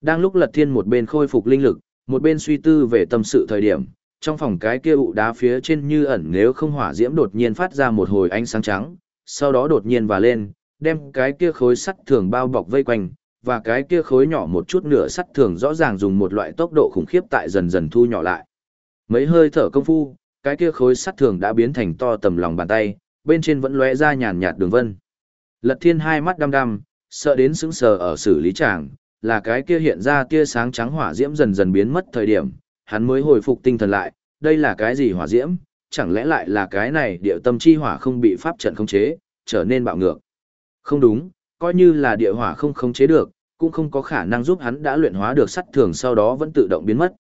Đang lúc Lật Thiên một bên khôi phục linh lực, một bên suy tư về tâm sự thời điểm, trong phòng cái kia ụ đá phía trên như ẩn nếu không hỏa diễm đột nhiên phát ra một hồi ánh sáng trắng, sau đó đột nhiên và lên, đem cái kia khối sắt thường bao bọc vây quanh, và cái kia khối nhỏ một chút nửa sắt thường rõ ràng dùng một loại tốc độ khủng khiếp tại dần dần thu nhỏ lại. Mấy hơi thở công phu, cái kia khối sắt thường đã biến thành to tầm lòng bàn tay, bên trên vẫn lóe ra nhàn nhạt đường vân. Lật Thiên hai mắt đăm đăm, sợ đến sững sờ ở xử lý tràng, là cái kia hiện ra tia sáng trắng hỏa diễm dần dần biến mất thời điểm, hắn mới hồi phục tinh thần lại, đây là cái gì hỏa diễm, chẳng lẽ lại là cái này địa tâm chi hỏa không bị pháp trận khống chế, trở nên bạo ngược. Không đúng, coi như là địa hỏa không khống chế được, cũng không có khả năng giúp hắn đã luyện hóa được sắt thường sau đó vẫn tự động biến mất.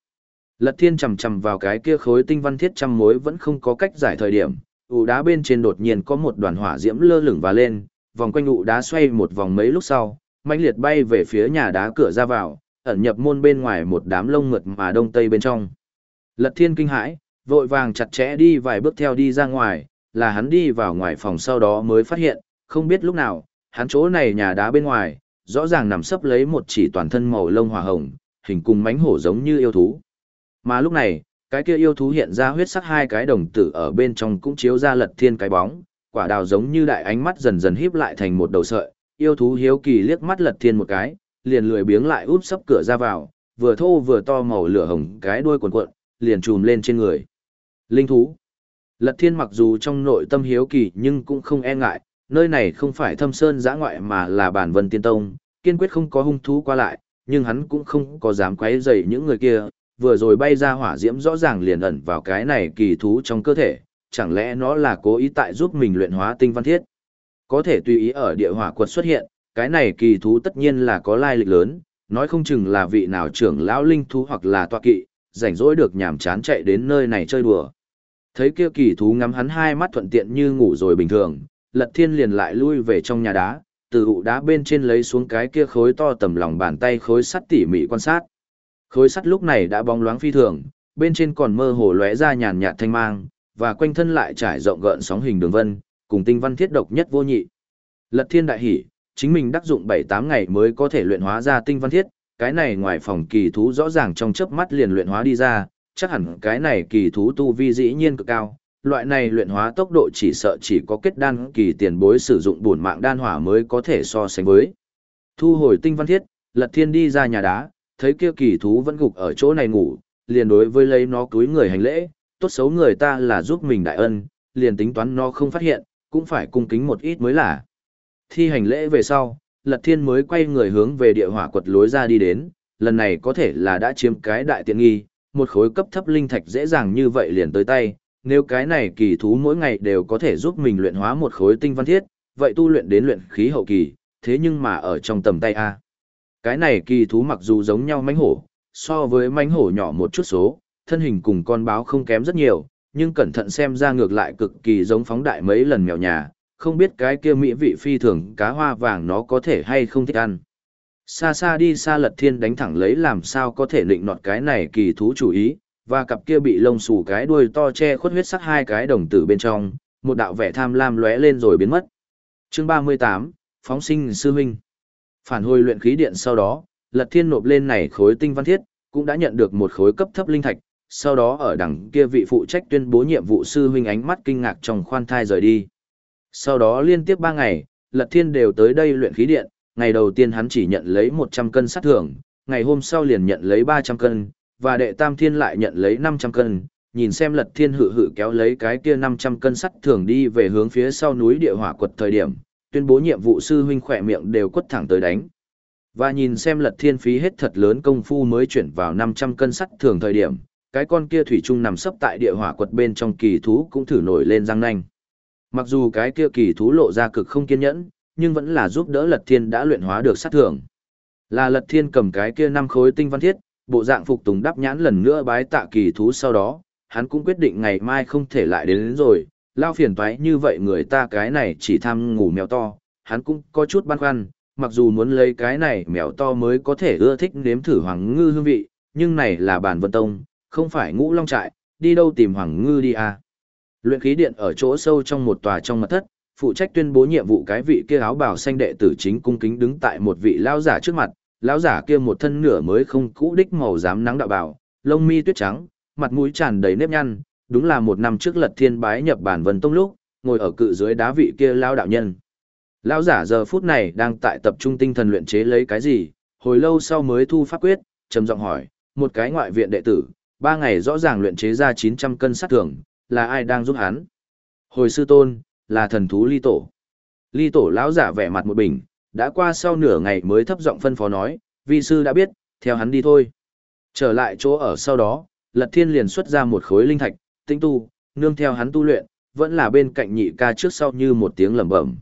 Lật Thiên chầm chầm vào cái kia khối tinh văn thiết trăm mối vẫn không có cách giải thời điểm, ụ đá bên trên đột nhiên có một đoàn hỏa diễm lơ lửng và lên, vòng quanh ụ đá xoay một vòng mấy lúc sau, mãnh liệt bay về phía nhà đá cửa ra vào, ẩn nhập môn bên ngoài một đám lông mượt mà đông tây bên trong. Lật Thiên kinh hãi, vội vàng chặt chẽ đi vài bước theo đi ra ngoài, là hắn đi vào ngoài phòng sau đó mới phát hiện, không biết lúc nào, hắn chỗ này nhà đá bên ngoài, rõ ràng nằm sấp lấy một chỉ toàn thân màu lông hỏa hồng, hình cùng mánh hổ giống như yêu thú. Mà lúc này, cái kia yêu thú hiện ra huyết sắc hai cái đồng tử ở bên trong cũng chiếu ra lật thiên cái bóng, quả đào giống như đại ánh mắt dần dần híp lại thành một đầu sợi, yêu thú hiếu kỳ liếc mắt lật thiên một cái, liền lười biếng lại úp sấp cửa ra vào, vừa thô vừa to màu lửa hồng cái đuôi cuộn cuộn, liền trùm lên trên người. Linh thú. Lật thiên mặc dù trong nội tâm hiếu kỳ nhưng cũng không e ngại, nơi này không phải thâm sơn giã ngoại mà là bản vân tiên tông, kiên quyết không có hung thú qua lại, nhưng hắn cũng không có dám quấy rầy những người kia, vừa rồi bay ra hỏa diễm rõ ràng liền ẩn vào cái này kỳ thú trong cơ thể, chẳng lẽ nó là cố ý tại giúp mình luyện hóa tinh văn thiết. Có thể tùy ý ở địa hỏa quật xuất hiện, cái này kỳ thú tất nhiên là có lai lịch lớn, nói không chừng là vị nào trưởng lão linh thú hoặc là tọa kỵ, rảnh rỗi được nhàm chán chạy đến nơi này chơi đùa. Thấy kia kỳ thú ngắm hắn hai mắt thuận tiện như ngủ rồi bình thường, lật thiên liền lại lui về trong nhà đá, từ ụ đá bên trên lấy xuống cái kia khối to tầm lòng bàn tay khối sắt tỉ mỉ quan sát. Khối sắt lúc này đã bóng loáng phi thường, bên trên còn mơ hồ lóe ra nhàn nhạt thanh mang, và quanh thân lại trải rộng gợn sóng hình đường vân, cùng tinh văn thiết độc nhất vô nhị. Lật Thiên đại hỉ, chính mình đắc dụng 7-8 ngày mới có thể luyện hóa ra tinh văn thiết, cái này ngoài phòng kỳ thú rõ ràng trong chớp mắt liền luyện hóa đi ra, chắc hẳn cái này kỳ thú tu vi dĩ nhiên cực cao, loại này luyện hóa tốc độ chỉ sợ chỉ có kết đan kỳ tiền bối sử dụng bổn mạng đan hỏa mới có thể so sánh với. Thu hồi tinh văn thiết, Lật Thiên đi ra nhà đá, thấy kia kỳ thú vẫn gục ở chỗ này ngủ, liền đối với lấy nó túi người hành lễ, tốt xấu người ta là giúp mình đại ân, liền tính toán nó không phát hiện, cũng phải cung kính một ít mới là. Thi hành lễ về sau, Lật Thiên mới quay người hướng về địa hỏa quật lối ra đi đến, lần này có thể là đã chiếm cái đại tiện nghi, một khối cấp thấp linh thạch dễ dàng như vậy liền tới tay, nếu cái này kỳ thú mỗi ngày đều có thể giúp mình luyện hóa một khối tinh văn thiết, vậy tu luyện đến luyện khí hậu kỳ, thế nhưng mà ở trong tầm tay a. Cái này kỳ thú mặc dù giống nhau mãnh hổ, so với mãnh hổ nhỏ một chút số, thân hình cùng con báo không kém rất nhiều, nhưng cẩn thận xem ra ngược lại cực kỳ giống phóng đại mấy lần mèo nhà, không biết cái kia mỹ vị phi thường cá hoa vàng nó có thể hay không thích ăn. Xa xa đi xa lật thiên đánh thẳng lấy làm sao có thể định nọt cái này kỳ thú chủ ý, Và cặp kia bị lông xù cái đuôi to che khuất huyết sắc hai cái đồng tử bên trong, một đạo vẻ tham lam lóe lên rồi biến mất. Chương 38, phóng sinh sư huynh. Phản hồi luyện khí điện sau đó, Lật Thiên nộp lên này khối tinh văn thiết, cũng đã nhận được một khối cấp thấp linh thạch, sau đó ở đằng kia vị phụ trách tuyên bố nhiệm vụ sư huynh ánh mắt kinh ngạc trong khoan thai rời đi. Sau đó liên tiếp 3 ngày, Lật Thiên đều tới đây luyện khí điện, ngày đầu tiên hắn chỉ nhận lấy 100 cân sát thưởng, ngày hôm sau liền nhận lấy 300 cân, và đệ tam thiên lại nhận lấy 500 cân, nhìn xem Lật Thiên hự hự kéo lấy cái kia 500 cân sắt thưởng đi về hướng phía sau núi địa hỏa quật thời điểm, tuyên bố nhiệm vụ sư huynh khỏe miệng đều quất thẳng tới đánh. Và nhìn xem Lật Thiên phí hết thật lớn công phu mới chuyển vào 500 cân sắt thưởng thời điểm, cái con kia thủy chung nằm sấp tại địa hỏa quật bên trong kỳ thú cũng thử nổi lên răng nanh. Mặc dù cái kia kỳ thú lộ ra cực không kiên nhẫn, nhưng vẫn là giúp đỡ Lật Thiên đã luyện hóa được sát thưởng. Là Lật Thiên cầm cái kia năm khối tinh văn thiết, bộ dạng phục tùng đắp nhãn lần nữa bái tạ kỳ thú sau đó, hắn cũng quyết định ngày mai không thể lại đến, đến rồi, lao phiền toái như vậy người ta cái này chỉ tham ngủ mèo to, hắn cũng có chút băn khoăn, mặc dù muốn lấy cái này mèo to mới có thể ưa thích nếm thử hoàng ngư hương vị, nhưng này là bản vân tông, không phải ngũ long trại, đi đâu tìm hoàng ngư đi à. Luyện khí điện ở chỗ sâu trong một tòa trong mật thất, phụ trách tuyên bố nhiệm vụ cái vị kia áo bào xanh đệ tử chính cung kính đứng tại một vị lao giả trước mặt, lão giả kia một thân nửa mới không cũ đích màu dám nắng đạo bào, lông mi tuyết trắng, mặt mũi tràn đầy nếp nhăn, đúng là một năm trước Lật Thiên bái nhập bản Vân Tông lúc, ngồi ở cự dưới đá vị kia lao đạo nhân. Lão giả giờ phút này đang tại tập trung tinh thần luyện chế lấy cái gì, hồi lâu sau mới thu pháp quyết, trầm giọng hỏi, một cái ngoại viện đệ tử, ba ngày rõ ràng luyện chế ra 900 cân sát thường, là ai đang giúp hắn? Hồi sư tôn, là thần thú ly tổ. Ly tổ lão giả vẻ mặt một bình, đã qua sau nửa ngày mới thấp giọng phân phó nói, vi sư đã biết, theo hắn đi thôi. Trở lại chỗ ở sau đó, Lật Thiên liền xuất ra một khối linh thạch, tinh tu, nương theo hắn tu luyện, vẫn là bên cạnh nhị ca trước sau như một tiếng lẩm bẩm.